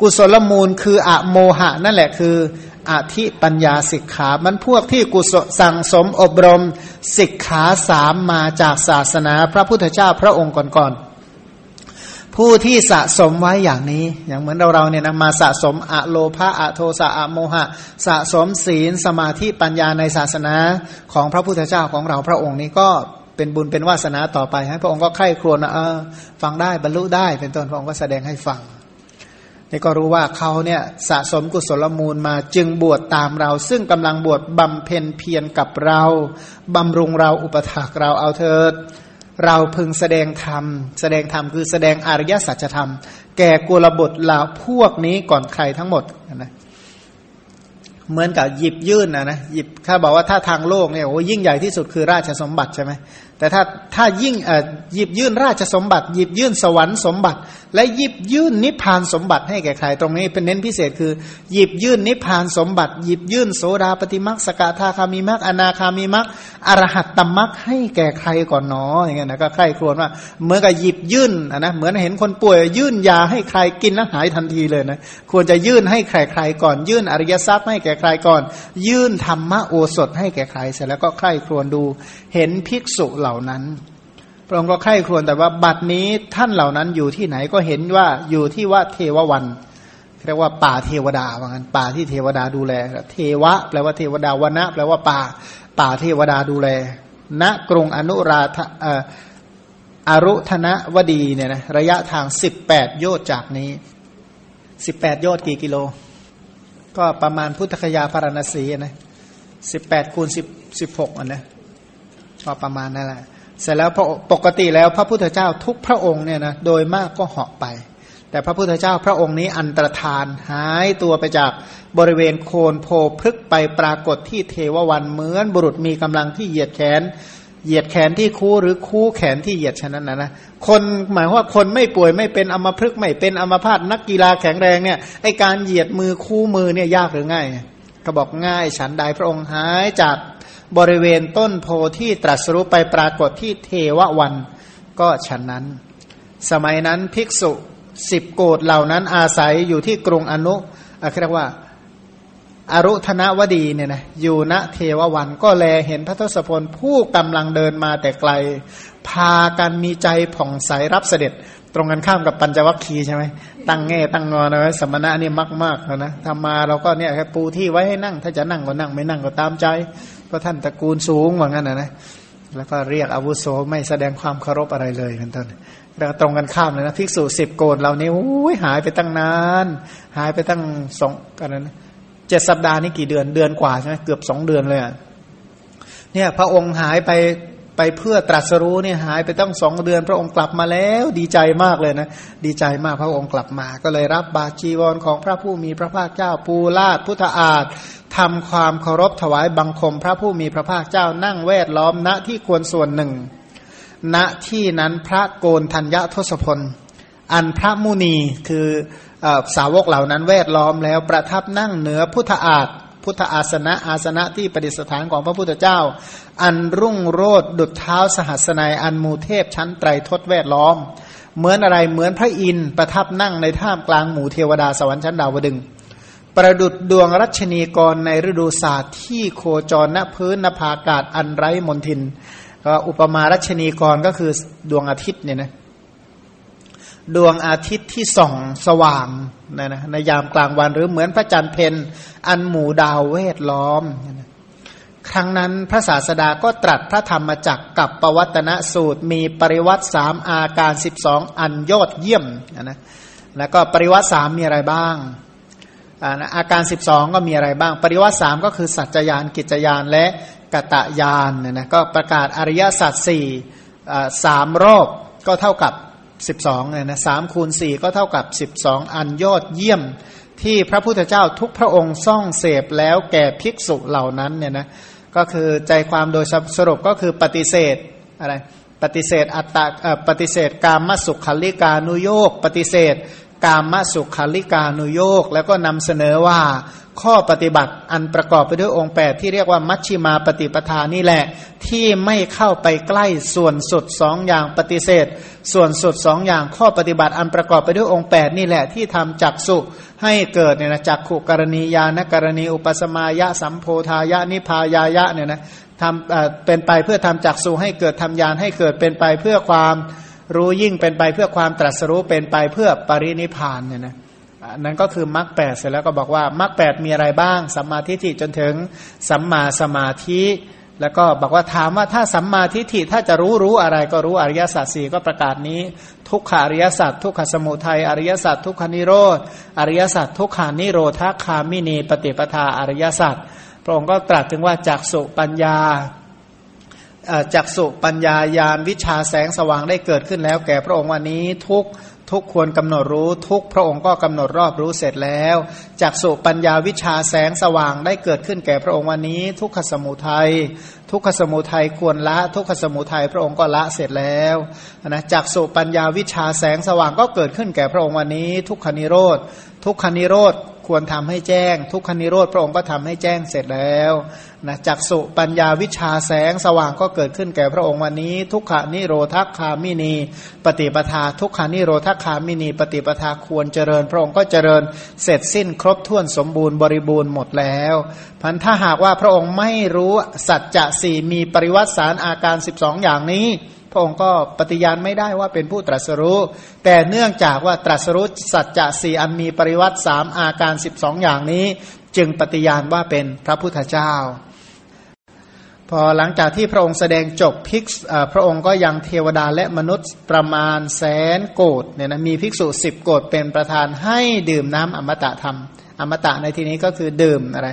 S2: กุศลมูลคืออะโมหะ นั่นแหละคืออธิปัญญาสิกขา มันพวกที่กุศลสั่งสมอบรมสิกขาสามมาจากศาสนาพระพุทธเจ้าพระองค์ก่อนๆ ผู้ที่สะสมไว้อย่างนี้ อย่างเหมือนเราเราเนี่ยนะมาสะสมอะโลภะอะโทสะอะโมหะ สะสมศีลสมาธิปัญญาในศาสนาของพระพุทธเจ้าของเราพระองค์นี้ก็ เป็นบุญเป็นวาสนาต่อไปให้พระองค์ก็ไข้ครวญนะเออฟังได้บรรลุได้ เป็นต้นพระองค์ก็แสดงให้ฟังนี่ก็รู้ว่าเขาเนี่ยสะสมกุศลมูลมาจึงบวชตามเรา ซึ่งกำลังบวชบำเพ็ญเพียรกับเราบำรุงเราอุปถากเราเอาเถิด เราพึงแสดงธรรม แสดงธรรมคือแสดงอริยสัจธรรม แก่กุลบุตรเหล่าพวกนี้ก่อนใครทั้งหมดนะเหมือนกับหยิบยื่นนะนะหยิบถ้าบอกว่าถ้าทางโลกเนี่ยโอ้ยิ่งใหญ่ที่สุดคือราชสมบัติใช่ไหม แต่ถ้าถ้ายิ่งหยิบยื่นราชสมบัติหยิบยื่นสวรรค์สมบัติ และหยิบยื่นนิพพานสมบัติให้แก่ใครตรงนี้เป็นเน้นพิเศษคือ หยิบยื่นนิพพานสมบัติ หยิบยื่นโสดาปฏิมักสกทาคามีมักอนาคามีมักอรหัตตมักให้แก่ใครก่อนหนออย่างเงี้ยนะก็ใครครวญว่าเมื่อกับหยิบยื่นนะเหมือนเห็นคนป่วยยื่นยาให้ใครกินแล้วหายทันทีเลยนะควรจะยื่นให้ใครใครก่อน ยื่นอริยทรัพย์ให้แก่ใครก่อน ยื่นธรรมะโอสถให้แก่ใครเสร็จแล้วก็ใครครวญดูเห็นภิกษุเหล่านั้น พระองค์ก็ไข้ครวญแต่ว่าบัดนี้ท่านเหล่านั้นอยู่ที่ไหนก็เห็นว่าอยู่ที่ว่าเทววันเรียกว่าป่าเทวดาว่างั้นป่าที่เทวดาดูแล เทวะ แปลว่าเทวดาวันะแปลว่าป่า ป่าเทวดาดูแล ณกรุงอนุราธอารุธนวดีเนี่ยนะระยะทางสิบแปดโยชน์จากนี้สิบแปดโยชน์กี่กิโล ก็ประมาณพุทธคยาพารณสีนะสิบแปดคูณสิบสิบหกอันนะ ก็ประมาณนั่นแหละ เสร็จแล้วปกติแล้วพระพุทธเจ้าทุกพระองค์เนี่ยนะโดยมากก็เหาะไป แต่พระพุทธเจ้าพระองค์นี้อันตรธานหายตัวไปจากบริเวณโคนโพพฤกไปปรากฏที่เทววันเหมือนบุรุษมีกำลังที่เหยียดแขน เหยียดแขนที่คู่หรือคู่แขนที่เหยียดฉะนั้นนะนะคนหมายว่าคนไม่ป่วยไม่เป็นอมพฤกษ์ไม่เป็นอมพาตนักกีฬาแข็งแรงเนี่ยไอการเหยียดมือคู่มือเนี่ยยากหรือง่ายก็บอกง่ายฉันใดพระองค์หายจาก บริเวณต้นโพที่ตรัสรู้ไปปรากฏที่เทววัน ก็ฉันนั้น สมัยนั้นภิกษุสิบโกดเหล่านั้นอาศัยอยู่ที่กรุงอนุอะเรียกว่าอารุธนวดีเนี่ยนะอยู่ณเทววันก็แลเห็นพระทศพลผู้กำลังเดินมาแต่ไกล พากันมีใจผ่องใสรับเสด็จ ตรงกันข้ามกับปัญจวัคคีย์ใช่ไหมตั้งแง่ตั้งงอนไว้สมณะนี่มากมากนะทำมาเราก็เนี่ยแค่ปูที่ไว้ให้นั่ง ถ้าจะนั่งก็นั่งไม่นั่งก็ตามใจ ก็ท่านตระกูลสูงว่างั้นนะนะแล้วก็เรียกอาวุโสไม่แสดงความเคารพอะไรเลยกันต้นแล้วตรงกันข้ามเลยนะภิกษุสิบโกดเหล่านี้โอ้ยหายไปตั้งนาน หายไปตั้งสองกันนะเจ็ดสัปดาห์นี่กี่เดือนเดือนกว่าใช่ไหมเกือบสองเดือนเลยอะเนี่ยพระองค์หายไป ไปเพื่อตรัสรู้เนี่ยหายไปตั้งสองเดือน พระองค์กลับมาแล้ว ดีใจมากเลยนะ ดีใจมากพระองค์กลับมา ก็เลยรับบาจีวรของพระผู้มีพระภาคเจ้าปูลาดพุทธอาฏทำความเคารพถวายบังคม พระผู้มีพระภาคเจ้านั่งแวดล้อมณที่ควรส่วนหนึ่ง ณที่นั้นพระโกนธัญญทศพล อันพระมุนีคืออสาวกเหล่านั้นแวดล้อมแล้วประทับนั่งเหนือพุทธอาฏ พุทธอาสนะอาสนะที่ประดิษฐานของพระพุทธเจ้า อันรุ่งโรดดุจเท้าสหัสนัยอันมูเทพชั้นไตรทศแวดล้อม เหมือนอะไรเหมือนพระอินทร์ประทับนั่งในท่ามกลางหมู่เทวดาสวรรค์ชั้นดาวดึง ประดุดดวงรัชนีกรในฤดูศาสตร์ที่โคจรณพื้นนภาอากาศอันไร้มนทินก็อุปมารัชนีกรก็คือดวงอาทิตย์เนี่ยนะ ดวงอาทิตย์ที่ส่องสว่างนะนะในยามกลางวันหรือเหมือนพระจันทร์เพนอันหมู่ดาวเวทล้อมครั้งนั้นพระศาสดาก็ตรัสพระธรรมจักกับปวัตนสูตร มีปริวัติสามอาการสิบสองอันยอดเยี่ยมนะแล้วก็ปริวัติสามมีอะไรบ้างอาการสิบสองก็มีอะไรบ้าง ปริวัติสามก็คือสัจจยานกิจยานและกตะยานเนี่ยนะก็ประกาศอริยสัจสี่สามรอบก็เท่ากับ สิบสองเนี่ยนะสามคูณสี่ก็เท่ากับสิบสองอันยอดเยี่ยมที่พระพุทธเจ้าทุกพระองค์ซ่องเสพแล้วแก่ภิกษุเหล่านั้นเนี่ยนะก็คือใจความโดยสรุปก็คือปฏิเสธอะไรปฏิเสธอัตตาปฏิเสธกามสุขขัลิกานุโยกปฏิเสธกามสุขขัลิกานุโยกแล้วก็นำเสนอว่า ข้อปฏิบัติอันประกอบไปด้วยองค์8ที่เรียกว่ามัชชิมาปฏิปทานี่แหละ ที่ไม่เข้าไปใกล้ส่วนสุดสองอย่างปฏิเสธ ส่วนสุดสองอย่างข้อปฏิบัติอันประกอบไปด้วยองค์8นี่แหละที่ทำจักสุให้เกิดเนี่ยนะจักขุกรณียานกรณีอุปสมายะสัมโพธายะนิพายายะเนี่ยนะทำเป็นไปเพื่อทำจักสุให้เกิดทำยานให้เกิดเป็นไปเพื่อความรู้ยิ่งเป็นไปเพื่อความตรัสรู้เป็นไปเพื่อปรินิพานเนี่ยนะ นั่นก็คือมรรคแปดเสร็จแล้วก็บอกว่ามรรคแปดมีอะไรบ้าง สัมมาทิฏฐิจนถึงสัมมาสมาธิ แล้วก็บอกว่าถามว่าถ้าสัมมาทิฏฐิถ้าจะรู้รู้อะไรก็รู้อริยสัจสี่ก็ประกาศนี้ ทุกขาริยสัจทุกขสมุทัยอริยสัจทุกขานิโรธอริยสัจทุกขานิโรธาคามินีปฏิปทาอริยสัจพระองค์ก็ตรัสถึงว่าจากสุปัญญาจักสุปัญญายานวิชาแสงสว่างได้เกิดขึ้นแล้วแก่พระองค์วันนี้ทุก ทุกควรกำหนดรู้ทุกพระองค์ก็กำหนดรอบรู้เสร็จแล้วจากสุปัญญาวิชาแสงสว่างได้เกิดขึ้นแก่พระองค์วันนี้ ทุกขสมุทัยทุกขสมุทัยควรละ ทุกขสมุทัยพระองค์ก็ละเสร็จแล้วนะจากสุปัญญาวิชาแสงสว่างก็เกิดขึ้นแก่พระองค์วันนี้ ทุกขนิโรธทุกขนิโรธ ควรทำให้แจ้ง ทุกขนิโรธพระองค์ก็ทำให้แจ้งเสร็จแล้วนะจักสุปัญญาวิชาแสงสว่างก็เกิดขึ้นแก่พระองค์วันนี้ ทุกขานิโรธคามินี ปฏิปทา ทุกขานิโรธคามินี ปฏิปทาควรเจริญ พระองค์ก็เจริญเสร็จสิ้นครบถ้วนสมบูรณ์บริบูรณ์หมดแล้วพันถ้าหากว่าพระองค์ไม่รู้สัจจะสี่มีปริวัติสารอาการ 12 อย่างนี้ ระองค์ก็ปฏิญาณไม่ได้ว่าเป็นผู้ตรัสรู้ แต่เนื่องจากว่าตรัสรู้สัจจะสี่อันมีปริวัติสามอาการสิบสองอย่างนี้ จึงปฏิญาณว่าเป็นพระพุทธเจ้า พอหลังจากที่พระองค์แสดงจบภิกษุพระองค์ก็ยังเทวดาและมนุษย์ประมาณแสนโกดเนี่ยนะมีภิกษุสิบโกดเป็นประธานให้ดื่มน้ำอมตะธรรม อมตะในที่นี้ก็คือดื่มอะไร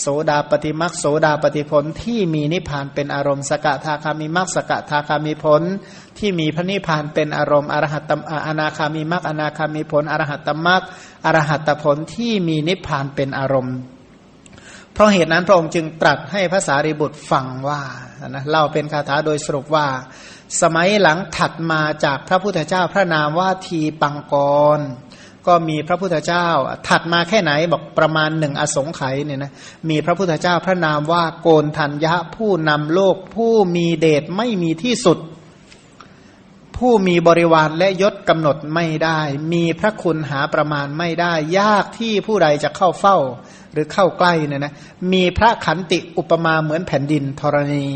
S2: โสดาปฏิมักโสดาปฏิผลที่มีนิพพานเป็นอารมณ์สกทาคามิมักสกทาคามิผล ที่มีพระนิพพานเป็นอารมณ์อรหัตตอนาคามิมักอนาคามิผลอรหัตตมักอรหัตตผลที่มีนิพพานเป็นอารมณ์ เพราะเหตุนั้นพระองค์จึงตรัสให้ภาษาริบุตรฟังว่านะเล่าเป็นคาถาโดยสรุปว่า สมัยหลังถัดมาจากพระพุทธเจ้าพระนามว่าทีปังกร ก็มีพระพุทธเจ้า ถัดมาแค่ไหนบอกประมาณหนึ่งอสงไขยเนี่ยนะมีพระพุทธเจ้าพระนามว่าโกนทัญญะผู้นำโลก ผู้มีเดชไม่มีที่สุด ผู้มีบริวารและยศกำหนดไม่ได้ มีพระคุณหาประมาณไม่ได้ ยากที่ผู้ใดจะเข้าเฝ้าหรือเข้าใกล้เนี่ยนะมีพระขันติอุปมาเหมือนแผ่นดินธรณี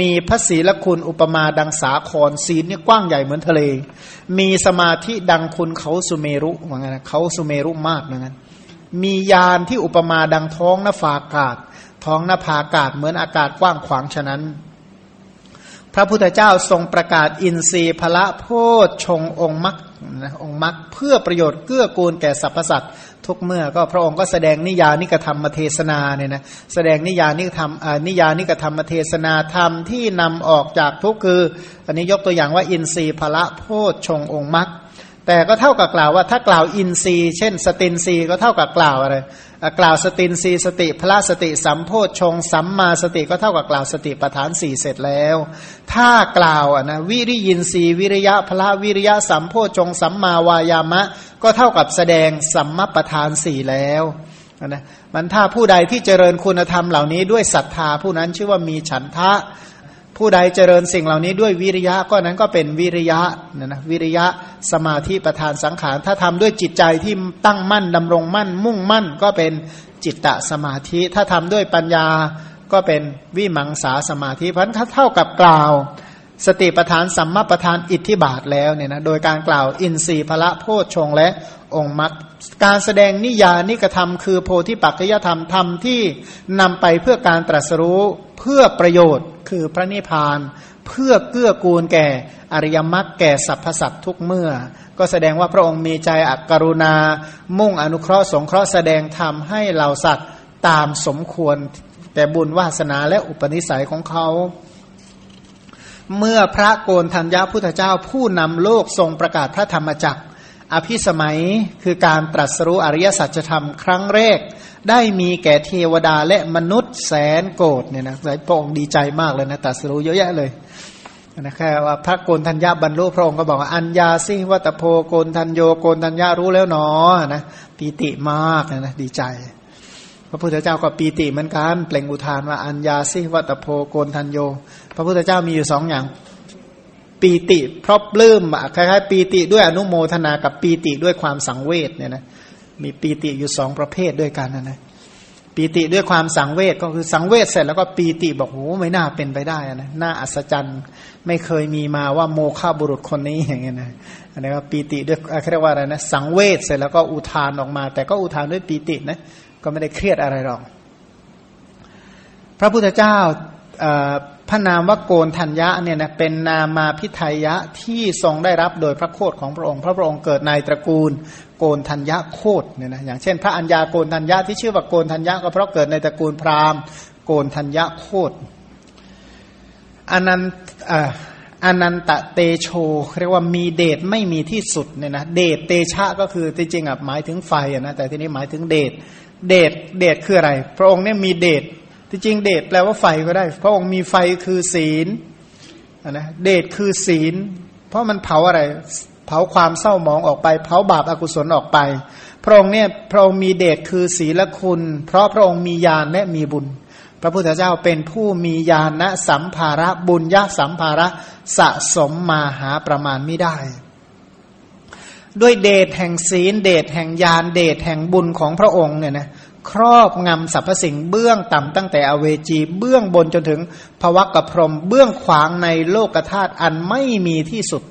S2: มีพระศีลคุณอุปมาดังสาครศีลนี่กว้างใหญ่เหมือนทะเล มีสมาธิดังคุณเขาสุเมรุเหมือนกันเขาสุเมรุมากเหมือนกันมียานที่อุปมาดังท้องนภาอากาศ ท้องนภาอากาศเหมือนอากาศกว้างขวางฉะนั้น พระพุทธเจ้าทรงประกาศอินทรีย์พละโพชชงองค์มรรคองค์มรรคเพื่อประโยชน์เกื้อกูลแก่สรรพสัตว์ ทุกเมื่อก็พระองค์ก็แสดงนิยานิกธรรมเทศนาเนี่ยนะแสดงนิยานิกธรรมนิยานิกธรรมเทศนาธรรมที่นำออกจากทุกคือ อันนี้ยกตัวอย่างว่าอินทรีย์พละโพชชงองค์มรรคแต่ก็เท่ากับกล่าวว่าถ้ากล่าวอินทรีย์ เช่น สตินทรีย์ก็เท่ากับกล่าวอะไร กล่าวสตินรีสติพระสติสัมโพชงสัมมาสติก็เท่ากับกล่าวสติประฐานสี่เสร็จแล้ว ถ้ากล่าวนะวิริยินรีวิริยะพระวิริยะสัมโพชงสัมมาวายามะ ก็เท่ากับแสดงสัมมาปทานสี่แล้วนะมันถ้าผู้ใดที่เจริญคุณธรรมเหล่านี้ด้วยศรัทธาผู้นั้นชื่อว่ามีฉันทะ ผู้ใดเจริญสิ่งเหล่านี้ด้วยวิริยะก็นั้นก็เป็นวิริยะนะนะวิริยะสมาธิประธานสังขาร ถ้าทำด้วยจิตใจที่ตั้งมั่นดำรงมั่น มุ่งมั่นก็เป็นจิตตสมาธิ ถ้าทำด้วยปัญญาก็เป็นวิมังสาสมาธิ เพราะถ้าเท่ากับกล่าว สติประธานสัมมาประธานอิทธิบาทแล้วเนี่ยนะโดยการกล่าวอินทรีย์พละโพชฌงและองค์มรรคการแสดงนิยานิกธรรม คือโพธิปัจจยธรรมธรรมที่นำไปเพื่อการตรัสรู้เพื่อประโยชน์คือพระนิพพาน เพื่อเกื้อกูลแก่อริยมรรคแก่สรรพสัตว์ทุกเมื่อ ก็แสดงว่าพระองค์มีใจอักรุณา มุ่งอนุเคราะห์สงเคราะห์แสดงธรรมให้เหล่าสัตว์ตามสมควร แต่บุญวาสนาและอุปนิสัยของเขา เมื่อพระโกนธัญญาพุทธเจ้าผู้นำโลกทรงประกาศพระธรรมจักร อภิสมัยคือการตรัสรู้อริยสัจธรรมครั้งแรก ได้มีแก่เทวดาและมนุษย์แสนโกรธเนี่ยนะสายพระองค์ดีใจมากเลยนะตรัสรู้เยอะแยะเลยนะแค่ว่าพระโกนทัญญาบรรลุพระองค์ก็บอกว่าอัญญาสิวัตโพโกนทัญโยโกนทัญญารู้แล้วหนอนะปีติมากนะนะดีใจ พระพุทธเจ้าก็ปีติเหมือนกันเปล่งอุทานว่าอัญญาสิวัตโพโกนทัญโย พระพุทธเจ้ามีอยู่สองอย่าง ปีติเพราะปลื้มคล้ายๆปีติด้วยอนุโมทนากับปีติด้วยความสังเวชเนี่ยนะมีปีติอยู่สองประเภทด้วยกันนะนะปีติด้วยความสังเวชก็คือสังเวชเสร็จแล้วก็ปีติบอกโอ้ไม่น่าเป็นไปได้นะน่าอัศจรรย์ไม่เคยมีมาว่าโมฆะบุรุษคนนี้อย่างเงี้ยนะอันนี้ก็ปีติด้วยเรียกว่าอะไรนะสังเวชเสร็จแล้วก็อุทานออกมา แต่ก็อุทานด้วยปีตินะก็ไม่ได้เครียดอะไรหรอก พระพุทธเจ้า พระนามว่าโกนทัญญะเนี่ยนะเป็นนามาพิไทยะที่ทรงได้รับโดยพระโคดของพระองค์ พระองค์เกิดในตระกูลโกนทัญญะโคดเนี่ยนะอย่างเช่น พระอัญญาโกนทัญญะที่ชื่อว่าโกนทัญญะก็เพราะเกิดในตระกูลพราหมณ์ โกนทัญญะโคดอนันต์อนันตเตโชเรียกว่ามีเดชไม่มีที่สุดเนี่ยนะเดชเตชะก็คือจริงๆอะหมายถึงไฟนะแต่ที่นี้หมายถึงเดชเดชเดชคืออะไร พระองค์เนี่ยมีเดช ที่จริงเดชแปลว่าไฟก็ได้ พระองค์มีไฟคือศีลนะเดชคือศีล เพราะมันเผาอะไร เผาความเศร้าหมองออกไป เผาบาปอากุศลออกไป พระองค์เนี่ยพระองค์มีเดชคือศีลคุณ เพราะพระองค์มีญาณและมีบุญ พระพุทธเจ้าเป็นผู้มีญาณสัมภาระบุญยะสัมภาระสะสมมาหาประมาณไม่ได้ ด้วยเดชแห่งศีลเดชแห่งญาณเดชแห่งบุญของพระองค์เนี่ยนะ ครอบงำสรรพสิ่งเบื้องต่ำตั้งแต่อเวจี เบื้องบนจนถึงภวกพรม เบื้องขวางในโลกธาตุอันไม่มีที่สุด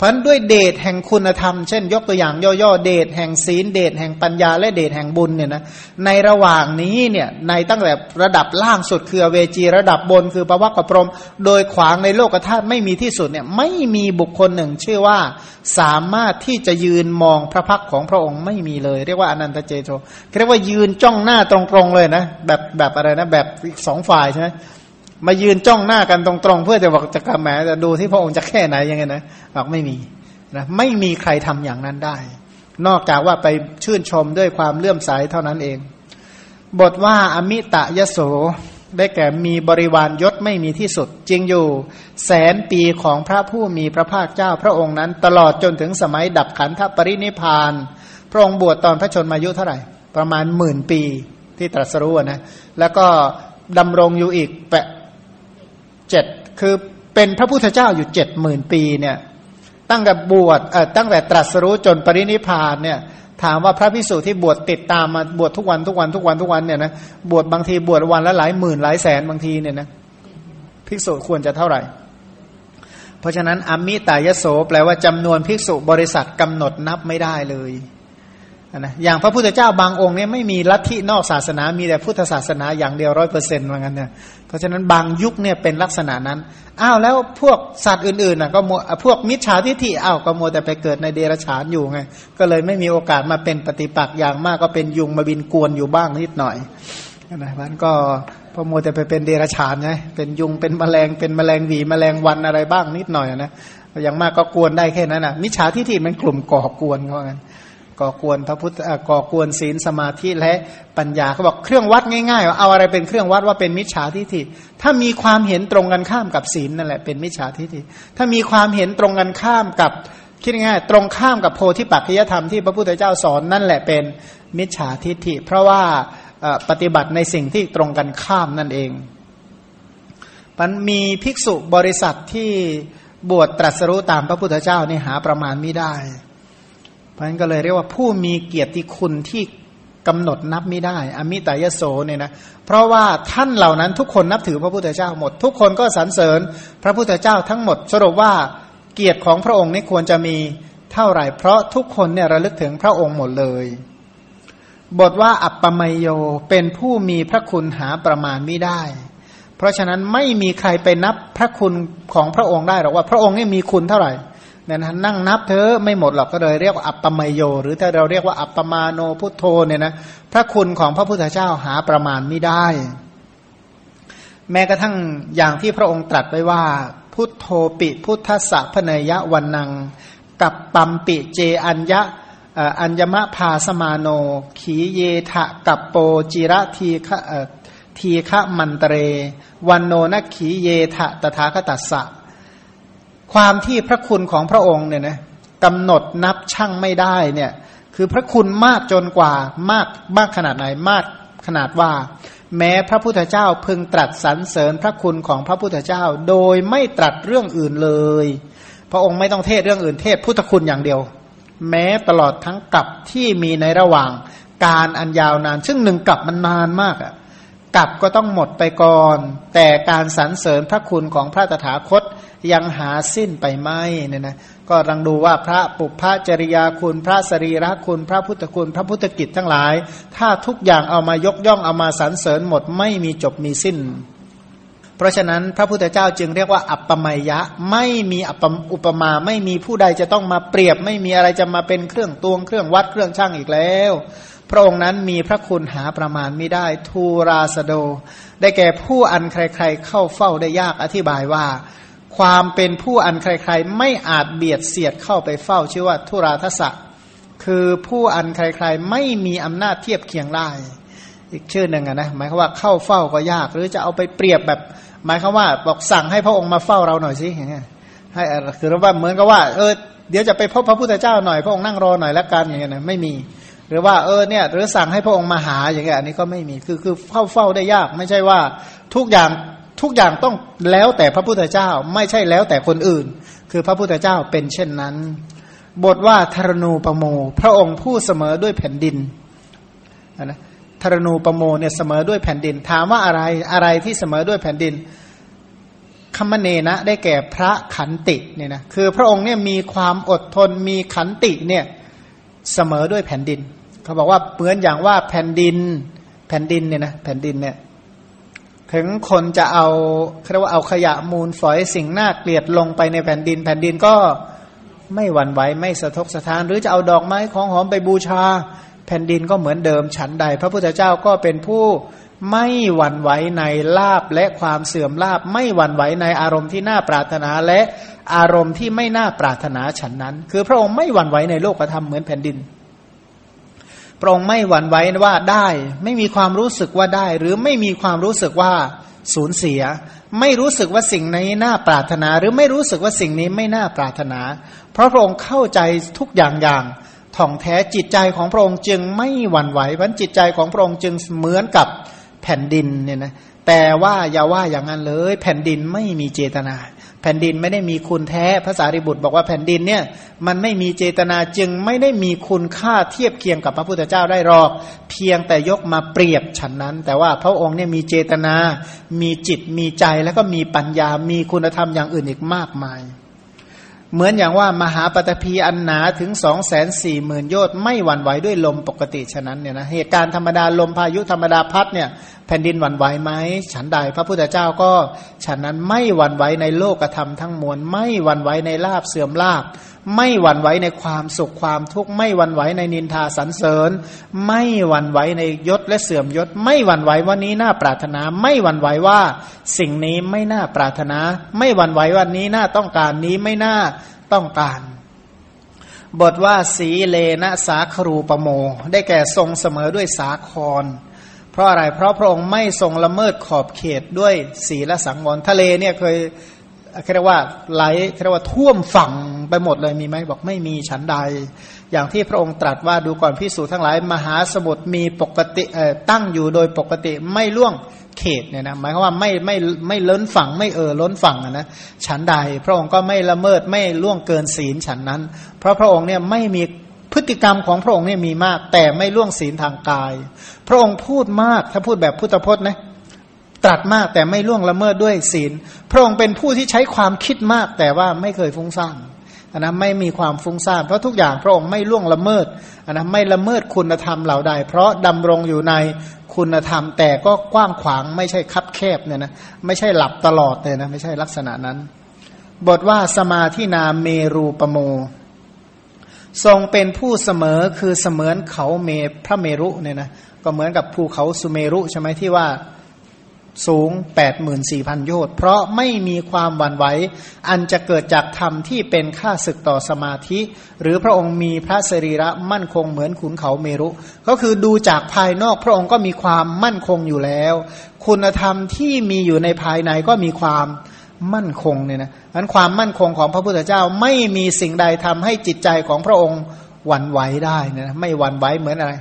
S2: พันด้วยเดชแห่งคุณธรรม เช่น ยกตัวอย่างย่อๆ เดชแห่งศีลเดชแห่งปัญญา และเดชแห่งบุญเนี่ยนะในระหว่างนี้เนี่ยในตั้งแต่ระดับล่างสุดคือเวจีระดับบนคือประวักพรม โดยขวางในโลกธาตุไม่มีที่สุดเนี่ยไม่มีบุคคลหนึ่ง ชื่อว่าสามารถที่จะยืนมองพระพักของพระองค์ไม่มีเลย เรียกว่าอนันตเจโชเรียกว่ายืนจ้องหน้าตรงๆเลยนะแบบแบบอะไรนะแบบสองฝ่ายใช่ไหม มายืนจ้องหน้ากันตรงๆเพื่อจะบอกจะกำแหมจะดูที่พระองค์จะแค่ไหนยังไงนะบอกไม่มีนะไม่มีใครทำอย่างนั้นได้ นอกจากว่าไปชื่นชมด้วยความเลื่อมใสเท่านั้นเอง บทว่าอมิตะยโสได้แก่มีบริวารยศไม่มีที่สุด จริงอยู่แสนปีของพระผู้มีพระภาคเจ้าพระองค์นั้น ตลอดจนถึงสมัยดับขันธปรินิพาน พระองค์บวชตอนพระชนมายุเท่าไหร่ ประมาณหมื่นปีที่ตรัสรู้นะแล้วก็ดำรงอยู่อีกแปะ เจ็ดคือเป็นพระพุทธเจ้าอยู่เจ็ดหมื่นปีเนี่ยตั้งแต่บวชตั้งแต่ตรัสรู้จนปรินิพานเนี่ยถามว่าพระพิสุที่บวชติดตามมาบวชทุกวันทุกวันทุกวันทุกวันเนี่ยนะบวชบางทีบวชวันละหลายหมื่นหลายแสนบางทีเนี่ยนะภิกษุควรจะเท่าไหร่ เพราะฉะนั้นอมิตายโส แปลว่าจำนวนภิกษุบริษัทกำหนดนับไม่ได้เลยนะอย่างพระพุทธเจ้าบางองค์เนี่ยไม่มีลัทธินอกศาสนา มีแต่พุทธศาสนาอย่างเดียวร้อยเปอร์เซ็นต์ว่างั้นเนี่ย เพราะฉะนั้นบางยุคเนี่ยเป็นลักษณะนั้นอ้าวแล้วพวกสัตว์อื่นๆน่ะก็มพวกมิจฉาทิฏฐิอ้าวก็มัวแต่ไปเกิดในเดรัจฉานอยู่ไงก็เลยไม่มีโอกาสมาเป็นปฏิปักษ์อย่างมากก็เป็นยุงมาบินกวนอยู่บ้างนิดหน่อยนะมันก็พอมัวแต่ไปเป็นเดรัจฉานไงเป็นยุงเป็นแมลงเป็นแมลงวีแมลงวันอะไรบ้างนิดหน่อยนะอย่างมากก็กวนได้แค่นั้นนะมิจฉาทิฏฐิมันกลุ่มก่อกวนเขางั้น ก่อกวนพระพุทธก่อกวนศีลสมาธิและปัญญาเขาบอกเครื่องวัดง่ายๆว่าเอาอะไรเป็นเครื่องวัดว่าเป็นมิจฉาทิฏฐิ ถ้ามีความเห็นตรงกันข้ามกับศีลนั่นแหละเป็นมิจฉาทิฏฐิ ถ้ามีความเห็นตรงกันข้ามกับคิดง่ายตรงข้ามกับโพธิปัจจยธรรมที่พระพุทธเจ้าสอนนั่นแหละเป็นมิจฉาทิฏฐิ เพราะว่าปฏิบัติในสิ่งที่ตรงกันข้ามนั่นเองมันมีภิกษุบริษัทที่บวชตรัสรู้ตามพระพุทธเจ้านี่หาประมาณไม่ได้ ราะฉะนั้นก็เลยเรียกว่าผู้มีเกียรติคุณที่กำหนดนับไม่ได้ อมิตายโสเนี่ยนะเพราะว่าท่านเหล่านั้นทุกคนนับถือพระพุทธเจ้าหมด ทุกคนก็สรรเสริญพระพุทธเจ้าทั้งหมด สรุปว่าเกียรติของพระองค์นี่ควรจะมีเท่าไหร่ เพราะทุกคนเนี่ยระลึกถึงพระองค์หมดเลย บทว่าอัปปมยโยเป็นผู้มีพระคุณหาประมาณไม่ได้ เพราะฉะนั้นไม่มีใครไปนับพระคุณของพระองค์ได้หรอกว่าพระองค์นี่มีคุณเท่าไหร่ เนี่ยนะนั่งนับเธอไม่หมดหรอกก็เลยเรียกว่าอัปปมโย หรือถ้าเราเรียกว่าอัปปมาโนพุทโธเนี่ยนะพระคุณของพระพุทธเจ้าหาประมาณไม่ได้ แม้กระทั่งอย่างที่พระองค์ตรัสไว้ว่า พุทโธปิพุทธสะพเนยะวันนัง กับปัมปิเจอัญญะอัญญมะพาสมาโน ขีเยทะกัปโปจิระทีฆะทีฆะมันตเร วันโนนขีเยทะตถาคตัสสะ ความที่พระคุณของพระองค์เนี่ยนะกำหนดนับช่างไม่ได้เนี่ยคือพระคุณมากจนกว่ามากมากขนาดไหนมากขนาดว่า แม้พระพุทธเจ้าพึงตรัสสรรเสริญพระคุณของพระพุทธเจ้า โดยไม่ตรัสเรื่องอื่นเลย พระองค์ไม่ต้องเทศเรื่องอื่นเทศพุทธคุณอย่างเดียว แม้ตลอดทั้งกับที่มีในระหว่างการอันยาวนาน ซึ่งหนึ่งกับมันนานมากอะกับก็ต้องหมดไปก่อน แต่การสรรเสริญพระคุณของพระตถาคต ยังหาสิ้นไปไม่เนี่ยนะก็รังดูว่าพระปุพพจริยาคุณ พระสรีระคุณ พระพุทธคุณ พระพุทธกิจทั้งหลาย ถ้าทุกอย่างเอามายกย่องเอามาสรรเสริญหมดไม่มีจบมีสิ้น เพราะฉะนั้นพระพุทธเจ้าจึงเรียกว่า อัปปมัยยะไม่มีอัปอุปมาไม่มีผู้ใดจะต้องมาเปรียบ ไม่มีอะไรจะมาเป็นเครื่องตวงเครื่องวัดเครื่องช่างอีกแล้ว พระองค์นั้นมีพระคุณหาประมาณไม่ได้ทูราสโด ได้แก่ผู้อันใครๆเข้าเฝ้าได้ยากอธิบายว่า ความเป็นผู้อันใครๆ ไม่อาจเบียดเสียดเข้าไปเฝ้าชื่อว่าทุราทศะคือผู้อันใครๆ ไม่มีอำนาจเทียบเคียงได้ อีกชื่อหนึ่งนะหมายความว่าเข้าเฝ้าก็ยาก หรือจะเอาไปเปรียบแบบ หมายความว่าบอกสั่งให้พระองค์มาเฝ้าเราหน่อยสิอย่างเงี้ยให้คือว่าเหมือนกับว่าเออเดี๋ยวจะไปพบพระพุทธเจ้าหน่อยพระองค์นั่งรอหน่อยแล้วกันอย่างเงี้ยนะไม่มี หรือว่าเออเนี่ยหรือสั่งให้พระองค์มาหาอย่างเงี้ยอันนี้ก็ไม่มีคือคือเข้าเฝ้าได้ยากไม่ใช่ว่าทุกอย่าง ทุกอย่างต้องแล้วแต่พระพุทธเจ้าไม่ใช่แล้วแต่คนอื่น คือพระพุทธเจ้าเป็นเช่นนั้น บทว่าธรณูปโม พระองค์ผู้เสมอด้วยแผ่นดินนะธรณูปโมเนี่ยเสมอด้วยแผ่นดิน ถามว่าอะไรอะไรที่เสมอด้วยแผ่นดินคัมเนนะได้แก่พระขันติเนี่ยนะคือพระองค์เนี่ยมีความอดทนมีขันติเนี่ยเสมอด้วยแผ่นดิน เขาบอกว่าเหมือนอย่างว่าแผ่นดินแผ่นดินเนี่ยนะแผ่นดินเนี่ย ถึงคนจะเอาเรียกว่าเอาขยะมูลฝอยสิ่งน่าเกลียดลงไปในแผ่นดิน แผ่นดินก็ไม่หวั่นไหวไม่สะทกสะท้าน หรือจะเอาดอกไม้ของหอมไปบูชา แผ่นดินก็เหมือนเดิมฉันใด พระพุทธเจ้าก็เป็นผู้ไม่หวั่นไหวในลาบและความเสื่อมลาบ ไม่หวั่นไหวในอารมณ์ที่น่าปรารถนาและอารมณ์ที่ไม่น่าปรารถนาฉันนั้น คือพระองค์ไม่หวั่นไหวในโลกธรรมเหมือนแผ่นดิน พระองค์ไม่หวั่นไหวว่าได้ ไม่มีความรู้สึกว่าได้ หรือไม่มีความรู้สึกว่าสูญเสีย ไม่รู้สึกว่าสิ่งนี้น่าปรารถนา หรือไม่รู้สึกว่าสิ่งนี้ไม่น่าปรารถนา เพราะพระองค์เข้าใจทุกอย่างอย่างท่องแท้จิตใจของพระองค์จึงไม่หวั่นไหวเพราะจิตใจของพระองค์จึงเหมือนกับแผ่นดินเนี่ยนะแต่ว่าอย่าว่าอย่างนั้นเลย แผ่นดินไม่มีเจตนา แผ่นดินไม่ได้มีคุณแท้ภาษาริบุตรบอกว่าแผ่นดินเนี่ยมันไม่มีเจตนาจึงไม่ได้มีคุณค่าเทียบเคียงกับพระพุทธเจ้าได้หรอก เพียงแต่ยกมาเปรียบฉันนั้น แต่ว่าพระองค์เนี่ยมีเจตนา มีจิตมีใจแล้วก็มีปัญญา มีคุณธรรมอย่างอื่นอีกมากมาย เหมือนอย่างว่ามหาปฐพีอันหนาถึงสองแสนสี่หมื่นโยชน์ไม่หวั่นไหวด้วยลมปกติฉะนั้นเนี่ยนะเหตุการณ์ธรรมดาลมพายุธรรมดาพัดเนี่ยแผ่นดินหวั่นไหวไหมฉันใดพระพุทธเจ้าก็ฉันนั้นไม่หวั่นไหวในโลกธรรมทั้งมวลไม่หวั่นไหวในลาบเสื่อมลาบ ไม่หวั่นไหวในความสุขความทุกข์ไม่หวั่นไหวในนินทาสรรเสริญ ไม่หวั่นไหวในยศและเสื่อมยศ ไม่หวั่นไหวว่านี้น่าปรารถนา ไม่หวั่นไหวว่าสิ่งนี้ไม่น่าปรารถนา ไม่หวั่นไหวว่านี้น่าต้องการนี้ไม่น่าต้องการ บทว่าสีเลนะสาครูปโม ได้แก่ทรงเสมอด้วยสาคร เพราะอะไรเพราะพระองค์ไม่ทรงละเมิดขอบเขตด้วยศีลสังวรทะเลเนี่ยเคย เรียกว่าไหลเรียกว่าท่วมฝั่งไปหมดเลยมีไหมบอกไม่มีฉันใด อย่างที่พระองค์ตรัสว่าดูก่อนพิสูจทั้งหลาย มหาสมุทรมีปกติตั้งอยู่โดยปกติไม่ล่วงเขตเนี่ยนะหมายความว่าไม่ไม่ไม่ล้นฝั่งไม่เออล้นฝั่งนะฉันใด พระองค์ก็ไม่ละเมิดไม่ล่วงเกินศีลฉันนั้น เพราะพระองค์เนี่ยไม่มีพฤติกรรมของพระองค์เนี่ยมีมาก แต่ไม่ล่วงศีลทางกาย พระองค์พูดมากถ้าพูดแบบพุทธพจน์นะ ตรัสมากแต่ไม่ล่วงละเมิดด้วยศีล พระองค์เป็นผู้ที่ใช้ความคิดมากแต่ว่าไม่เคยฟุ้งซ่านนะไม่มีความฟุ้งซ่านเพราะทุกอย่างพระองค์ไม่ล่วงละเมิดนะไม่ละเมิดคุณธรรมเหล่าใด เพราะดำรงอยู่ในคุณธรรม แต่ก็กว้างขวางไม่ใช่คับแคบเนี่ยนะไม่ใช่หลับตลอดเลยนะไม่ใช่ลักษณะนั้น บทว่าสมาธินาเมรูปโม ทรงเป็นผู้เสมอคือเสมือนเขาเมพระเมรุเนี่ยนะก็เหมือนกับภูเขาสุเมรุใช่ไหมที่ว่า สูงแปดหมื่นสี่พันโยชน์เพราะไม่มีความหวั่นไหวอันจะเกิดจากธรรมที่เป็นค่าศึกต่อสมาธิ หรือพระองค์มีพระสรีระมั่นคงเหมือนขุนเขาเมรุ ก็คือดูจากภายนอกพระองค์ก็มีความมั่นคงอยู่แล้ว คุณธรรมที่มีอยู่ในภายในก็มีความมั่นคงเนี่ยนะนั้นความมั่นคงของพระพุทธเจ้าไม่มีสิ่งใดทำให้จิตใจของพระองค์หวั่นไหวได้นะไม่หวั่นไหวเหมือนอะไร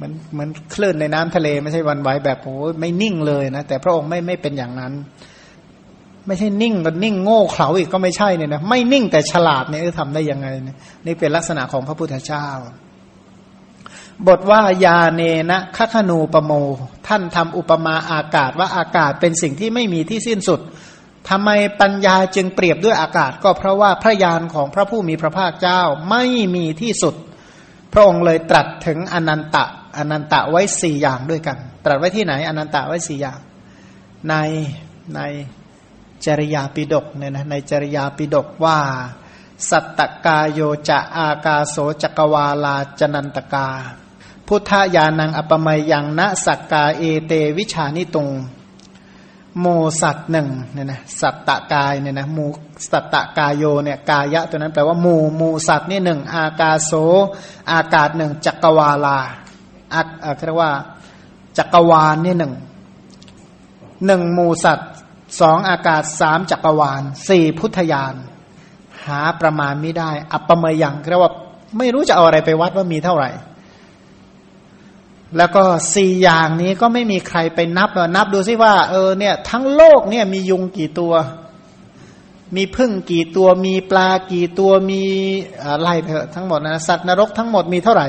S2: มือนเหมือนคลื่นในน้ำทะเลไม่ใช่วันไหวแบบโอ้ไม่นิ่งเลยนะแต่พระองค์ไม่ไม่เป็นอย่างนั้น ไม่ใช่นิ่งก็นิ่งโง่เขลาอีกก็ไม่ใช่เนี่ยนะไม่นิ่งแต่ฉลาดเนี่ยจะทำได้ยังไงนี่เป็นลักษณะของพระพุทธเจ้า บทว่ายาเนนะคขนูปโม ท่านทำอุปมาอากาศว่าอากาศเป็นสิ่งที่ไม่มีที่สิ้นสุดทำไมปัญญาจึงเปรียบด้วยอากาศ ก็เพราะว่าพระยานของพระผู้มีพระภาคเจ้าไม่มีที่สุด พระองค์เลยตรัสถึงอนันตะ อนันตะไว้สี่อย่างด้วยกัน ตรัสไว้ที่ไหน อนันตะไว้สี่อย่าง ในในจริยาปิดกเนี่ยนะในจริยาปิดกว่า สัตตกาโยจะอากาโสจักวาลาจนันตกา พุทธญาณังอปมัยยังณสักกาเอเตวิชานิตุงโมสัตหนึ่งเนี่ยนะสัตตกายเนี่ยนะมูสัตตกายโยเนี่ยกายะตัวนั้นแปลว่ามูมูสัตนี่หนึ่งอากาโสอากาศหนึ่งจักวาลา อักเรียกว่าจักรวาลนี่หนึ่งหนึ่งมูสัตว์สองอากาศสามจักรวาลสี่พุทธยาน หาประมาณไม่ได้ อัปปเมยังเรียกว่าไม่รู้จะเอาอะไรไปวัดว่ามีเท่าไหร่ แล้วก็สี่อย่างนี้ก็ไม่มีใครไปนับนับดูซิว่าเออเนี่ยทั้งโลกเนี่ยมียุงกี่ตัว มีพึ่งกี่ตัวมีปลากี่ตัวมีอะไรเถอะทั้งหมดนะสัตว์นรกทั้งหมดมีเท่าไหร่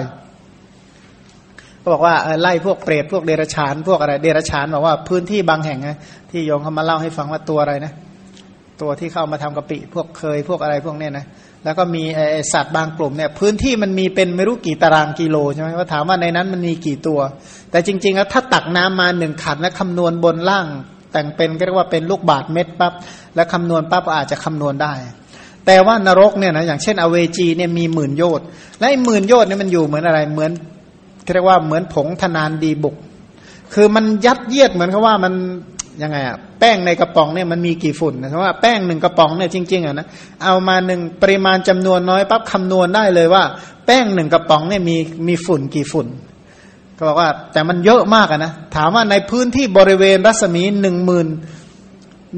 S2: ก็บอกว่าไล่พวกเปรตพวกเดรัจฉาน พวกอะไรเดรัจฉานบอกว่าพื้นที่บางแห่งนะที่โยงเขามาเล่าให้ฟังว่าตัวอะไรนะตัวที่เข้ามาทำกะปิ พวกเคยพวกอะไรพวกเนี้ยนะแล้วก็มีไอสัตว์บางกลุ่มเนี่ยพื้นที่มันมีเป็นไม่รู้กี่ตารางกิโลใช่ไหมว่าถามว่าในนั้นมันมีกี่ตัว แต่จริงๆแล้วถ้าตักน้ำมาหนึ่งขันแล้วคำนวณบนล่าง แต่งเป็นก็เรียกว่าเป็นลูกบาทเม็ดปั๊บแล้วคำนวณปั๊บอาจจะคำนวณได้ แต่ว่านรกเนี่ยนะอย่างเช่นอเวจีเนี่ยมีหมื่นโยชน์และหมื่นโยชน์เนี่ยมันอยู่เหมือนอะไรเหมือน เรียกว่าเหมือนผงธนานดีบุก คือมันยัดเยียดเหมือนกับว่ามันยังไงอะแป้งในกระป๋องเนี่ยมันมีกี่ฝุ่นนะว่าแป้งหนึ่งกระป๋องเนี่ยจริงๆอะนะเอามาหนึ่งปริมาณจำนวนน้อยปั๊บคำนวณได้เลยว่า แป้งหนึ่งกระป๋องเนี่ยมีมีฝุ่นกี่ฝุ่นก็บอกว่าแต่มันเยอะมากนะถามว่าในพื้นที่บริเวณรัศมีหนึ่งหมื่น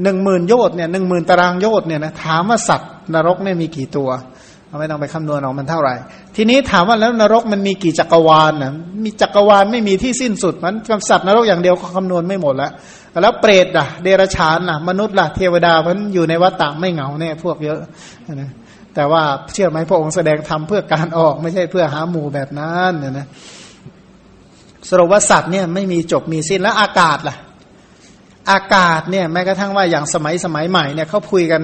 S2: หนึ่งหมื่นโยชน์เนี่ยหนึ่งหมื่นตารางโยชน์เนี่ยนะถามว่าสัตว์นรกเนี่ยมีกี่ตัว ไม่ต้องไปคำนวณออกมันเท่าไหร่ ทีนี้ถามว่าแล้วนรกมันมีกี่จักรวาลนะมีจักรวาลไม่มีที่สิ้นสุดมันสัตว์นรกอย่างเดียวก็คำนวณไม่หมดแล้วแล้วเปรตล่ะ เดรัจฉานล่ะ มนุษย์ล่ะ เทวดาเพราะอยู่ในวัฏฏะไม่เหงาแน่พวกเยอะนะแต่ว่าเชื่อไหมพระองค์แสดงธรรมเพื่อการออกไม่ใช่เพื่อหาหมู่แบบนั้นเนี่ยนะสรุปว่าสัตว์เนี่ยไม่มีจบมีสิ้นแล้วอากาศล่ะ อากาศเนี่ยแม้กระทั่งว่าอย่างสมัยสมัยใหม่เนี่ยเขาคุยกัน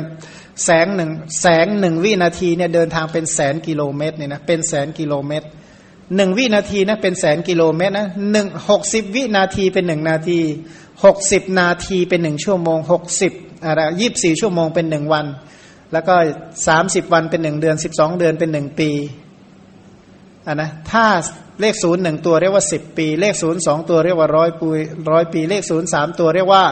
S2: แสงหนึ่งแสงหนึ่งวินาทีเนี่ยเดินทางเป็นแสนกิโลเมตรเนี่ยนะเป็นแสนกิโลเมตรหนึ่งวินาทีนะเป็นแสนกิโลเมตรนะหนึ่งหกสิบวินาทีเป็นหนึ่งนาทีหกสิบนาทีเป็นหนึ่งชั่วโมงหกสิบอะไรยี่บสี่ชั่วโมงเป็นหนึ่งวัน แล้วก็สามสิบวันเป็นหนึ่งเดือนสิบสองเดือนเป็นหนึ่งปีอะนะถ้าเลขศูนย์หนึ่งตัวเรียกว่าสิบปี เลขศูนย์สองตัวเรียกว่าร้อยปีร้อยปี เลขศูนย์สามตัวเรียกว่า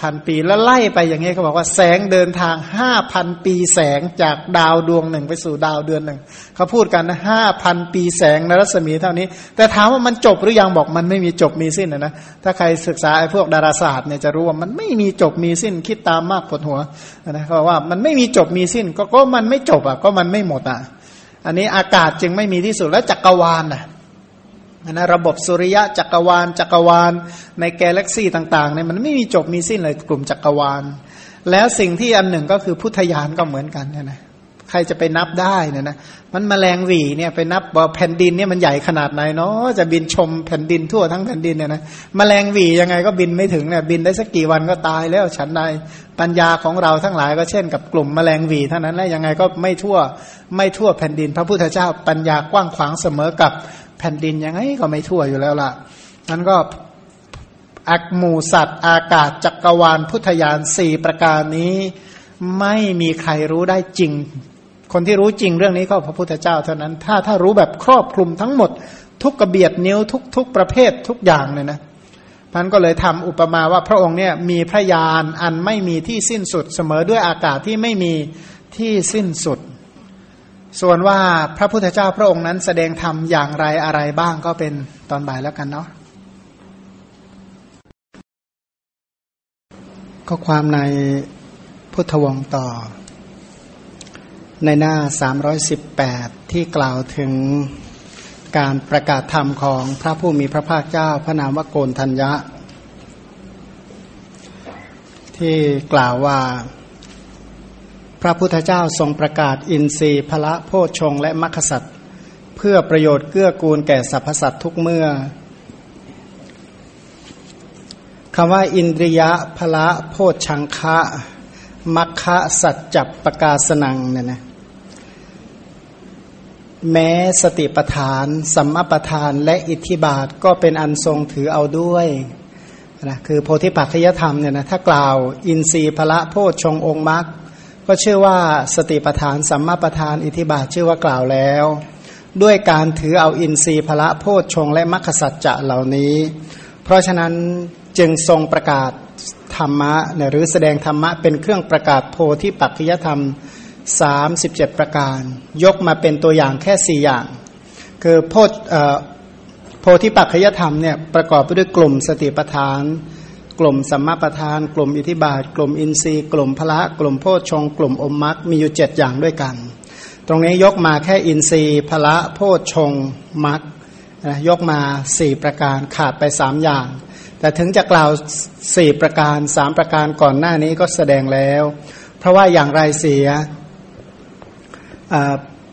S2: พันปีแล้วไล่ไปอย่างนี้เขาบอกว่าแสงเดินทางห้าพันปีแสงจากดาวดวงหนึ่งไปสู่ดาวเดือนหนึ่งเขาพูดกันนะห้าพันปีแสงในรัศมีเท่านี้ แต่ถามว่ามันจบหรือยังบอกมันไม่มีจบมีสิ้นนะนะถ้าใครศึกษาไอ้พวกดาราศาสตร์เนี่ยจะรู้ว่ามันไม่มีจบมีสิ้นคิดตามมากปวดหัวนะเขาบอกว่ามันไม่มีจบมีสิ้นก็ก็มันไม่จบอะก็มันไม่หมดอะ อันนี้อากาศจึงไม่มีที่สุดแล้วจักรวาลอะ นะระบบสุริยะจักรวาล จักรวาล ในกาแล็กซี่ต่างๆเนี่ยมันไม่มีจบมีสิ้นเลยกลุ่มจักรวาล แล้วสิ่งที่อันหนึ่งก็คือพุทธญาณก็เหมือนกันเนี่ยนะ ครจะไปนับได้เนี่ยนะมันมแมลงหวีเนี่ยไปนับว่าแผ่นดินเนี่ยมันใหญ่ขนาดไหนเนาะจะบินชมแผ่นดินทั่วทั้งแผ่นดินเนี่ยนะมแมลงหวียังไงก็บินไม่ถึงเนี่ยบินได้สักกี่วันก็ตายแล้วฉันใดปัญญาของเราทั้งหลายก็เช่นกับกลุ่มมแมลงหวีเท่านั้นแหละยังไงก็ไม่ทั่วไม่ทั่วแผ่นดิน พระพุทธเจ้าปัญญากว้างขวางเสมอกับแผ่นดินยังไงก็ไม่ทั่วอยู่แล้วล่ะนั้นก็อักหมูสัตว์ อากาศจักรวาลพุทธญาณสี่ประการนี้ ไม่มีใครรู้ได้จริง คนที่รู้จริงเรื่องนี้ก็พระพุทธเจ้าเท่านั้น ถ้าถ้ารู้แบบครอบคลุมทั้งหมด ทุกกระเบียดนิ้วทุกทุกประเภททุกอย่างเลยนะพันก็เลยทำอุปมาว่าพระองค์เนี่ยมีพระยานอันไม่มีที่สิ้นสุดเสมอด้วยอากาศที่ไม่มีที่สิ้นสุด ส่วนว่าพระพุทธเจ้าพระองค์นั้นแสดงธรรมอย่างไรอะไรบ้างก็เป็นตอนบ่ายแล้วกันเนาะก็ความในพุทธวงศ์ต่อ ในหน้า 318 ที่กล่าวถึงการประกาศธรรมของพระผู้มีพระภาคเจ้า พระนามวโกนทัญญะ ที่กล่าวว่า พระพุทธเจ้าทรงประกาศอินทรีย์พละโพชงและมัคคสัตเพื่อประโยชน์เกื้อกูลแก่สรรพสัตว์ทุกเมื่อคำว่าอินทรียะพละโพชังคะมัคคะสัจจับประกาศนังเนี่ยนะ แม้สติปทาน สัมมาปทานและอิทธิบาทก็เป็นอันทรงถือเอาด้วยนะคือโพธิปัจจยธรรมเนี่ยนะถ้ากล่าวอินทรีย์พละโพชฌงองค์มรรคก็เชื่อว่าสติปทาน สัมมาปทาน อิทธิบาทชื่อว่ากล่าวแล้ว ด้วยการถือเอาอินทรีย์พละโพชฌงและมรรคสัจจะเหล่านี้ เพราะฉะนั้นจึงทรงประกาศธรรมะหรือแสดงธรรมะเป็นเครื่องประกาศโพธิปัจจยธรรม สามสิบเจ็ดประการ ยกมาเป็นตัวอย่างแค่สี่อย่าง คือโพธโพธิปัจจยธรรมเนี่ยประกอบไปด้วยกลุ่มสติปัฏฐาน กลุ่มสัมมาปัฏฐาน กลุ่มอิทิบาท กลุ่มอินทรีย์ กลุ่มพละ กลุ่มโพชฌงกลุ่มอมมัคมีอยู่เจ็ดอย่างด้วยกัน ตรงนี้ยกมาแค่อินทรีย์พละโพชฌงมัคยกมาสี่ประการขาดไปสามอย่าง แต่ถึงจะกล่าวสี่ประการสามประการก่อนหน้านี้ก็แสดงแล้ว เพราะว่าอย่างไรเสีย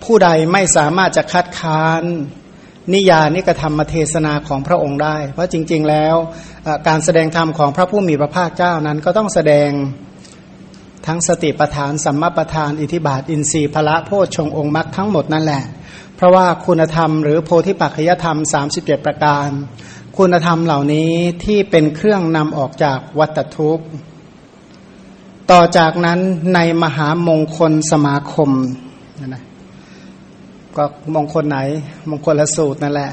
S2: ผู้ใดไม่สามารถจะคัดค้านนิยานิกธรรมเทศนาของพระองค์ได้ เพราะจริง ๆ แล้วการแสดงธรรมของพระผู้มีพระภาคเจ้านั้นก็ต้องแสดงทั้งสติปทาน สัมมาปทาน อิทิบาท อินทรีย์พละโพชงองค์มรรคทั้งหมดนั่นแหละ เพราะว่าคุณธรรมหรือโพธิปัจจยธรรม 37 ประการ คุณธรรมเหล่านี้ที่เป็นเครื่องนำออกจากวัตทุกข์ ต่อจากนั้นในมหามงคลสมาคม นะก็มงคลไหน มงคลละสูตรนั่นแหละ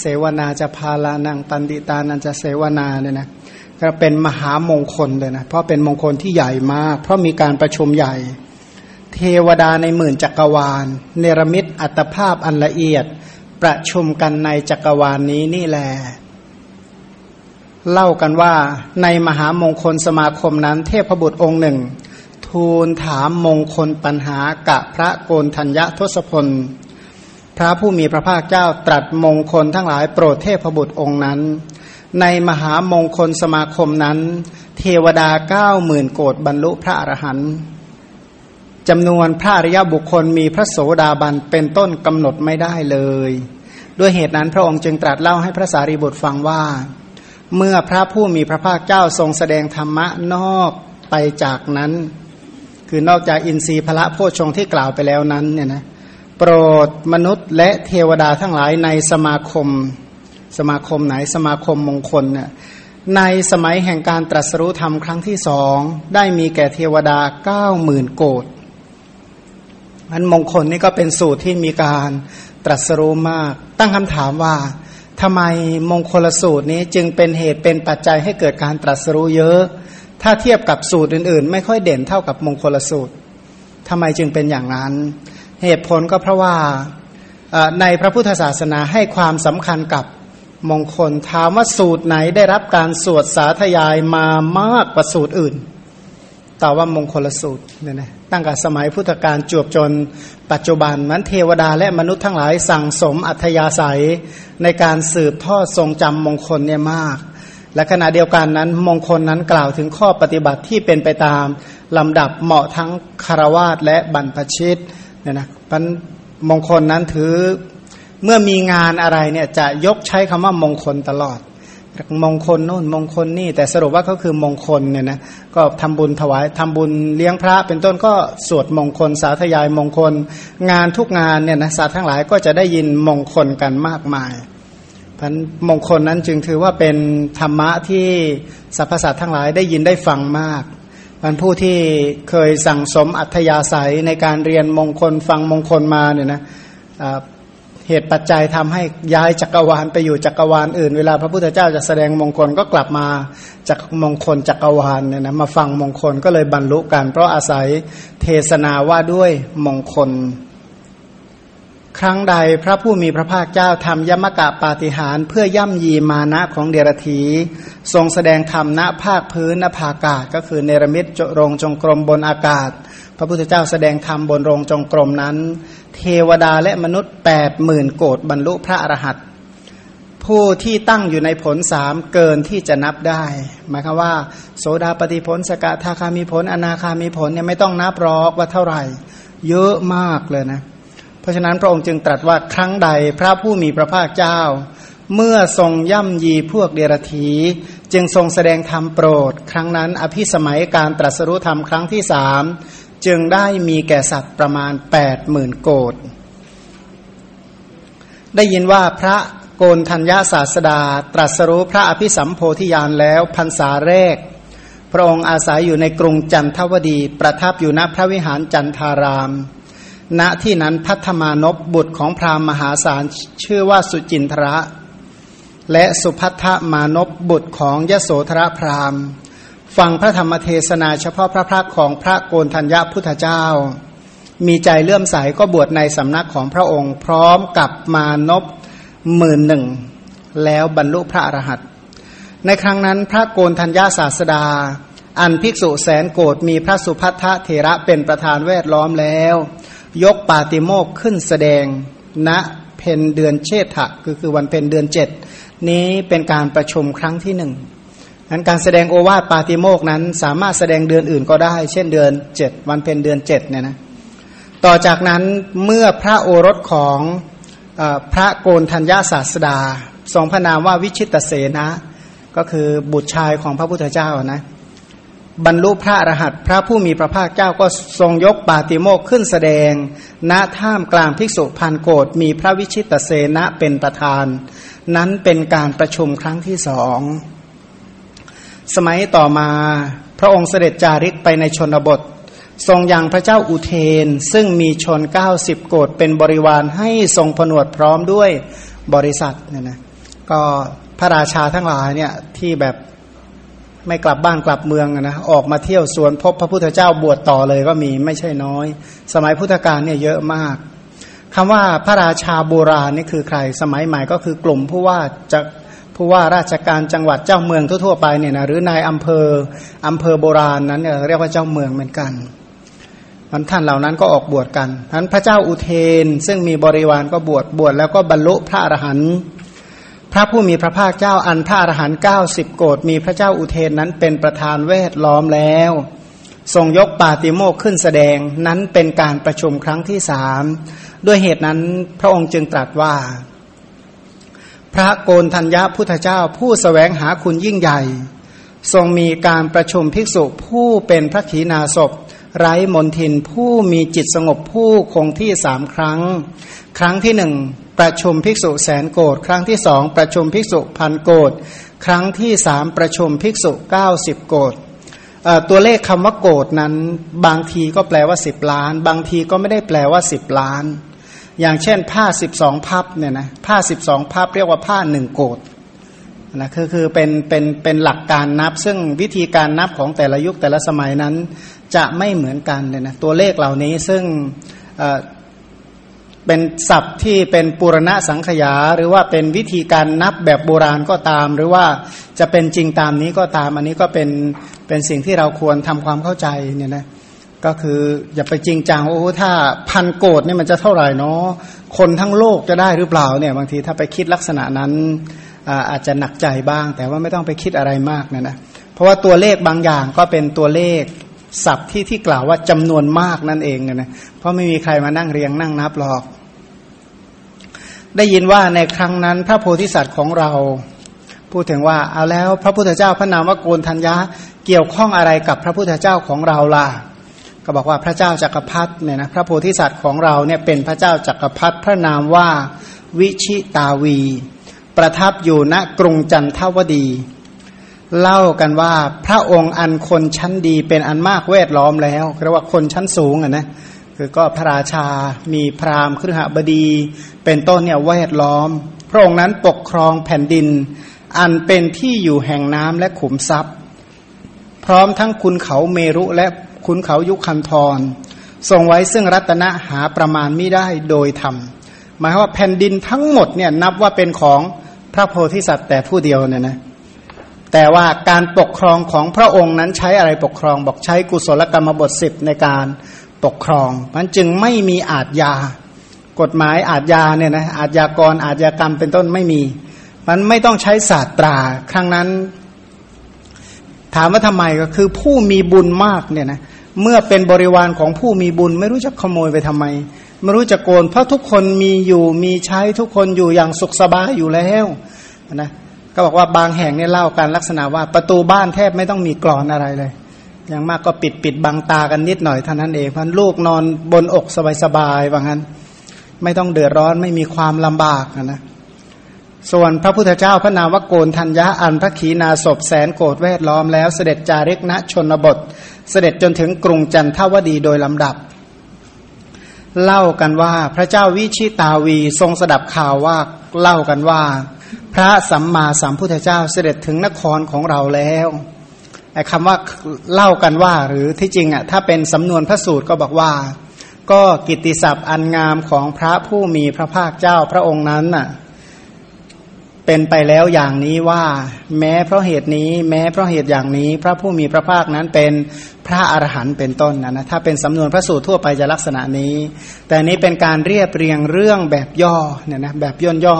S2: เสวนาจะพาลานังปันติตานันจะเสวนาเนี่ยนะก็เป็นมหามงคลเลยนะเพราะเป็นมงคลที่ใหญ่มาก เพราะมีการประชุมใหญ่ เทวดาในหมื่นจักรวาล เนรมิตอัตภาพอันละเอียด ประชุมกันในจักรวาลนนี้นี่แหละเล่ากันว่าในมหามงคลสมาคมนั้น เทพบุตรองค์หนึ่ง ทูลถามมงคลปัญหากะพระโกนธัญญทศพล พระผู้มีพระภาคเจ้าตรัสมงคลทั้งหลายโปรดเทพบุตรองค์นั้น ในมหามงคลสมาคมนั้น เทวดาเก้าหมื่นโกดบรรลุพระอรหันต์จำนวนพระอริยบุคคลมีพระโสดาบันเป็นต้นกำหนดไม่ได้เลย ด้วยเหตุนั้นพระองค์จึงตรัสเล่าให้พระสารีบุตรฟังว่า เมื่อพระผู้มีพระภาคเจ้าทรงแสดงธรรมะนอกไปจากนั้น คือนอกจากอินทรีย์พระโพชงที่กล่าวไปแล้วนั้นเนี่ยนะโปรดมนุษย์และเทวดาทั้งหลายในสมาคม สมาคมไหนสมาคมมงคลเนี่ยในสมัยแห่งการตรัสรู้ธรรมครั้งที่สองได้มีแก่เทวดาเก้าหมื่นโกดมันมงคลนี่ก็เป็นสูตรที่มีการตรัสรู้มาก ตั้งคำถามว่าทำไมมงคลสูตรนี้จึงเป็นเหตุเป็นปัจจัยให้เกิดการตรัสรู้เยอะ ถ้าเทียบกับสูตรอื่นๆ ไม่ค่อยเด่นเท่ากับมงคลสูตรทำไมจึงเป็นอย่างนั้น เหตุผลก็เพราะว่าในพระพุทธศาสนาให้ความสำคัญกับมงคลถามว่าสูตรไหนได้รับการสวดสาธยายมามากกว่าสูตรอื่นตอบว่ามงคลสูตรเนี่ยนะตั้งแต่สมัยพุทธกาลจวบจนปัจจุบันนั้นเทวดาและมนุษย์ทั้งหลายสั่งสมอัธยาศัยในการสืบทอดทรงจำมงคลเนี่ยมาก และขณะเดียวกันนั้น มงคลนั้นกล่าวถึงข้อปฏิบัติที่เป็นไปตามลำดับเหมาะทั้งคารวาสและบรรพชิตเนี่ยนะพันมงคลนั้นถือเมื่อมีงานอะไรเนี่ยจะยกใช้คำว่ามงคลตลอดมงคลโน่นมงคลนี่ แต่สรุปว่าก็คือมงคลเนี่ยนะก็ทำบุญถวายทำบุญเลี้ยงพระ เป็นต้นก็สวดมงคล สาธยายมงคล งานทุกงานเนี่ยนะสัตว์ทั้งหลายก็จะได้ยินมงคลกันมากมาย พันมงคลนั้นจึงถือว่าเป็นธรรมะที่สรรพสัตว์ทั้งหลายได้ยินได้ฟังมากพันผู้ที่เคยสั่งสมอัธยาศัยในการเรียนมงคลฟังมงคลมาเนี่ยนะเหตุปัจจัยทำให้ย้ายจักรวาลไปอยู่จักรวาลอื่น เวลาพระพุทธเจ้าจะแสดงมงคลก็กลับมาจากมงคลจักรวาลเนี่ยนะมาฟังมงคลก็เลยบรรลุกันเพราะอาศัยเทศนาว่าด้วยมงคล ครั้งใดพระผู้มีพระภาคเจ้าทำยมกะปาฏิหารเพื่อย่ำยีมานะของเดรธีทรงแสดงธรรมณภาคพื้นณภากาศ ก็คือเนรมิตโรงจงกรมบนอากาศ พระพุทธเจ้าแสดงธรรมบนโรงจงกรมนั้น เทวดาและมนุษย์แปดหมื่นโกดบรรลุพระอรหันต์ผู้ที่ตั้งอยู่ในผลสามเกินที่จะนับได้ หมายความว่า โสดาปฏิผลสกทาคามีผลอนาคามีผลเนี่ยไม่ต้องนับรอกว่าเท่าไหร่ เยอะมากเลยนะเพราะฉะนั้นพระองค์จึงตรัสว่าครั้งใดพระผู้มีพระภาคเจ้า เมื่อทรงย่ำยีพวกเดรธีจึงทรงแสดงธรรมโปรด ครั้งนั้นอภิสมัยการตรัสรู้ธรรมครั้งที่สามจึงได้มีแก่สัตว์ประมาณแปดหมื่นโกดได้ยินว่าพระโกนธัญญาศาสดา ตรัสรู้พระอภิสัมโพธิญาณแล้วพรรษาแรก พระองค์อาศัยอยู่ในกรุงจันทวดี ประทับอยู่ณพระวิหารจันทาราม ณที่นั้นพัฒมานพบุตรของพราหมณ์มหาศาลชื่อว่าสุจินทระ และสุพัทธมานพบุตรของยโสธรพราหมณ์ฟังพระธรรมเทศนาเฉพาะพระพักของพระโกนธัญญาพุทธเจ้า มีใจเลื่อมใสก็บวชในสำนักของพระองค์ พร้อมกับมานพหมื่นหนึ่ง แล้วบรรลุพระอรหันต์ในครั้งนั้นพระโกนธัญญาศาสดา อันภิกษุแสนโกรธมีพระสุพัทธเถระเป็นประธานแวดล้อมแล้ว ยกปาติโมกขึ้นแสดงณเพนเดือนเชษฐะคือคือวันเพนเดือนเจ็ดนี้เป็นการประชุมครั้งที่หนึ่งนั้นการแสดงโอวาทปาติโมกนั้น สามารถแสดงเดือนอื่นก็ได้ เช่นเดือนเจ็ดวันเพนเดือนเจ็ดเนี่ยนะต่อจากนั้นเมื่อพระโอรสของพระโกนธัญญาศาสดา ทรงพระนามว่าวิชิตเสนะก็คือบุตรชายของพระพุทธเจ้านะ บรรลุพระอรหันต์พระผู้มีพระภาคเจ้าก็ทรงยกปาติโมกขึ้นแสดง ณท่ามกลางภิกษุพันโกดมีพระวิชิตเสนะเป็นประธาน นั้นเป็นการประชุมครั้งที่สอง สมัยต่อมาพระองค์เสด็จจาริกไปในชนบท ทรงยังพระเจ้าอุเทน ซึ่งมีชนเก้าสิบโกดเป็นบริวารให้ทรงผนวดพร้อมด้วยบริษัทเนี่ยนะก็พระราชาทั้งหลายเนี่ยที่แบบ ไม่กลับบ้านกลับเมืองนะออกมาเที่ยวสวนพบพระพุทธเจ้าบวชต่อเลยก็มีไม่ใช่น้อย สมัยพุทธกาลเนี่ยเยอะมากคำว่าพระราชาโบราณนี่คือใคร สมัยใหม่ก็คือกลุ่มผู้ว่าจะผู้ว่าราชการจังหวัดเจ้าเมืองทั่วๆไปเนี่ยนะหรือนายอำเภออำเภอโบราณนั้นเนี่ยเรียกว่าเจ้าเมืองเหมือนกันมันท่านเหล่านั้นก็ออกบวชกันท่านพระเจ้าอุเทนซึ่งมีบริวารก็บวชบวชแล้วก็บรรลุพระอรหันต์ พระผู้มีพระภาคเจ้าอันพระอรหันต์เก้าสิบโกดมีพระเจ้าอุเทนนั้นเป็นประธานเวทล้อมแล้ว ทรงยกปาติโมกขึ้นแสดงนั้นเป็นการประชุมครั้งที่สามด้วยเหตุนั้นพระองค์จึงตรัสว่า พระโกนธัญญาพุทธเจ้าผู้สแสวงหาคุณยิ่งใหญ่ ทรงมีการประชุมภิกษุผู้เป็นพระขีณาสพไร้มนทินผู้มีจิตสงบผู้คงที่สามครั้ง ครั้งที่หนึ่ง ประชุมภิกษุแสนโกรธครั้งที่สองประชุมภิกษุพันโกรธครั้งที่สามประชุมภิกษุเก้าสิบโกรธตัวเลขคำว่าโกรธนั้น บางทีก็แปลว่าสิบล้าน บางทีก็ไม่ได้แปลว่าสิบล้าน อย่างเช่น ผ้าสิบสองพับเนี่ยนะผ้าสิบสองพับเรียกว่าผ้าหนึ่งโกรธนะคือคือเป็นเป็นเป็นหลักการนับ ซึ่งวิธีการนับของแต่ละยุคแต่ละสมัยนั้น จะไม่เหมือนกันเลยนะตัวเลขเหล่านี้ซึ่ง เป็นศัพท์ที่เป็นปุรณะสังขยา หรือว่าเป็นวิธีการนับแบบโบราณก็ตาม หรือว่าจะเป็นจริงตามนี้ก็ตาม อันนี้ก็เป็นเป็นสิ่งที่เราควรทำความเข้าใจเนี่ยนะก็คืออย่าไปจริงจังโอ้ถ้าพันโกดเนี่ยมันจะเท่าไหร่เนาะคนทั้งโลกจะได้หรือเปล่าเนี่ยบางทีถ้าไปคิดลักษณะนั้นอาจจะหนักใจบ้าง แต่ว่าไม่ต้องไปคิดอะไรมากนะนะเพราะว่าตัวเลขบางอย่างก็เป็นตัวเลข ศัพท์ที่ที่กล่าวว่าจำนวนมากนั่นเองนะเพราะไม่มีใครมานั่งเรียงนั่งนับหรอก ได้ยินว่าในครั้งนั้นพระโพธิสัตว์ของเรา พูดถึงว่าเอาแล้วพระพุทธเจ้าพระนามว่าโกนธัญญาเกี่ยวข้องอะไรกับพระพุทธเจ้าของเราล่ะก็บอกว่าพระเจ้าจักรพรรดิเนี่ยนะพระโพธิสัตว์ของเราเนี่ยเป็นพระเจ้าจักรพรรดิพระนามว่าวิชิตาวี ประทับอยู่ณกรุงจันทวดี เล่ากันว่าพระองค์อันคนชั้นดีเป็นอันมากเวทล้อมแล้วเรียกว่าคนชั้นสูงอะนะคือก็พระราชา มีพราหมณ์ครหบดี เป็นต้นเนี่ยแวดล้อม พระองค์นั้นปกครองแผ่นดิน อันเป็นที่อยู่แห่งน้ำและขุมทรัพย์ พร้อมทั้งคุณเขาเมรุและคุณเขายุคันธรทรงไว้ซึ่งรัตนะหาประมาณไม่ได้โดยธรรมหมายว่าแผ่นดินทั้งหมดเนี่ยนับว่าเป็นของพระโพธิสัตว์แต่ผู้เดียวเนี่ยนะ แต่ว่าการปกครองของพระองค์นั้นใช้อะไรปกครอง บอกใช้กุศลกรรมบทสิบในการปกครองมันจึงไม่มีอาทยากฎหมายอาทยาเนี่ยนะอาทยากรอาทยากรรมเป็นต้นไม่มี มันไม่ต้องใช้ศาสตรา ครั้งนั้น ถามว่าทำไมก็คือผู้มีบุญมากเนี่ยนะเมื่อเป็นบริวารของผู้มีบุญ ไม่รู้จะขโมยไปทำไม ไม่รู้จะโกนเพราะทุกคนมีอยู่มีใช้ทุกคนอยู่อย่างสุขสบายอยู่แล้วนะ ก็บอกว่าบางแห่งเนี่ยเล่าการลักษณะว่าประตูบ้านแทบไม่ต้องมีกรอนอะไรเลย อย่างมากก็ปิดปิดบังตากันนิดหน่อยเท่านั้นเองพันลูกนอนบนอกสบายๆว่างั้น ไม่ต้องเดือดร้อนไม่มีความลำบากนะส่วนพระพุทธเจ้าพระนามวโกนทัญญาอันพระขีณาสพแสนโกรธแวดล้อมแล้วเสด็จจาริกณชนบท เสด็จจนถึงกรุงจันทวดีโดยลำดับ เล่ากันว่าพระเจ้าวิชิตาวีทรงสดับข่าวว่าเล่ากันว่า พระสัมมาสัมพุทธเจ้าเสด็จถึงนครของเราแล้วไอ้คำว่าเล่ากันว่า หรือที่จริงอะถ้าเป็นสำนวนพระสูตรก็บอกว่า ก็กิตติศัพท์อันงามของพระผู้มีพระภาคเจ้าพระองค์นั้นน่ะ เป็นไปแล้วอย่างนี้ว่า แม้เพราะเหตุนี้ แม้เพราะเหตุอย่างนี้ พระผู้มีพระภาคนั้นเป็นพระอรหันต์เป็นต้นนะนะถ้าเป็นสำนวนพระสูตรทั่วไปจะลักษณะนี้ แต่นี้เป็นการเรียบเรียงเรื่องแบบย่อเนี่ยนะแบบย่นย่อ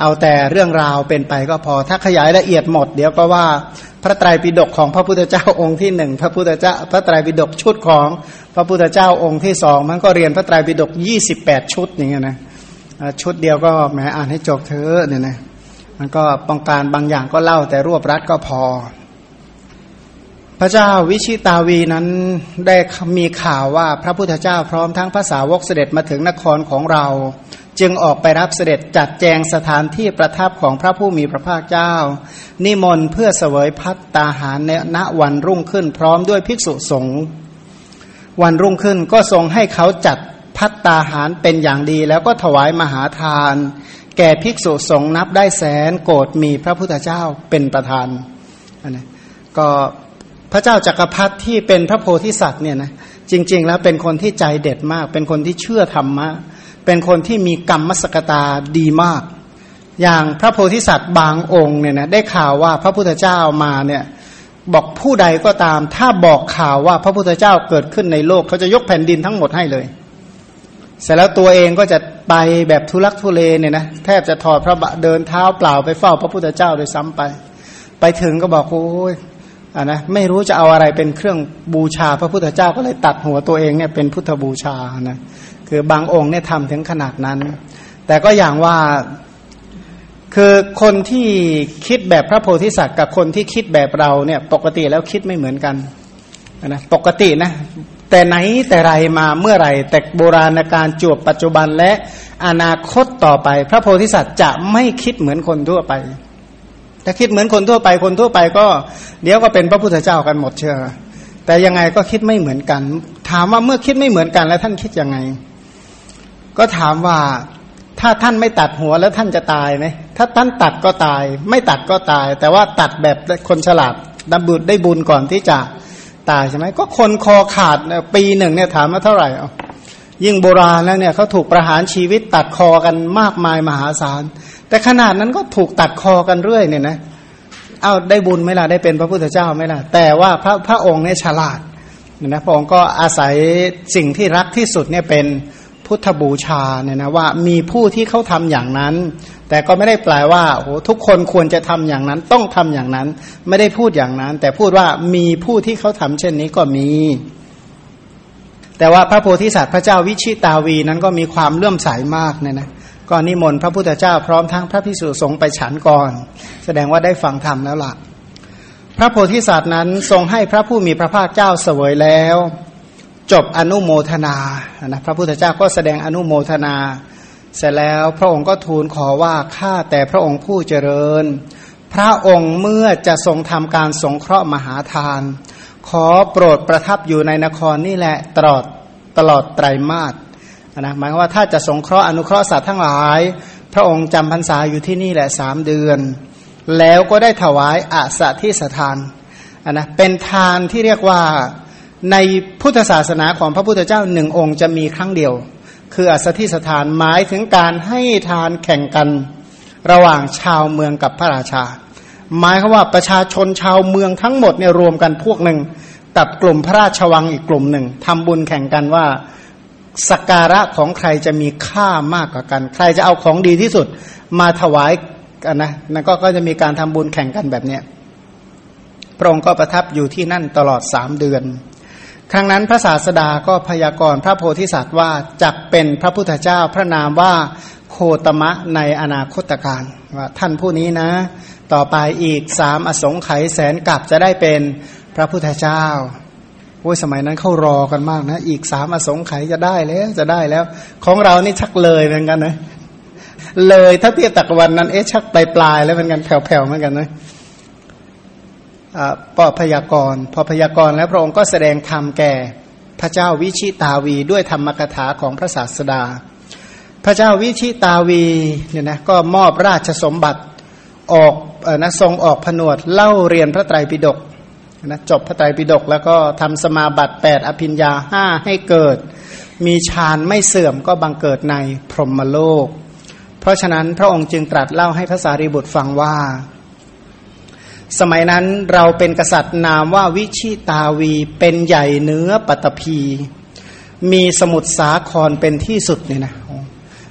S2: เอาแต่เรื่องราวเป็นไปก็พอถ้าขยายละเอียดหมด เดี๋ยวก็ว่าพระไตรปิฎกของพระพุทธเจ้าองค์ที่หนึ่งพระพุทธเจ้าพระไตรปิฎกชุดของพระพุทธเจ้าองค์ที่สองมันก็เรียนพระไตรปิฎกยี่สิบแปดชุดอย่างเงี้ยนะชุดเดียวก็แหมอ่านให้จบเถอะเนี่ยนะ มันก็ป้องการบางอย่างก็เล่าแต่รวบรัดก็พอ พระเจ้าวิชิตาวีนั้นได้มีข่าวว่าพระพุทธเจ้าพร้อมทั้งภาษาวกเสด็จมาถึงนครของเรา จึงออกไปรับเสด็จจัดแจงสถานที่ประทับของพระผู้มีพระภาคเจ้า นิมนต์เพื่อเสวยพัตตาหารในณวันรุ่งขึ้นพร้อมด้วยภิกษุสงฆ์วันรุ่งขึ้นก็ทรงให้เขาจัดพัตตาหารเป็นอย่างดีแล้วก็ถวายมหาทาน แก่ภิกษุสงฆ์นับได้แสนโกรธมีพระพุทธเจ้าเป็นประธานนะก็พระเจ้าจักรพรรดิที่เป็นพระโพธิสัตว์เนี่ยนะจริง ๆ แล้วเป็นคนที่ใจเด็ดมาก เป็นคนที่เชื่อธรรมะ เป็นคนที่มีกรรมมศกตาดีมาก อย่างพระโพธิสัตว์บางองค์เนี่ยนะได้ข่าวว่าพระพุทธเจ้ามาเนี่ยบอกผู้ใดก็ตาม ถ้าบอกข่าวว่าพระพุทธเจ้าเกิดขึ้นในโลกเขาจะยกแผ่นดินทั้งหมดให้เลย เสร็จแล้วตัวเองก็จะ ไปแบบทุลักทุเลเนี่ยนะแทบจะถอดพระบะเดินเท้าเปล่าไปเฝ้าพระพุทธเจ้าโดยซ้ำไป ไปถึงก็บอกโอ้ยอ่านะไม่รู้จะเอาอะไรเป็นเครื่องบูชาพระพุทธเจ้าก็เลยตัดหัวตัวเองเนี่ยเป็นพุทธบูชานะคือบางองค์เนี่ยทำถึงขนาดนั้น แต่ก็อย่างว่าคือคนที่คิดแบบพระโพธิสัตว์กับคนที่คิดแบบเราเนี่ยปกติแล้วคิดไม่เหมือนกันนะปกตินะ แต่ไหนแต่ไรมาเมื่อไรแต่โบราณการจวบปัจจุบันและอนาคตต่อไป พระโพธิสัตว์จะไม่คิดเหมือนคนทั่วไปถ้าคิดเหมือนคนทั่วไปคนทั่วไปก็ เดี๋ยวก็เป็นพระพุทธเจ้ากันหมดเชื่อแต่ยังไงก็คิดไม่เหมือนกัน ถามว่าเมื่อคิดไม่เหมือนกันแล้วท่านคิดยังไง ก็ถามว่าถ้าท่านไม่ตัดหัวแล้วท่านจะตายไหมถ้าท่านตัดก็ตาย ไม่ตัดก็ตาย แต่ว่าตัดแบบคนฉลาดดำบุญได้บุญก่อนที่จะ ตายใช่ไหมก็คนคอขาดปีหนึ่งเนี่ยถามว่าเท่าไหร่อะยิ่งโบราณแล้วเนี่ยเขาถูกประหารชีวิตตัดคอกันมากมายมหาศาล แต่ขนาดนั้นก็ถูกตัดคอกันเรื่อยเนี่ยนะเอาได้บุญไหมล่ะได้เป็นพระพุทธเจ้าไหมล่ะ แต่ว่าพระพระองค์เนี่ยฉลาดนะพระองค์ก็อาศัยสิ่งที่รักที่สุดเนี่ยเป็น พุทธบูชาเนี่ยนะว่ามีผู้ที่เขาทำอย่างนั้น แต่ก็ไม่ได้แปลว่าโอ้ทุกคนควรจะทำอย่างนั้น ต้องทำอย่างนั้น ไม่ได้พูดอย่างนั้น แต่พูดว่ามีผู้ที่เขาทำเช่นนี้ก็มี แต่ว่าพระโพธิสัตว์พระเจ้าวิชิตาวีนั้นก็มีความเลื่อมใสามากเนี่ยนะก็นิมนต์พระพุทธเจ้าพร้อมทั้งพระพิสุสงฆ์ไปฉันก่อน แสดงว่าได้ฟังธรรมแล้วล่ะ พระโพธิสัตว์นั้นทรงให้พระผู้มีพระภาคเจ้าเสวยแล้ว จบอนุโมทนานะพระพุทธเจ้าก็แสดงอนุโมทนา เสร็จแล้วพระองค์ก็ทูลขอว่าข้าแต่พระองค์ผู้เจริญ พระองค์เมื่อจะทรงทำการสงเคราะห์มหาทาน ขอโปรดประทับอยู่ในนครนี่แหละตลอดตลอดไตรมาสนะหมายว่าถ้าจะสงเคราะห์อนุเคราะห์สัตว์ทั้งหลาย พระองค์จำพรรษาอยู่ที่นี่แหละสามเดือน แล้วก็ได้ถวายอาสาที่สถานนะเป็นทานที่เรียกว่า ในพุทธศาสนาของพระพุทธเจ้าหนึ่งองค์จะมีครั้งเดียว คืออาสาที่สถานหมายถึงการให้ทานแข่งกันระหว่างชาวเมืองกับพระราชา หมายคือว่าประชาชนชาวเมืองทั้งหมดเนี่ยรวมกันพวกหนึ่งกับกลุ่มพระราชวังอีกกลุ่มหนึ่งทำบุญแข่งกันว่าสักการะของใครจะมีค่ามากกว่ากัน ใครจะเอาของดีที่สุดมาถวายกันนะนั่นก็ก็จะมีการทำบุญแข่งกันแบบเนี้ยพระองค์ก็ประทับอยู่ที่นั่นตลอดสามเดือน ครั้งนั้นพระศาสดาก็พยากรณ์พระโพธิสัตว์ว่าจักเป็นพระพุทธเจ้าพระนามว่าโคตมะในอนาคตการว่าท่านผู้นี้นะ ต่อไปอีกสามอสงไขยแสนกับจะได้เป็นพระพุทธเจ้าโอ้ยสมัยนั้นเขารอกันมากนะ อีกสามอสงไขยจะได้แล้วจะได้แล้ว ของเรานี่ชักเลยเหมือนกันนะเลยถ้าเทียบตักวันนั้นเอ๊ะชักปลายปลายแล้วเหมือนกันแผ่วๆเหมือนกันนะ ปอพยากรพอพยากรแล้วพระองค์ก็แสดงธรรมแก่พระเจ้าวิชิตาวีด้วยธรรมกถาของพระศาสดา พระเจ้าวิชิตาวีเนี่ยนะก็มอบราชสมบัติออกนะทรงออกผนวดเล่าเรียนพระไตรปิฎกนะจบพระไตรปิฎกแล้วก็ทำสมาบัติ 8 อภิญญาห้าให้เกิด มีฌานไม่เสื่อมก็บังเกิดในพรหมโลก เพราะฉะนั้นพระองค์จึงตรัสเล่าให้พระสารีบุตรฟังว่า สมัยนั้นเราเป็นกษัตริย์นามว่าวิชิตาวีเป็นใหญ่เนื้อปัตภีมีสมุทรสาครเป็นที่สุดเนี่ยนะ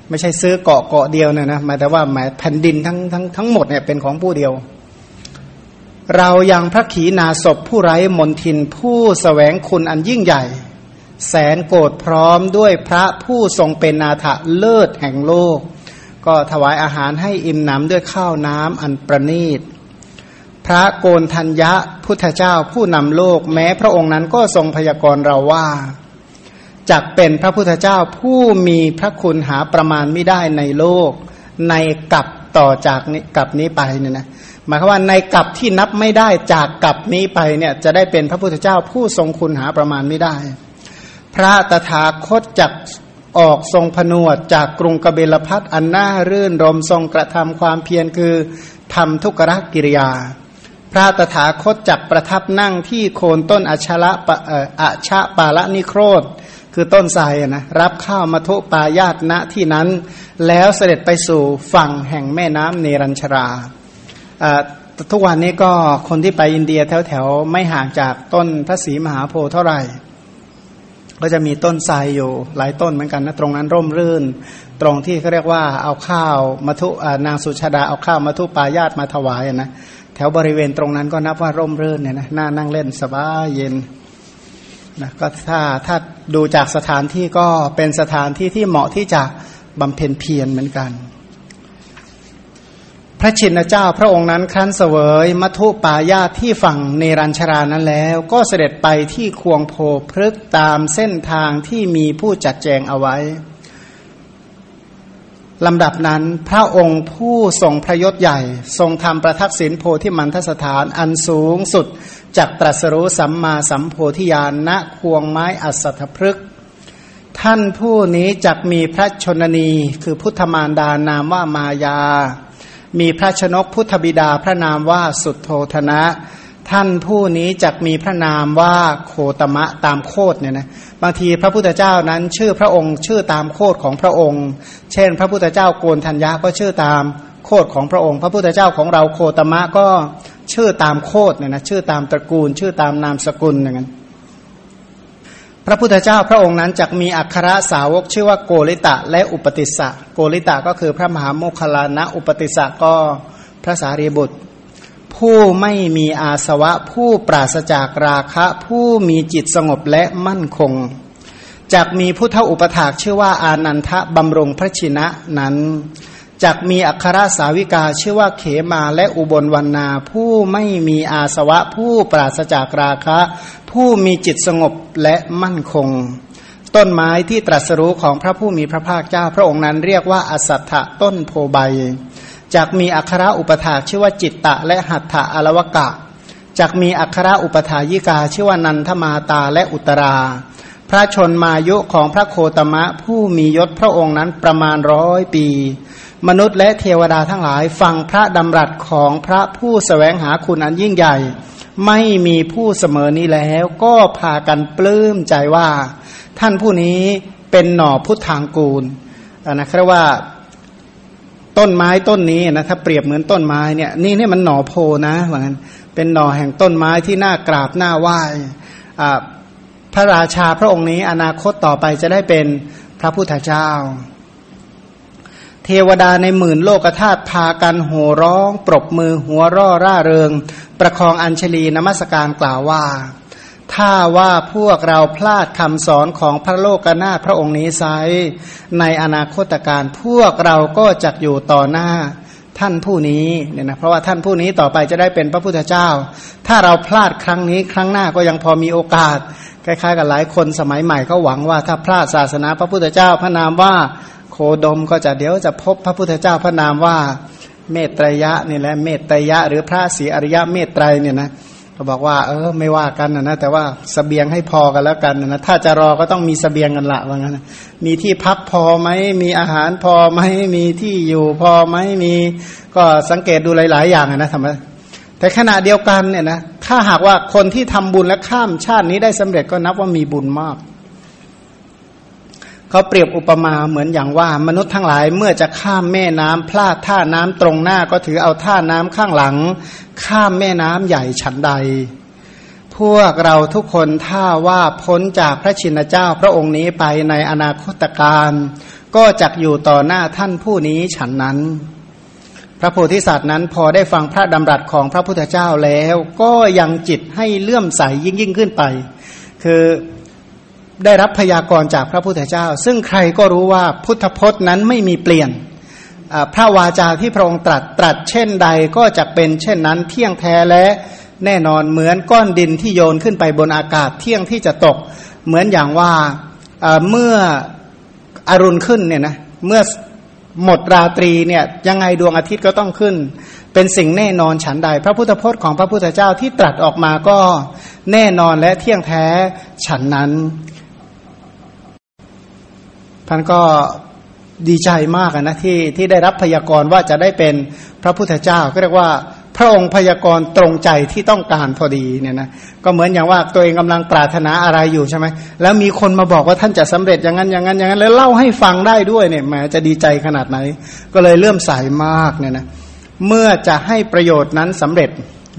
S2: ไม่ใช่ซื้อเกาะเกาะเดียวเนี่ยนะหมายแต่ว่าหมายแผ่นดินทั้งทั้งทั้งหมดเนี่ยเป็นของผู้เดียว เรายังพระขีณาศพผู้ไร้มนทินผู้สแสวงคุณอันยิ่งใหญ่ แสนโกรธพร้อมด้วยพระผู้ทรงเป็นนาถเลิศแห่งโลก ก็ถวายอาหารให้อิ่มหนำด้วยข้าวน้ำอันประณีต ระโกนทัญญะพุทธเจ้าผู้นำโลกแม้พระองค์นั้นก็ทรงพยากรณ์เราว่าจักเป็นพระพุทธเจ้าผู้มีพระคุณหาประมาณไม่ได้ในโลก ในกับต่อจากนี้กับนี้ไปเนี่ยนะหมายความว่าในกับที่นับไม่ได้จากกับนี้ไปเนี่ยจะได้เป็นพระพุทธเจ้าผู้ทรงคุณหาประมาณไม่ได้ พระตถาคตจักออกทรงผนวดจากกรุงกเบลพัทอันน่ารื่นรมทรงกระทำความเพียรคือทำทุกรกิริยา พระตถาคตจักประทับนั่งที่โคนต้นอชละปะชะปาละนิโครธ คือต้นไทรนะรับข้าวมาทุปายาตณที่นั้น แล้วเสด็จไปสู่ฝั่งแห่งแม่น้ำเนรัญชราทุกวันนี้ก็คนที่ไปอินเดียแถวๆ ไม่ห่างจากต้นพระศรีมหาโพธิ์เท่าไหร่ ก็จะมีต้นไทรอยู่หลายต้นเหมือนกันนะตรงนั้นร่มรื่น ตรงที่เขาเรียกว่าเอาข้าวมาทุนางสุชาดาเอาข้าวมาทุปายาตมาถวายนะ แถวบริเวณตรงนั้นก็นับว่าร่มรื่นเนี่ยนะน่านั่งเล่นสบายเย็นนะก็ถ้าถ้าดูจากสถานที่ก็เป็นสถานที่ที่เหมาะที่จะบำเพ็ญเพียรเหมือนกัน พระชินเจ้าพระองค์นั้นครั้นเสวยมัทุปายาที่ฝั่งเนรัญชรานั้นแล้ว ก็เสด็จไปที่ควงโพพฤกตามเส้นทางที่มีผู้จัดแจงเอาไว้ ลำดับนั้นพระองค์ผู้ทรงพระยศใหญ่ ทรงทำประทักษิณโพธิมันทสถานอันสูงสุดจากตรัสรู้สัมมาสัมโพธิญาณณควงไม้อัศทพฤกท่านผู้นี้จักมีพระชนนีคือพุทธมารดานามว่ามายา มีพระชนกพุทธบิดาพระนามว่าสุดโทธนะ ท่านผู้นี้จะมีพระนามว่าโคตมะตามโคดเนี่ยนะบางทีพระพุทธเจ้านั้นชื่อพระองค์ชื่อตามโคดของพระองค์ เช่น พระพุทธเจ้าโกนธัญญาก็ชื่อตามโคดของพระองค์ พระพุทธเจ้าของเราโคตมะก็ชื่อตามโคดเนี่ยนะชื่อตามตระกูล ชื่อตามนามสกุลอย่างนั้นพระพุทธเจ้าพระองค์นั้นจะมีอัครสาวกชื่อว่าโกริตะและอุปติสสะโกริตะก็คือพระมหาโมคลานะอุปติสสะก็พระสารีบุตร ผู้ไม่มีอาสวะ ผู้ปราศจากราคะ ผู้มีจิตสงบและมั่นคงจากมีพุทธอุปถากชื่อว่าอานันทะบำรงพระชินะนั้นจากมีอัครสาวิกาชื่อว่าเขมาและอุบลวันนา ผู้ไม่มีอาสวะ ผู้ปราศจากราคะ ผู้มีจิตสงบและมั่นคง ต้นไม้ที่ตรัสรู้ของพระผู้มีพระภาคเจ้าพระองค์นั้นเรียกว่าอสัตถะต้นโพใบ จากมีอัครอุปถาชื่อว่าจิตตะ และหัตถะอลวกะจากมีอัครอุปถายิกาชื่อว่านันทมาตาและอุตรา พระชนมายุของพระโคตมะผู้มียศพระองค์นั้นประมาณร้อยปี มนุษย์และเทวดาทั้งหลายฟังพระดำรัสของพระผู้สแสวงหาคุณอันยิ่งใหญ่ ไม่มีผู้เสมอนี้แล้วก็พากันปลื้มใจว่า ท่านผู้นี้เป็นหน่อพุทธทางกูลนะครับว่า ต้นไม้ต้นนี้นะถ้าเปรียบเหมือนต้นไม้เนี่ยนี่นี่มันหน่อโพนะว่างั้นเป็นหน่อแห่งต้นไม้ที่น่ากราบน่าไหว้พระราชาพระองค์นี้อนาคตต่อไปจะได้เป็นพระพุทธเจ้า เทวดาในหมื่นโลกธาตุพากันโห่ร้อง ปรบมือหัวร่อร่าเริง ประคองอัญชลีนมัสการกล่าวว่า ถ้าว่าพวกเราพลาดคำสอนของพระโลกนาถพระองค์นี้ไซในอนาคตการพวกเราก็จะอยู่ต่อหน้าท่านผู้นี้เนี่ยนะเพราะว่าท่านผู้นี้ต่อไปจะได้เป็นพระพุทธเจ้า ถ้าเราพลาดครั้งนี้ครั้งหน้าก็ยังพอมีโอกาส คล้ายๆ กับหลายคนสมัยใหม่เขาหวังว่าถ้าพลาดศาสนาพระพุทธเจ้าพระนามว่าโคดมก็จะเดี๋ยวจะพบพระพุทธเจ้าพระนามว่าเมตรยะนี่แหละเมตรยะ หรือพระศรีอริยะเมตไตรเนี่ยนะเขาบอกว่า เออ ไม่ว่ากันนะนะแต่ว่าสเสบียงให้พอกันแล้วกันนะถ้าจะรอก็ต้องมีสเสบียงกันละว่างั้นมีที่พักพอไหมมีอาหารพอไหมมีที่อยู่พอไหมมีก็สังเกตดูหลาย ๆ อย่างนะทำไมแต่ขณะเดียวกันเนี่ยนะถ้าหากว่าคนที่ทำบุญและข้ามชาตินี้ได้สำเร็จก็นับว่ามีบุญมาก เขาเปรียบอุปมาเหมือนอย่างว่ามนุษย์ทั้งหลายเมื่อจะข้ามแม่น้ำพลาดท่าน้ำตรงหน้าก็ถือเอาท่าน้ำข้างหลัง ข้ามแม่น้ำใหญ่ฉันใด พวกเราทุกคนถ้าว่าพ้นจากพระชินเจ้าพระองค์นี้ไปในอนาคตการก็จะอยู่ต่อหน้าท่านผู้นี้ฉันนั้น พระโพธิสัตว์นั้นพอได้ฟังพระดำรัสของพระพุทธเจ้าแล้ว ก็ยังจิตให้เลื่อมใสยิ่งยิ่งขึ้นไป คือ ได้รับพยากรณ์จากพระพุทธเจ้า ซึ่งใครก็รู้ว่าพุทธพจน์นั้นไม่มีเปลี่ยนพระวาจาที่พระองค์ตรัสตรัสเช่นใดก็จะเป็นเช่นนั้นเที่ยงแท้และแน่นอนเหมือนก้อนดินที่โยนขึ้นไปบนอากาศเที่ยงที่จะตก เหมือนอย่างว่าเมื่ออรุณขึ้นเนี่ยนะเมื่อหมดราตรีเนี่ยยังไงดวงอาทิตย์ก็ต้องขึ้น เป็นสิ่งแน่นอนฉันใด พระพุทธพจน์ของพระพุทธเจ้าที่ตรัสออกมาก็แน่นอนและเที่ยงแท้ฉันนั้น ท่านก็ดีใจมากนะที่ที่ได้รับพยากรณ์ว่าจะได้เป็นพระพุทธเจ้าก็เรียกว่าพระองค์พยากรณ์ตรงใจที่ต้องการพอดีเนี่ยนะก็เหมือนอย่างว่าตัวเองกำลังปรารถนาอะไรอยู่ใช่ไหมแล้วมีคนมาบอกว่าท่านจะสำเร็จอย่างนั้นอย่างนั้นอย่างนั้นแล้วเล่าให้ฟังได้ด้วยเนี่ยแหมจะดีใจขนาดไหน ก็เลยเลื่อมใสามากเนี่ยนะเมื่อจะให้ประโยชน์นั้นสำเร็จ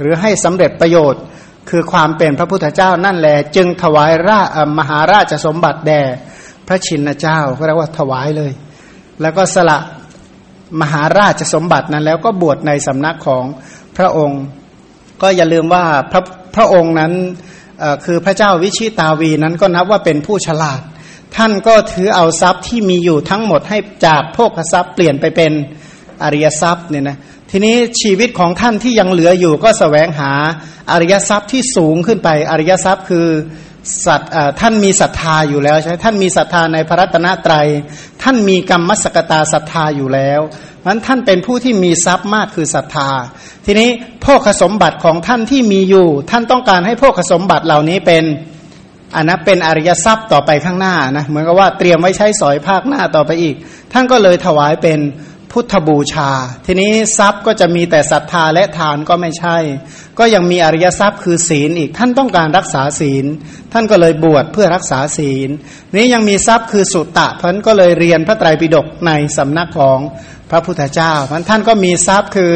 S2: หรือให้สำเร็จประโยชน์ คือความเป็นพระพุทธเจ้านั่นแหละจึงถวายรามหาราชสมบัติแด่ พระชินเจ้าก็เรียกว่าถวายเลย แล้วก็สละมหาราชสมบัตินั้น แล้วก็บวชในสำนักของพระองค์ ก็อย่าลืมว่าพระพระองค์นั้นคือพระเจ้าวิชิตาวีนั้นก็นับว่าเป็นผู้ฉลาด ท่านก็ถือเอาทรัพย์ที่มีอยู่ทั้งหมดให้จากโภคทรัพย์เปลี่ยนไปเป็นอริยทรัพย์เนี่ยนะทีนี้ชีวิตของท่านที่ยังเหลืออยู่ก็สแสวงหาอริยทรัพย์ที่สูงขึ้นไปอริยทรัพย์คือ สัตท่านมีศรัทธาอยู่แล้วใช่ไหมท่านมีศรัทธาในพระรัตนตรยัย ท่านมีกรรมมสกตาศรัทธาอยู่แล้วนั้นท่านเป็นผู้ที่มีทรัพย์มากคือศรัทธา ทีนี้พวกสมบัติของท่านที่มีอยู่ ท่านต้องการให้พวกสมบัติเหล่านี้เป็นอันนะเป็นอริยทรัพย์ต่อไปข้างหน้านะเหมือนกับว่าเตรียมไว้ใช้สอยภาคหน้าต่อไปอีก ท่านก็เลยถวายเป็น พุทธบูชา ทีนี้ทรัพย์ก็จะมีแต่ศรัทธาและทานก็ไม่ใช่ ก็ยังมีอริยทรัพย์คือศีลอีกท่านต้องการรักษาศีล ท่านก็เลยบวชเพื่อรักษาศีล นี้ยังมีทรัพย์คือสุตตะท่านก็เลยเรียนพระไตรปิฎกในสำนักของพระพุทธเจ้าพันท่านก็มีทรัพย์คือ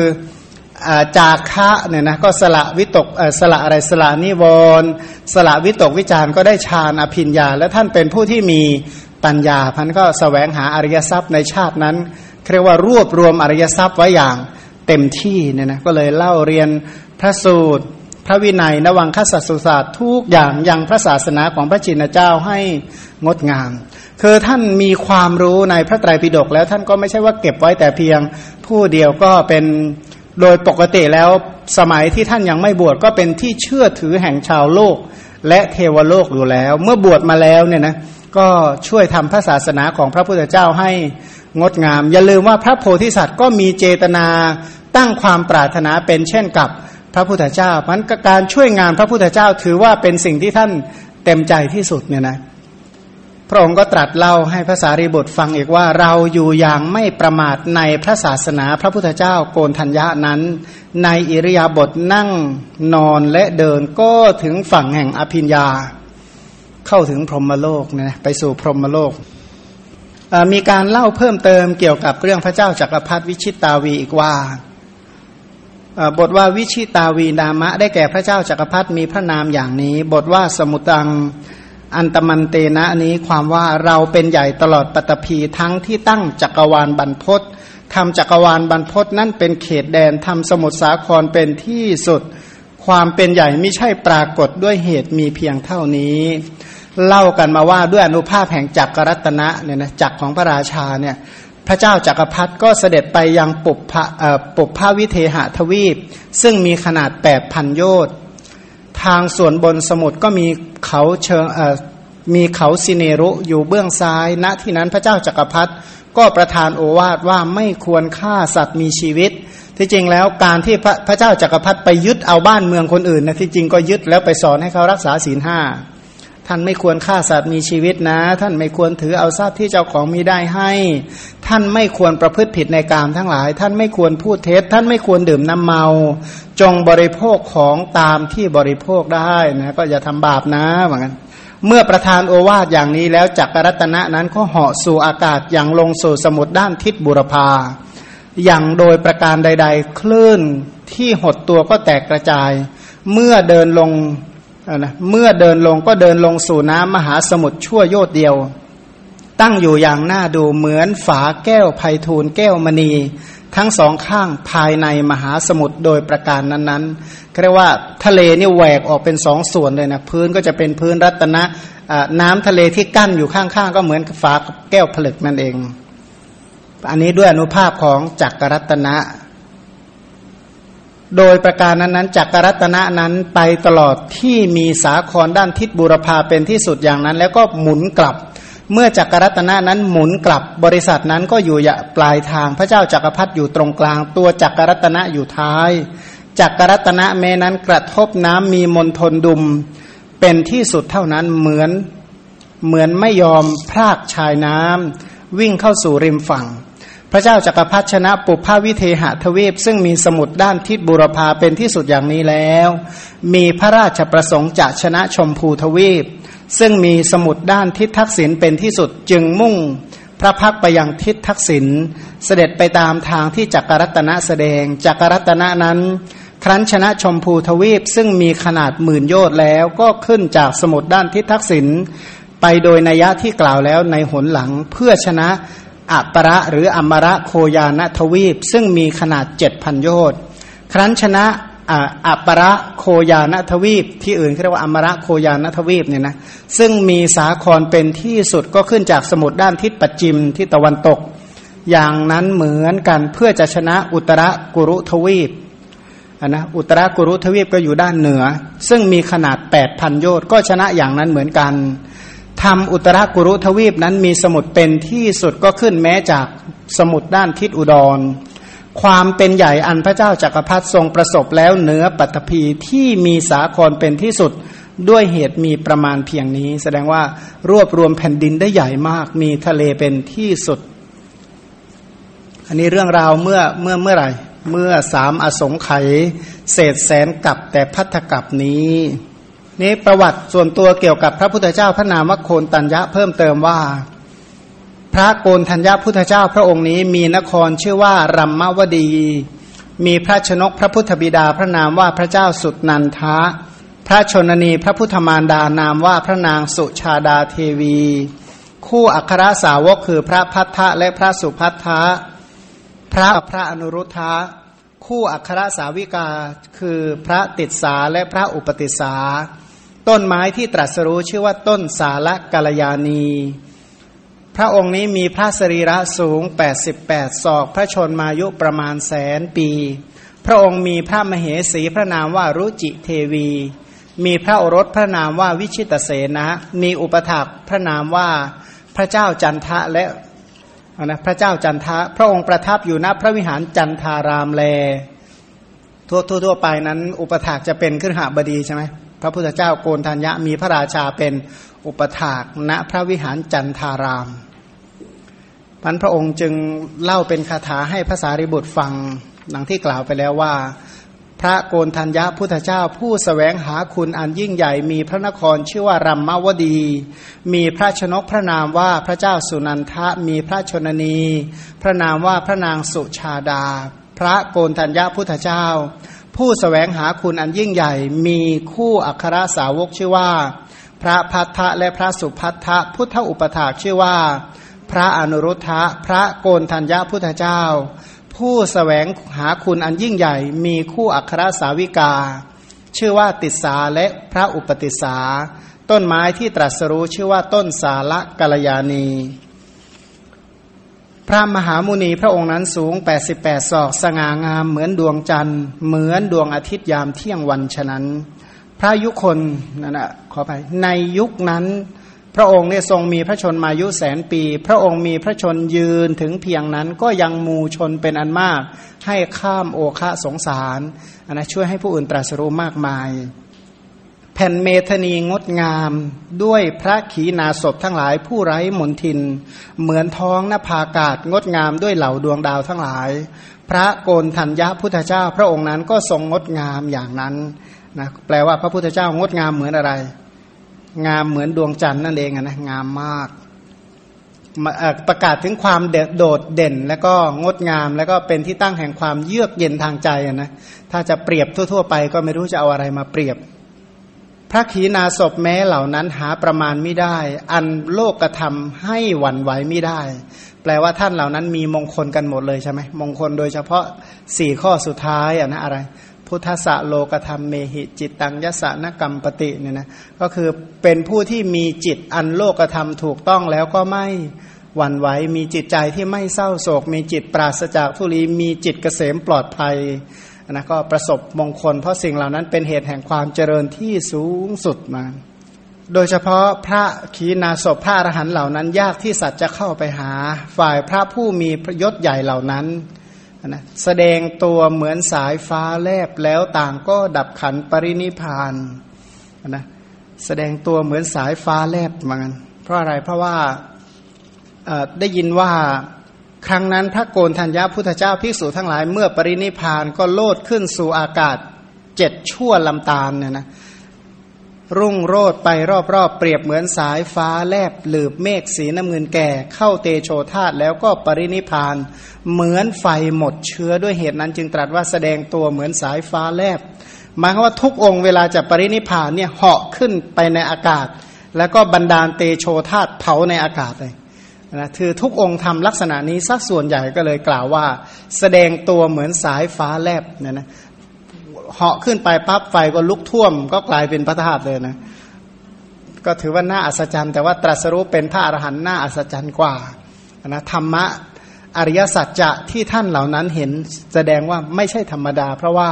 S2: จากคะเนี่ยนะก็สละวิตกสละอะไรสละนิวรณ์สละวิตกวิจารก็ได้ฌานอภิญญา และท่านเป็นผู้ที่มีปัญญาพันก็สแสวงหาอริยทรัพย์ในชาตินั้น เรียกว่ารวบรวมอริยทรัพย์ไว้อย่างเต็มที่เนี่ยนะก็เลยเล่าเรียนพระสูตร พระวินัยนวังคสัสุศาสตร์ทุกอย่างยังพระศาสนาของพระจินเจ้าให้งดงาม คือท่านมีความรู้ในพระไตรปิฎกแล้วท่านก็ไม่ใช่ว่าเก็บไว้แต่เพียงผู้เดียวก็เป็นโดยปกติแล้วสมัยที่ท่านยังไม่บวชก็เป็นที่เชื่อถือแห่งชาวโลก และเทวโลกอยู่แล้ว เมื่อบวชมาแล้วเนี่ยนะก็ช่วยทำพระศาสนาของพระพุทธเจ้าให้ งดงาม อย่าลืมว่าพระโพธิสัตว์ก็มีเจตนาตั้งความปรารถนาเป็นเช่นกับพระพุทธเจ้ามันการช่วยงานพระพุทธเจ้าถือว่าเป็นสิ่งที่ท่านเต็มใจที่สุดเนี่ยนะพระองค์ก็ตรัสเล่าให้ภาษารีบุตรฟังอีกว่าเราอยู่อย่างไม่ประมาทในพระศาสนาพระพุทธเจ้าโกนธัญญานั้น ในอิริยาบถนั่งนอนและเดินก็ถึงฝั่งแห่งอภิญญา เข้าถึงพรหมโลกนะไปสู่พรหมโลก มีการเล่าเพิ่มเติมเกี่ยวกับเรื่องพระเจ้าจักรพรรดิวิชิตตาวีอีกว่าบทว่าวิชิตาวีนามะ ได้แก่พระเจ้าจักรพรรดิมีพระนามอย่างนี้ บทว่าสมุตังอันตมันเตนะนี้ความว่าเราเป็นใหญ่ตลอดปตพีทั้งที่ตั้งจักรวาลบรรพศทำจักรวาลบรรพศนั่นเป็นเขตแดนทำสมุทรสาครเป็นที่สุด ความเป็นใหญ่ไม่ใช่ปรากฏด้วยเหตุมีเพียงเท่านี้ เล่ากันมาว่าด้วยอนุภาพแห่งจักรรัตนะเนี่ยนะจักรของพระราชาเนี่ยพระเจ้าจักรพรรดิก็เสด็จไปยังปุบพะปุบพระวิเทหทวีป ซึ่งมีขนาดแปดพันโยชน์ทางส่วนบนสมุทรก็มีเขาเชิงมีเขาสิเนรุอยู่เบื้องซ้ายณที่นั้นพระเจ้าจักรพรรดิก็ประทานโอวาทว่าไม่ควรฆ่าสัตว์มีชีวิต ที่จริงแล้วการที่พระพระเจ้าจักรพรรดิไปยึดเอาบ้านเมืองคนอื่นนะที่จริงก็ยึดแล้วไปสอนให้เขารักษาศีลห้า ท่านไม่ควรฆ่าสัตว์มีชีวิตนะ ท่านไม่ควรถือเอาทรัพย์ที่เจ้าของมีได้ให้ ท่านไม่ควรประพฤติผิดในกามทั้งหลาย ท่านไม่ควรพูดเท็จ ท่านไม่ควรดื่มน้ำเมา จงบริโภคของตามที่บริโภคได้นะก็อย่าทำบาปนะเหมือนกันเมื่อประธานโอวาทอย่างนี้แล้วจักรรัตนะนั้นก็เหาะสู่อากาศอย่างลงสู่สมุทรด้านทิศบุรพาอย่างโดยประการใด ๆ คลื่นที่หดตัวก็แตกกระจาย เมื่อเดินลง นะเมื่อเดินลงก็เดินลงสู่น้ำมหาสมุทรชั่วโยดเดียว ตั้งอยู่อย่างน่าดูเหมือนฝาแก้วไพทูลแก้วมณี ทั้งสองข้างภายในมหาสมุทรโดยประการนั้นๆเรียกว่าทะเลนี่แหวกออกเป็นสองส่วนเลยนะพื้นก็จะเป็นพื้นรัตนะน้ำทะเลที่กั้นอยู่ข้างๆก็เหมือนฝาแก้วผลึกนั่นเอง อันนี้ด้วยอนุภาพของจักรรัตนะ โดยประการนั้นนั้นจักรรัตนะนั้นไปตลอดที่มีสาครด้านทิศบุรพาเป็นที่สุดอย่างนั้น แล้วก็หมุนกลับ เมื่อจักรรัตนะนั้นหมุนกลับบริษัทนั้นก็อยู่ปลายทาง พระเจ้าจักรพรรดิอยู่ตรงกลาง ตัวจักรรัตนะอยู่ท้าย จักรรัตนะแม้นั้นกระทบน้ำมีมนทนดุม เป็นที่สุดเท่านั้นเหมือนเหมือนไม่ยอมพรากชายน้ำวิ่งเข้าสู่ริมฝั่ง พระเจ้าจักรพรรดิชนะปุพพวิเทหทวีป ซึ่งมีสมุดด้านทิศบุรพาเป็นที่สุดอย่างนี้แล้ว มีพระราชประสงค์จะชนะชมพูทวีป ซึ่งมีสมุดด้านทิศทักษิณเป็นที่สุดจึงมุ่งพระพักไปยังทิศทักษิณเสด็จไปตามทางที่จักรรัตนะแสดงจักรรัตนะนั้น ครั้นชนะชมพูทวีป ซึ่งมีขนาดหมื่นโยชน์แล้วก็ขึ้นจากสมุดด้านทิศทักษิณไปโดยนัยยะที่กล่าวแล้วในหนหลังเพื่อชนะ อัประหรืออมระโคยานทวีป ซึ่งมีขนาดเจ็ดพันโยชน์ครั้นชนะอัประโคยานทวีป ที่อื่นเรียกว่าอมระโคยานทวีปเนี่ยนะซึ่งมีสาครเป็นที่สุดก็ขึ้นจากสมุทรด้านทิศปัจจิมที่ตะวันตก อย่างนั้นเหมือนกันเพื่อจะชนะอุตรกุรุทวีปนนะอุตรกุรุทวีปก็อยู่ด้านเหนือ ซึ่งมีขนาดแปดพันโยชน์ก็ชนะอย่างนั้นเหมือนกัน ทำอุตรากุรุทวีปนั้นมีสมุดเป็นที่สุดก็ขึ้นแม้จากสมุดด้านทิศอุดร ความเป็นใหญ่อันพระเจ้าจากักรพรรดิทรงประสบแล้วเหนือปัตภีที่มีสาครเป็นที่สุดด้วยเหตุมีประมาณเพียงนี้ แสดงว่ารวบรวมแผ่นดินได้ใหญ่มาก มีทะเลเป็นที่สุด อันนี้เรื่องราวเมื่อเมื่อเมื่อไหร่ เมื่อสามอสงไขยเศษแสนกับแต่พัทธกับนี้ นี้ประวัติส่วนตัวเกี่ยวกับพระพุทธเจ้าพระนามวโคนตัญญะเพิ่มเติมว่า พระโกนธัญญาพุทธเจ้าพระองค์นี้มีนครชื่อว่ารัมมวดี มีพระชนกพระพุทธบิดาพระนามว่าพระเจ้าสุดนันทะ พระชนนีพระพุทธมารดานามว่าพระนางสุชาดาเทวี คู่อัครสาวกคือพระพัทธะและพระสุพัทธะพระพระอนุรุทธะคู่อัครสาวิกาคือพระติดสาและพระอุปติสา ต้นไม้ที่ตรัสรู้ชื่อว่าต้นสาละกัลยาณีพระองค์นี้มีพระสรีระสูง 88 ศอก พระชนมายุประมาณแสนปี พระองค์มีพระมเหสีพระนามว่ารุจิเทวี มีพระโอรสพระนามว่าวิชิตเสนะ มีอุปถักพระนามว่าพระเจ้าจันทะและนะพระเจ้าจันทะ พระองค์ประทับอยู่ณพระวิหารจันทารามแล ทั่วทั่วไปนั้น อุปถากจะเป็นขึ้นหาบดีใช่ไหม ระพุทธเจ้าโกนทัญญะมีพระราชาเป็นอุปถากณพระวิหารจันทารามพันพระองค์จึงเล่าเป็นคาถาให้ภาษาริบุตรฟังดังที่กล่าวไปแล้วว่า พระโกนทัญญะพุทธเจ้าผู้สแสวงหาคุณอันยิ่งใหญ่มีพระนครชื่อว่ารัมมาวดี มีพระชนกพระนามว่าพระเจ้าสุนันทะมีพระชนนี พระนามว่าพระนางสุชาดา พระโกนทัญญะพุทธเจ้า ผู้สแสวงหาคุณอันยิ่งใหญ่ มีคู่อัครสาวกชื่อว่า พระพัทธะและพระสุพัทธะพุทธอุปถากชื่อว่า พระอนุรุทธะพระโกนทัญญาพุทธเจ้า ผู้สแสวงหาคุณอันยิ่งใหญ่ มีคู่อัครสาวิกา ชื่อว่าติสาและพระอุปติสา ต้นไม้ที่ตรัสรู้ชื่อว่าต้นสาละกัลยาณี พระมหามุนีพระองค์นั้นสูง 88 ศอก สง่างามเหมือนดวงจันทร์เหมือนดวงอาทิตย์ยามเที่ยงวันฉะนั้น พระยุคนนั่นแหะขอไปในยุคนั้น พระองค์เนี่ยทรงมีพระชนมายุแสนปี พระองค์มีพระชนยืนถึงเพียงนั้นก็ยังมูชนเป็นอันมาก ให้ข้ามโอคะสงสารอันนะช่วยให้ผู้อื่นตรัสรู้มากมาย แผ่นเมธนีงดงามด้วยพระขีณาสพทั้งหลายผู้ไร้มนทิน เหมือนท้องนภากาศงดงามด้วยเหล่าดวงดาวทั้งหลาย พระโกนธัญญาพุทธเจ้า พระองค์นั้นก็ทรงงดงามอย่างนั้นนะแปลว่าพระพุทธเจ้างดงามเหมือนอะไร งามเหมือนดวงจันทร์นั่นเองนะงามมากประกาศถึงความโดดเด่น และก็งดงาม แล้วก็เป็นที่ตั้งแห่งความเยือกเย็นทางใจนะถ้าจะเปรียบทั่ว ๆ ไปก็ไม่รู้จะเอาอะไรมาเปรียบ พระขีณาสพแม้เหล่านั้นหาประมาณไม่ได้ อันโลกกระทำให้หวั่นไหวไม่ได้ แปลว่าท่านเหล่านั้นมีมงคลกันหมดเลยใช่ไหมมงคลโดยเฉพาะสี่ข้อสุดท้ายอะนะอะไร พุทธะโลกธรรมเมหิจิตตังยสานกรรมปติเนี่ยนะก็คือเป็นผู้ที่มีจิตอันโลกธรรมถูกต้องแล้วก็ไม่หวั่นไหวมีจิตใจที่ไม่เศร้าโศก มีจิตปราศจากทุลีมีจิตเกษมปลอดภัย นะก็ประสบมงคล เพราะสิ่งเหล่านั้นเป็นเหตุแห่งความเจริญที่สูงสุดมา โดยเฉพาะพระขีณาสพพระอรหันต์เหล่านั้น ยากที่สัตว์จะเข้าไปหา ฝ่ายพระผู้มีพระยศใหญ่เหล่านั้นนะแสดงตัวเหมือนสายฟ้าแลบแล้วต่างก็ดับขันปรินิพานนะแสดงตัวเหมือนสายฟ้าแลบเหมือนกันเพราะอะไรเพราะว่าได้ยินว่า ครั้งนั้นพระโกนธัญญาพุทธเจ้าภิกษุทั้งหลายเมื่อปรินิพานก็โลดขึ้นสู่อากาศเจ็ดชั่วลำตาลเนี่ยนะรุ่งโรดไปรอบๆ เปรียบเหมือนสายฟ้าแลบหลืบเมฆสีน้ำเงินแก่ เข้าเตโชธาตแล้วก็ปรินิพาน เหมือนไฟหมดเชื้อด้วยเหตุนั้นจึงตรัสว่าแสดงตัวเหมือนสายฟ้าแลบหมายความว่าทุกองค์เวลาจะปรินิพานเนี่ยเหาะขึ้นไปในอากาศ แล้วก็บรรดาลเตโชธาตเผาในอากาศเลย นะคือทุกองค์ทำลักษณะนี้สักส่วนใหญ่ก็เลยกล่าวว่า แสดงตัวเหมือนสายฟ้าแลบเนี่ยนะเหาะขึ้นไปปั๊บไฟก็ลุกท่วม ก็กลายเป็นพระธาตุเลยนะก็ถือว่าน่าอัศจรรย์ แต่ว่าตรัสรู้เป็นพระอรหันต์น่าอัศจรรย์กว่านะธรรมะอริยสัจจะที่ท่านเหล่านั้นเห็นแสดงว่าไม่ใช่ธรรมดา เพราะว่า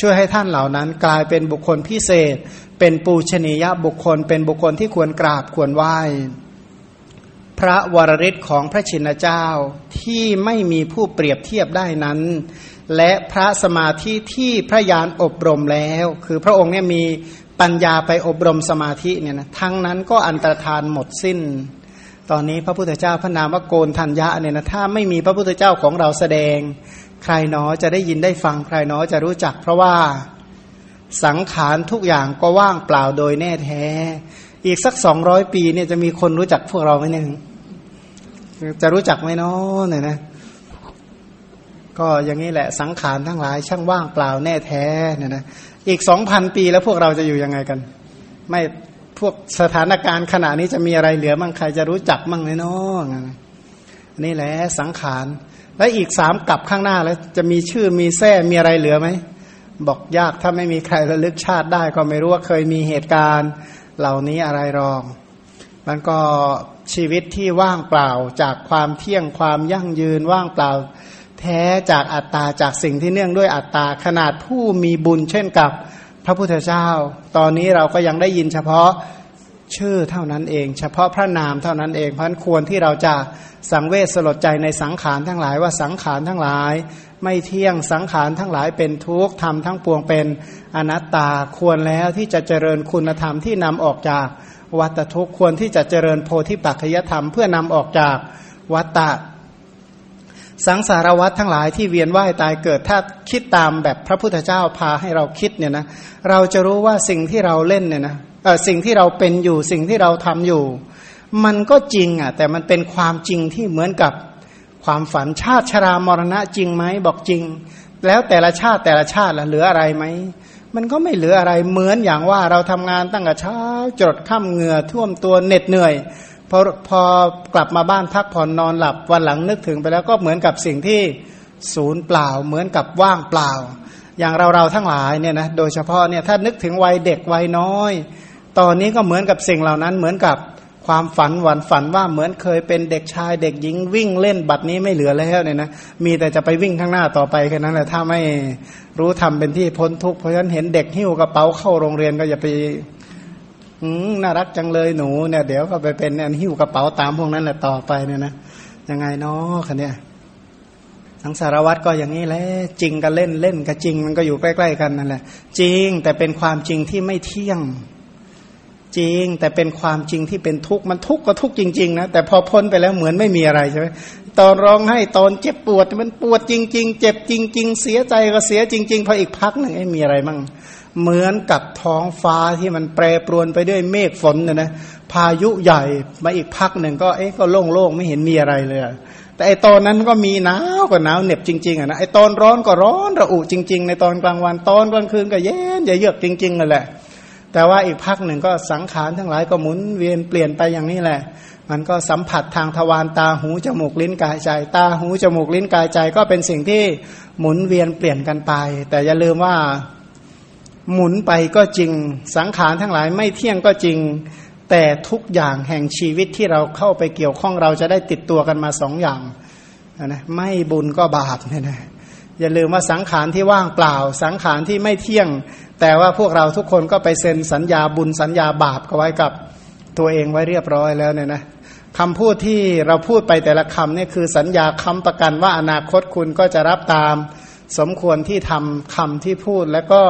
S2: ช่วยให้ท่านเหล่านั้นกลายเป็นบุคคลพิเศษ เป็นปูชนียบุคคล เป็นบุคคลที่ควรกราบควรไหว้ พระวรริศของพระชินเจ้าที่ไม่มีผู้เปรียบเทียบได้นั้น และพระสมาธิที่พระยานอบรมแล้ว คือพระองค์เนี่ยมีปัญญาไปอบรมสมาธิเนี่ยนะทั้งนั้นก็อันตรธานหมดสิ้น ตอนนี้พระพุทธเจ้าพระนามว่าโกนทัญญะเนี่ยนะถ้าไม่มีพระพุทธเจ้าของเราแสดง ใครเนอจะได้ยินได้ฟังใครเนอจะรู้จัก เพราะว่าสังขารทุกอย่างก็ว่างเปล่าโดยแน่แท้ อีกสักสองร้อยปีเนี่ยจะมีคนรู้จักพวกเราไหมเนี่ยจะรู้จักไหมเนาะเนี่ยนะ ก็อย่างนี้แหละสังขารทั้งหลาย ช่างว่างเปล่าแน่แท้เนี่ยนะอีกสองพันปีแล้วพวกเราจะอยู่ยังไงกัน ไม่พวกสถานการณ์ขณะนี้จะมีอะไรเหลือมั่งใครจะรู้จักมั่งเลยเนาะนี่แหละสังขาร และอีกสามกลับข้างหน้าแล้ว จะมีชื่อมีแท้มีอะไรเหลือไหมบอกยากถ้าไม่มีใครระลึกชาติได้ก็ไม่รู้ว่าเคยมีเหตุการณ์ เหล่านี้อะไรรอง มันก็ชีวิตที่ว่างเปล่าจากความเที่ยงความยั่งยืนว่างเปล่า แท้จากอัตตาจากสิ่งที่เนื่องด้วยอัตตาขนาดผู้มีบุญเช่นกับพระพุทธเจ้า ตอนนี้เราก็ยังได้ยินเฉพาะชื่อเท่านั้นเอง เฉพาะพระนามเท่านั้นเองเพราะนั้นควรที่เราจะ สังเวชสลดใจในสังขารทั้งหลายว่าสังขารทั้งหลาย ไม่เที่ยงสังขารทั้งหลายเป็นทุกข์ทำทั้งปวงเป็นอนัตตาควรแล้วที่จะเจริญคุณธรรมที่นำออกจากวัตทุกข์ควรที่จะเจริญโพธิปัจจยธรรมเพื่อนำออกจากวัตตะสังสารวัตทั้งหลายที่เวียนว่ายตายเกิดถ้าคิดตามแบบพระพุทธเจ้าพาให้เราคิดเนี่ยนะเราจะรู้ว่าสิ่งที่เราเล่นเนี่ยนะสิ่งที่เราเป็นอยู่สิ่งที่เราทำอยู่ มันก็จริงอะ แต่มันเป็นความจริงที่เหมือนกับความฝันชาติชรามรณะจริงไหมบอกจริง แล้วแต่ละชาติแต่ละชาติละเหลืออะไรไหมมันก็ไม่เหลืออะไรเหมือนอย่างว่าเราทำงานตั้งแต่เช้าจดค่ำเหงื่อท่วมตัวเหน็ดเหนื่อยพอพอกลับมาบ้านพักผ่อนนอนหลับวันหลังนึกถึงไปแล้วก็เหมือนกับสิ่งที่ศูนย์เปล่า เหมือนกับว่างเปล่า อย่างเราเราทั้งหลายเนี่ยนะโดยเฉพาะเนี่ยถ้านึกถึงวัยเด็กวัยน้อย ตอนนี้ก็เหมือนกับสิ่งเหล่านั้นเหมือนกับ ความฝันหวันฝันว่าเหมือนเคยเป็นเด็กชายเด็กหญิงวิ่งเล่นบัดนี้ไม่เหลือแล้วเนี่ยนะมีแต่จะไปวิ่งข้างหน้าต่อไปแค่นั้นแหละถ้าไม่รู้ทำเป็นที่พ้นทุกข์เพราะฉะนั้นเห็นเด็กหิ้วกระเป๋าเข้าโรงเรียนก็อย่าไปอืมน่ารักจังเลยหนูเนี่ยเดี๋ยวก็ไปเป็นอันหิ้วกระเป๋าตามพวกนั้นแหละต่อไปเนี่ยนะยังไงเนาะคันเนี่ยทั้งสารวัตรก็อย่างนี้แหละจริงกับเล่นเล่นกับจริงมันก็อยู่ใกล้ๆกันนั่นแหละ จริงแต่เป็นความจริงที่ไม่เที่ยง จริง แต่เป็นความจริงที่เป็นทุกข์มันทุกข์ก็ทุกข์จริงๆนะแต่พอพ้นไปแล้วเหมือนไม่มีอะไรใช่ไหมตอนร้องให้ตอนเจ็บปวดมันปวดจริง ๆ เจ็บจริง ๆ เสียใจก็เสียจริงๆพออีกพักหนึ่งไม่มีอะไรมั่งเหมือนกับท้องฟ้าที่มันแปรปรวนไปด้วยเมฆฝนเนี่ยนะพายุใหญ่มาอีกพักหนึ่งก็เอ๊ะก็โล่งๆไม่เห็นมีอะไรเลยแต่ไอตอนนั้นก็มีหนาวก็หนาวเหน็บจริงๆอะนะไอตอนร้อนก็ร้อนระอุจริง ๆ ในตอนกลางวันตอนกลางคืนก็เย็นเยือกจริงๆนั่นแหละ แต่ว่าอีกพักหนึ่งก็สังขารทั้งหลายก็หมุนเวียนเปลี่ยนไปอย่างนี้แหละ มันก็สัมผัสทางทวารตาหูจมูกลิ้นกายใจ ตาหูจมูกลิ้นกายใจ ก็เป็นสิ่งที่หมุนเวียนเปลี่ยนกันไป แต่อย่าลืมว่าหมุนไปก็จริง สังขารทั้งหลายไม่เที่ยงก็จริง แต่ทุกอย่างแห่งชีวิตที่เราเข้าไปเกี่ยวข้องเราจะได้ติดตัวกันมาสองอย่างนะไม่บุญก็บาปเนี่ยนะ อย่าลืมว่าสังขารที่ว่างเปล่า สังขารที่ไม่เที่ยง แต่ว่าพวกเราทุกคนก็ไปเซ็นสัญญาบุญสัญญาบาปก็ไว้กับตัวเองไว้เรียบร้อยแล้วเนี่ยนะคำพูดที่เราพูดไปแต่ละคำนี่คือสัญญาค้ำประกันว่าอนาคตคุณก็จะรับตาม สมควรที่ทำคำที่พูดแล้วก็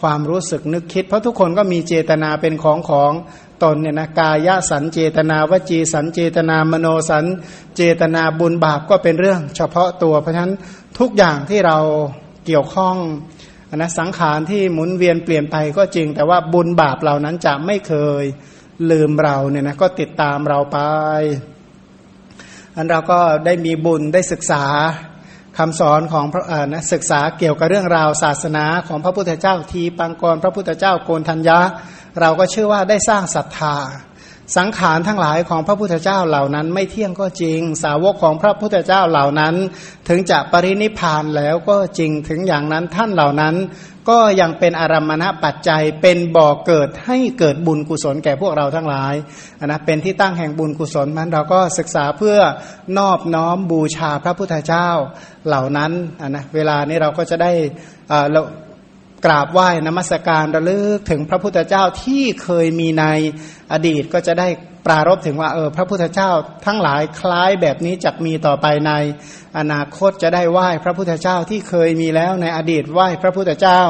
S2: ความรู้สึกนึกคิด เพราะทุกคนก็มีเจตนาเป็นของของตนเนี่ยนะกายสันเจตนาวจีสันเจตนามโนสันเจตนาบุญบาปก็เป็นเรื่อง เฉพาะตัวเพราะฉะนั้น ทุกอย่างที่เราเกี่ยวข้องนะสังขารที่หมุนเวียนเปลี่ยนไปก็จริง แต่ว่าบุญบาปเหล่านั้นจะไม่เคยลืมเราเนี่ยนะก็ติดตามเราไป อันเราก็ได้มีบุญได้ศึกษาคำสอนของพระนะศึกษาเกี่ยวกับเรื่องราวศาสนาของพระพุทธเจ้าทีปังกร พระพุทธเจ้าโกนทัญญะเราก็เชื่อว่าได้สร้างศรัทธา สังขารทั้งหลายของพระพุทธเจ้าเหล่านั้น ไม่เที่ยงก็จริง สาวกของพระพุทธเจ้าเหล่านั้น ถึงจะปรินิพานแล้วก็จริงถึงอย่างนั้นท่านเหล่านั้น ก็ยังเป็นอารมณปัจจัยเป็นบ่อเกิดให้เกิดบุญกุศลแก่พวกเราทั้งหลายนะเป็นที่ตั้งแห่งบุญกุศลมันเราก็ศึกษาเพื่อนอบน้อมบูชาพระพุทธเจ้าเหล่านั้นนะเวลานี้เราก็จะได้เรา กราบไหว้นมัสการระลึกถึงพระพุทธเจ้าที่เคยมีในอดีตก็จะได้ปรารบถึงว่าเออพระพุทธเจ้าทั้งหลายคล้ายแบบนี้จะมีต่อไปในอนาคตจะได้ไหว้พระพุทธเจ้าที่เคยมีแล้วในอดีตไหว้พระพุทธเจ้า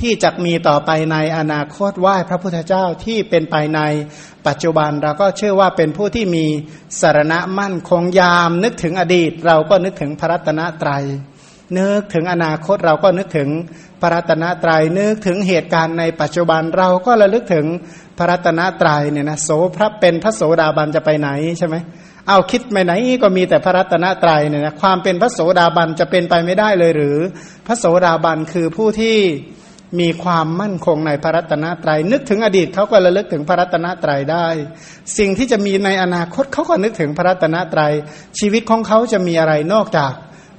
S2: ที่จะมีต่อไปในอนาคตไหว้พระพุทธเจ้าที่เป็นไปในปัจจุบันเราก็เชื่อว่าเป็นผู้ที่มีสารณะมั่นคงยามนึกถึงอดีต เราก็นึกถึงพระรัตนตรยัย นึกถึงอนาคตเราก็นึกถึงพระรัตนตรยัยนึกถึงเหตุการณ์ในปัจจุบันเราก็ระลึกถึงพระรัตนตรัยเนี่ยนะโสพระเป็นพระโสดาบันจะไปไหนใช่ไหมเอาคิดไปไหนก็มีแต่พระรัตนตรัยเนี่ยนะความเป็นพระโสดาบันจะเป็นไปไม่ได้เลยหรือ พระโสดาบันคือผู้ที่มีความมั่นคงในพระรัตนตรยัยนึกถึงอดีตเขาก็ระลึกถึงพระรัตนตรัยได้ สิ่งที่จะมีในอนาคตเขาก็นึกถึงพระรัตนตรยัยชีวิตของเขาจะมีอะไรนอกจาก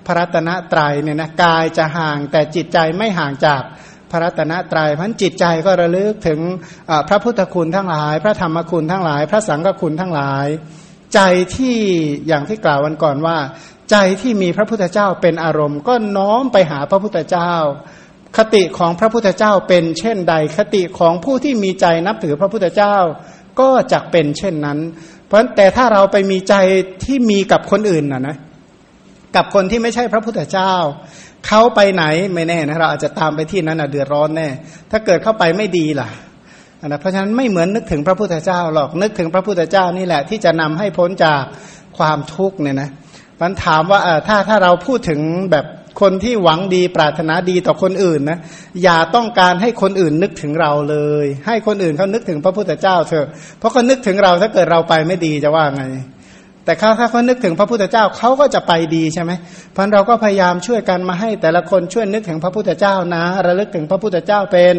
S2: ระรัตนตรัยเนี่ยนะกายจะห่างแต่จิตใจไม่ห่างจากพระรัตนตรยัยพันจิตใจก็ระลึกถึงพระพุทธคุณทั้งหลาย พระธรรมคุณทั้งหลาย พระสังฆคุณทั้งหลาย ใจที่อย่างที่กล่าววันก่อนว่า ใจที่มีพระพุทธเจ้าเป็นอารมณ์ ก็น้อมไปหาพระพุทธเจ้า คติของพระพุทธเจ้าเป็นเช่นใด คติของผู้ที่มีใจนับถือพระพุทธเจ้าก็จะเป็นเช่นนั้น เพราะแต่ถ้าเราไปมีใจที่มีกับคนอื่นนะนะ กับคนที่ไม่ใช่พระพุทธเจ้า เขาไปไหนไม่แน่นะเราอาจจะตามไปที่นั้นนะเดือดร้อนแน่ ถ้าเกิดเข้าไปไม่ดีล่ะนะเพราะฉะนั้นไม่เหมือนนึกถึงพระพุทธเจ้าหรอกนึกถึงพระพุทธเจ้านี่แหละ ที่จะนำให้พ้นจากความทุกข์เนี่ยนะมันถามว่าถ้าถ้าเราพูดถึงแบบคนที่หวังดีปรารถนาดีต่อคนอื่นนะอย่าต้องการให้คนอื่นนึกถึงเราเลย ให้คนอื่นเขานึกถึงพระพุทธเจ้าเถอะเพราะเขานึกถึงเราถ้าเกิดเราไปไม่ดีจะว่าไง แต่เขาถ้าเขานึกถึงพระพุทธเจ้าเขาก็จะไปดีใช่ไหมพันเราก็พยายามช่วยกันมาให้แต่ละคนช่วยนึกถึงพระพุทธเจ้านะ ระลึกถึงพระพุทธเจ้าเป็น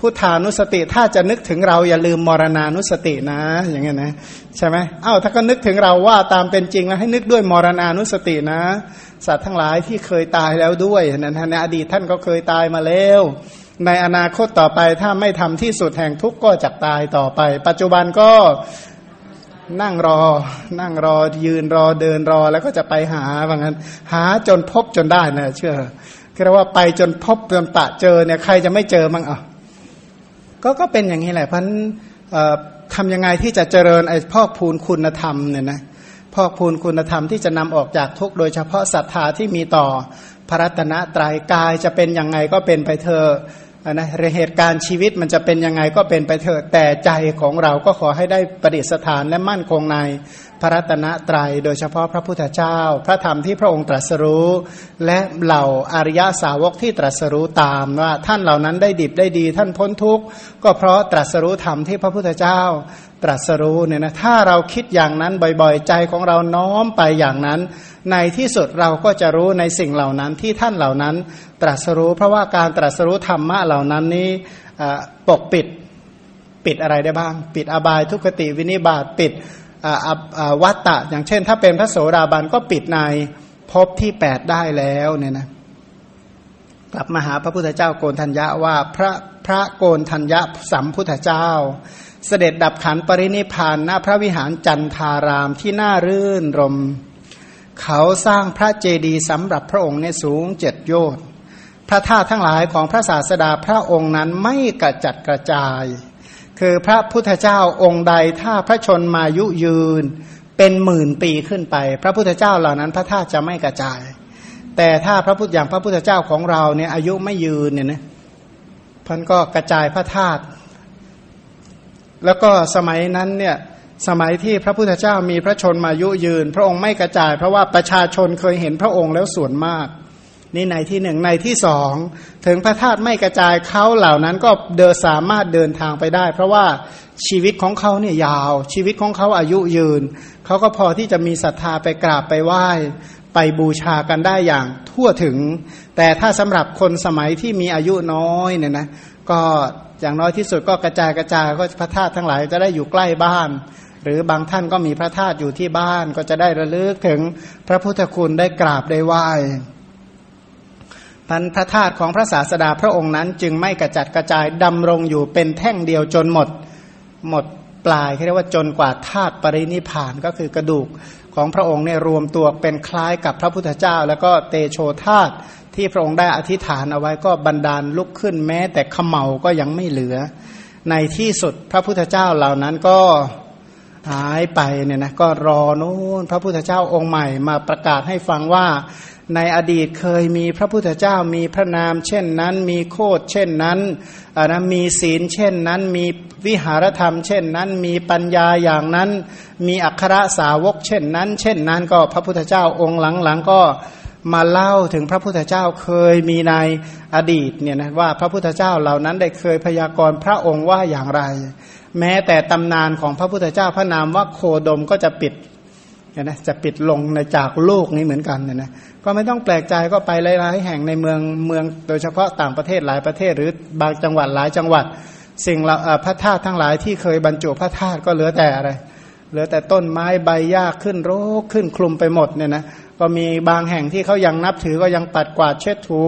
S2: พุทธานุสติ ถ้าจะนึกถึงเราอย่าลืมมรณานุสตินะ อย่างเงี้ยนะใช่ไหมเอ้าถ้าก็นึกถึงเราว่าตามเป็นจริงแล้วให้นึกด้วยมรณานุสตินะ สัตว์ทั้งหลายที่เคยตายแล้วด้วยนั้นในอดีตท่านก็เคยตายมาแล้วในอนาคตต่อไปถ้าไม่ทำที่สุดแห่งทุกข์ก็จะตายต่อไป ปัจจุบันก็ นั่งรอ นั่งรอยืนรอเดินรอแล้วก็จะไปหาว่างั้น หาจนพบจนได้นะเชื่อคือว่าไปจนพบจนปะเจอเนี่ยใครจะไม่เจอมั้งอะก็ก็เป็นอย่างนี้แหละเพราะทำยังไงที่จะเจริญไอ้พอกพูนคุณธรรมเนี่ยนะพอกพูนคุณธรรมที่จะนำออกจากทุกโดยเฉพาะศรัทธาที่มีต่อพระรัตนตรายกายจะเป็นยังไงก็เป็นไปเธอ นะเหตุการณ์ชีวิตมันจะเป็นยังไงก็เป็นไปเถอะแต่ใจของเราก็ขอให้ได้ประดิษฐานและมั่นคงใน พระรัตนตรยัยโดยเฉพาะพระพุทธเจ้า พระธรรมที่พระองค์ตรัสรู้ และเหล่าอริยสาวกที่ตรัสรู้ตามว่าท่านเหล่านั้นได้ดิบได้ดี ท่านพ้นทุกข์ก็เพราะตรัสรู้ธรรมที่พระพุทธเจ้าตรัสรู้เนี่ยนะถ้าเราคิดอย่างนั้นบ่อยๆ ใจของเราน้อมไปอย่างนั้น ในที่สุดเราก็จะรู้ในสิ่งเหล่านั้นที่ท่านเหล่านั้นตรัสรู้ เพราะว่าการตรัสรู้ธรรมะเหล่านั้นนี้ปกปิดปิดอะไรได้บ้าง ปิดอบายทุกขติวินิบาตปิด วัตตะ อย่างเช่น ถ้าเป็นพระโสดาบันก็ปิดในภพที่แปดได้แล้วเนี่ยนะกลับมาหาพระพุทธเจ้าโกนทัญญะว่าพระพระโกนทัญญะสัมพุทธเจ้า เสด็จดับขันปรินิพานณพระวิหารจันทารามที่น่ารื่นรม เขาสร้างพระเจดีย์สำหรับพระองค์ในสูงเจ็ดโยชน์พระธาตุทั้งหลายของพระศาสดาพระองค์นั้นไม่กระจัดกระจาย คือพระพุทธเจ้าองค์ใดถ้าพระชนมายุยืนเป็นหมื่นปีขึ้นไป พระพุทธเจ้าเหล่านั้นพระธาตุจะไม่กระจาย แต่ถ้าพระพุทธอย่างพระพุทธเจ้าของเราเนี่ยอายุไม่ยืนเนี่ยนะพันก็กระจายพระธาตุแล้วก็สมัยนั้นเนี่ยสมัยที่พระพุทธเจ้ามีพระชนมายุยืน พระองค์ไม่กระจาย เพราะว่าประชาชนเคยเห็นพระองค์แล้วส่วนมาก นี่ในที่หนึ่งในที่สองถึงพระธาตุไม่กระจายเขาเหล่านั้นก็เดินสามารถเดินทางไปได้ เพราะว่าชีวิตของเขาเนี่ยยาว ชีวิตของเขาอายุยืน เขาก็พอที่จะมีศรัทธาไปกราบไปไหว้ไปบูชากันได้อย่างทั่วถึง แต่ถ้าสำหรับคนสมัยที่มีอายุน้อยเนี่ยนะก็อย่างน้อยที่สุดก็กระจายกระจายก็พระธาตุทั้งหลายจะได้อยู่ใกล้บ้าน หรือบางท่านก็มีพระธาตุอยู่ที่บ้านก็จะได้ระลึกถึงพระพุทธคุณได้กราบได้ไหว้ พันพระธาตุของพระศาสดาพระองค์นั้น จึงไม่กระจัดกระจายดำรงอยู่เป็นแท่งเดียวจนหมด หมดปลายเรียกว่าจนกว่าธาตุปรินิพานก็คือกระดูกของพระองค์เนี่ยรวมตัวเป็นคล้ายกับพระพุทธเจ้า แล้วก็เตโชธาตุที่พระองค์ได้อธิษฐานเอาไว้ก็บันดาลลุกขึ้นแม้ แต่ขมเหาก็ยังไม่เหลือ ในที่สุดพระพุทธเจ้าเหล่านั้นก็หายไปเนี่ยนะก็รอนู้นพระพุทธเจ้าองค์ใหม่มาประกาศให้ฟังว่า ในอดีตเคยมีพระพุทธเจ้ามีพระนาม เช่นนั้น มีโคดเช่นนั้นนะมีศีลเช่นนั้น มีวิหารธรรม เช่นนั้น มีปัญญาอย่างนั้น มีอัครสาวก เช่นนั้น เช่นนั้น ก็พระพุทธเจ้าองค์หลังๆก็มาเล่าถึงพระพุทธเจ้าเคยมีในอดีตเนี่ยนะว่าพระพุทธเจ้าเหล่านั้นได้เคยพยากรณ์พระองค์ว่าอย่างไร แม้แต่ตำนานของพระพุทธเจ้าพระนามว่าโคดมก็จะปิดนะจะปิดลงในจากโลกนี้เหมือนกันเนี่ยนะ ก็ไม่ต้องแปลกใจก็ไปหลายๆ แห่งในเมืองเมืองโดยเฉพาะต่างประเทศหลายประเทศ หรือบางจังหวัดหลายจังหวัด สิ่งพระธาตุทั้งหลายที่เคยบรรจุพระธาตุก็เหลือแต่อะไร เหลือแต่ต้นไม้ใบหญ้าขึ้นโรคขึ้นคลุมไปหมดเนี่ยนะก็มีบางแห่งที่เขายังนับถือก็ยังปัดกวาดเช็ดถู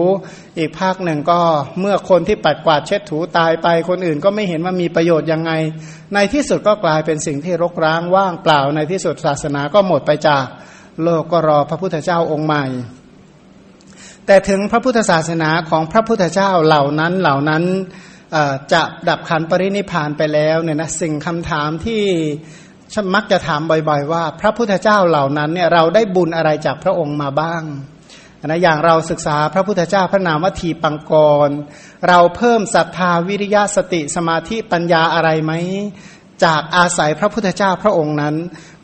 S2: อีกภาคหนึ่งก็เมื่อคนที่ปัดกวาดเช็ดถูตายไปคนอื่นก็ไม่เห็นว่ามีประโยชน์ยังไง ในที่สุดก็กลายเป็นสิ่งที่รกร้างว่างเปล่าในที่สุดศาสนาก็หมดไปจาก โลกก็รอพระพุทธเจ้าองค์ใหม่ แต่ถึงพระพุทธศาสนาของพระพุทธเจ้าเหล่านั้นเหล่านั้นจะดับขันปรินิพานไปแล้วเนี่ยนะสิ่งคำถามที่มักจะถามบ่อย ๆ ว่า พระพุทธเจ้าเหล่านั้นเนี่ยเราได้บุญอะไรจากพระองค์มาบ้างนะอย่างเราศึกษาพระพุทธเจ้าพระนามวัตถีปังกร เราเพิ่มศรัทธาวิริยะสติสมาธิปัญญาอะไรไหม จากอาศัยพระพุทธเจ้าพระองค์นั้น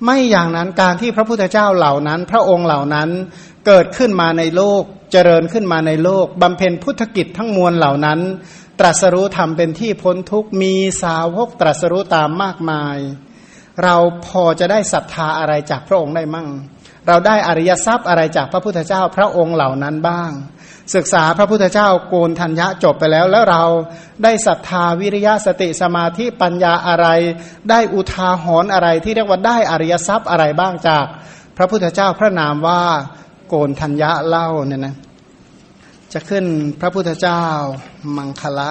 S2: ไม่อย่างนั้นการที่พระพุทธเจ้าเหล่านั้น พระองค์เหล่านั้นเกิดขึ้นมาในโลก เจริญขึ้นมาในโลกบำเพ็ญพุทธกิจทั้งมวลเหล่านั้น ตรัสรู้ธรรมเป็นที่พ้นทุกมีสาวกตรัสรู้ตามมากมาย เราพอจะได้ศรัทธาอะไรจากพระองค์ได้มั่ง เราได้อริยทรัพย์อะไรจากพระพุทธเจ้าพระองค์เหล่านั้นบ้าง ศึกษาพระพุทธเจ้าโกนธัญญะจบไปแล้ว แล้วเราได้ศรัทธาวิริยะสติสมาธิปัญญาอะไร ได้อุทาหรณ์อะไรที่เรียกว่าได้อริยทรัพย์อะไรบ้างจาก พระพุทธเจ้าพระนามว่าโกนธัญญะเล่าเนี่ยนะจะขึ้นพระพุทธเจ้ามังคละ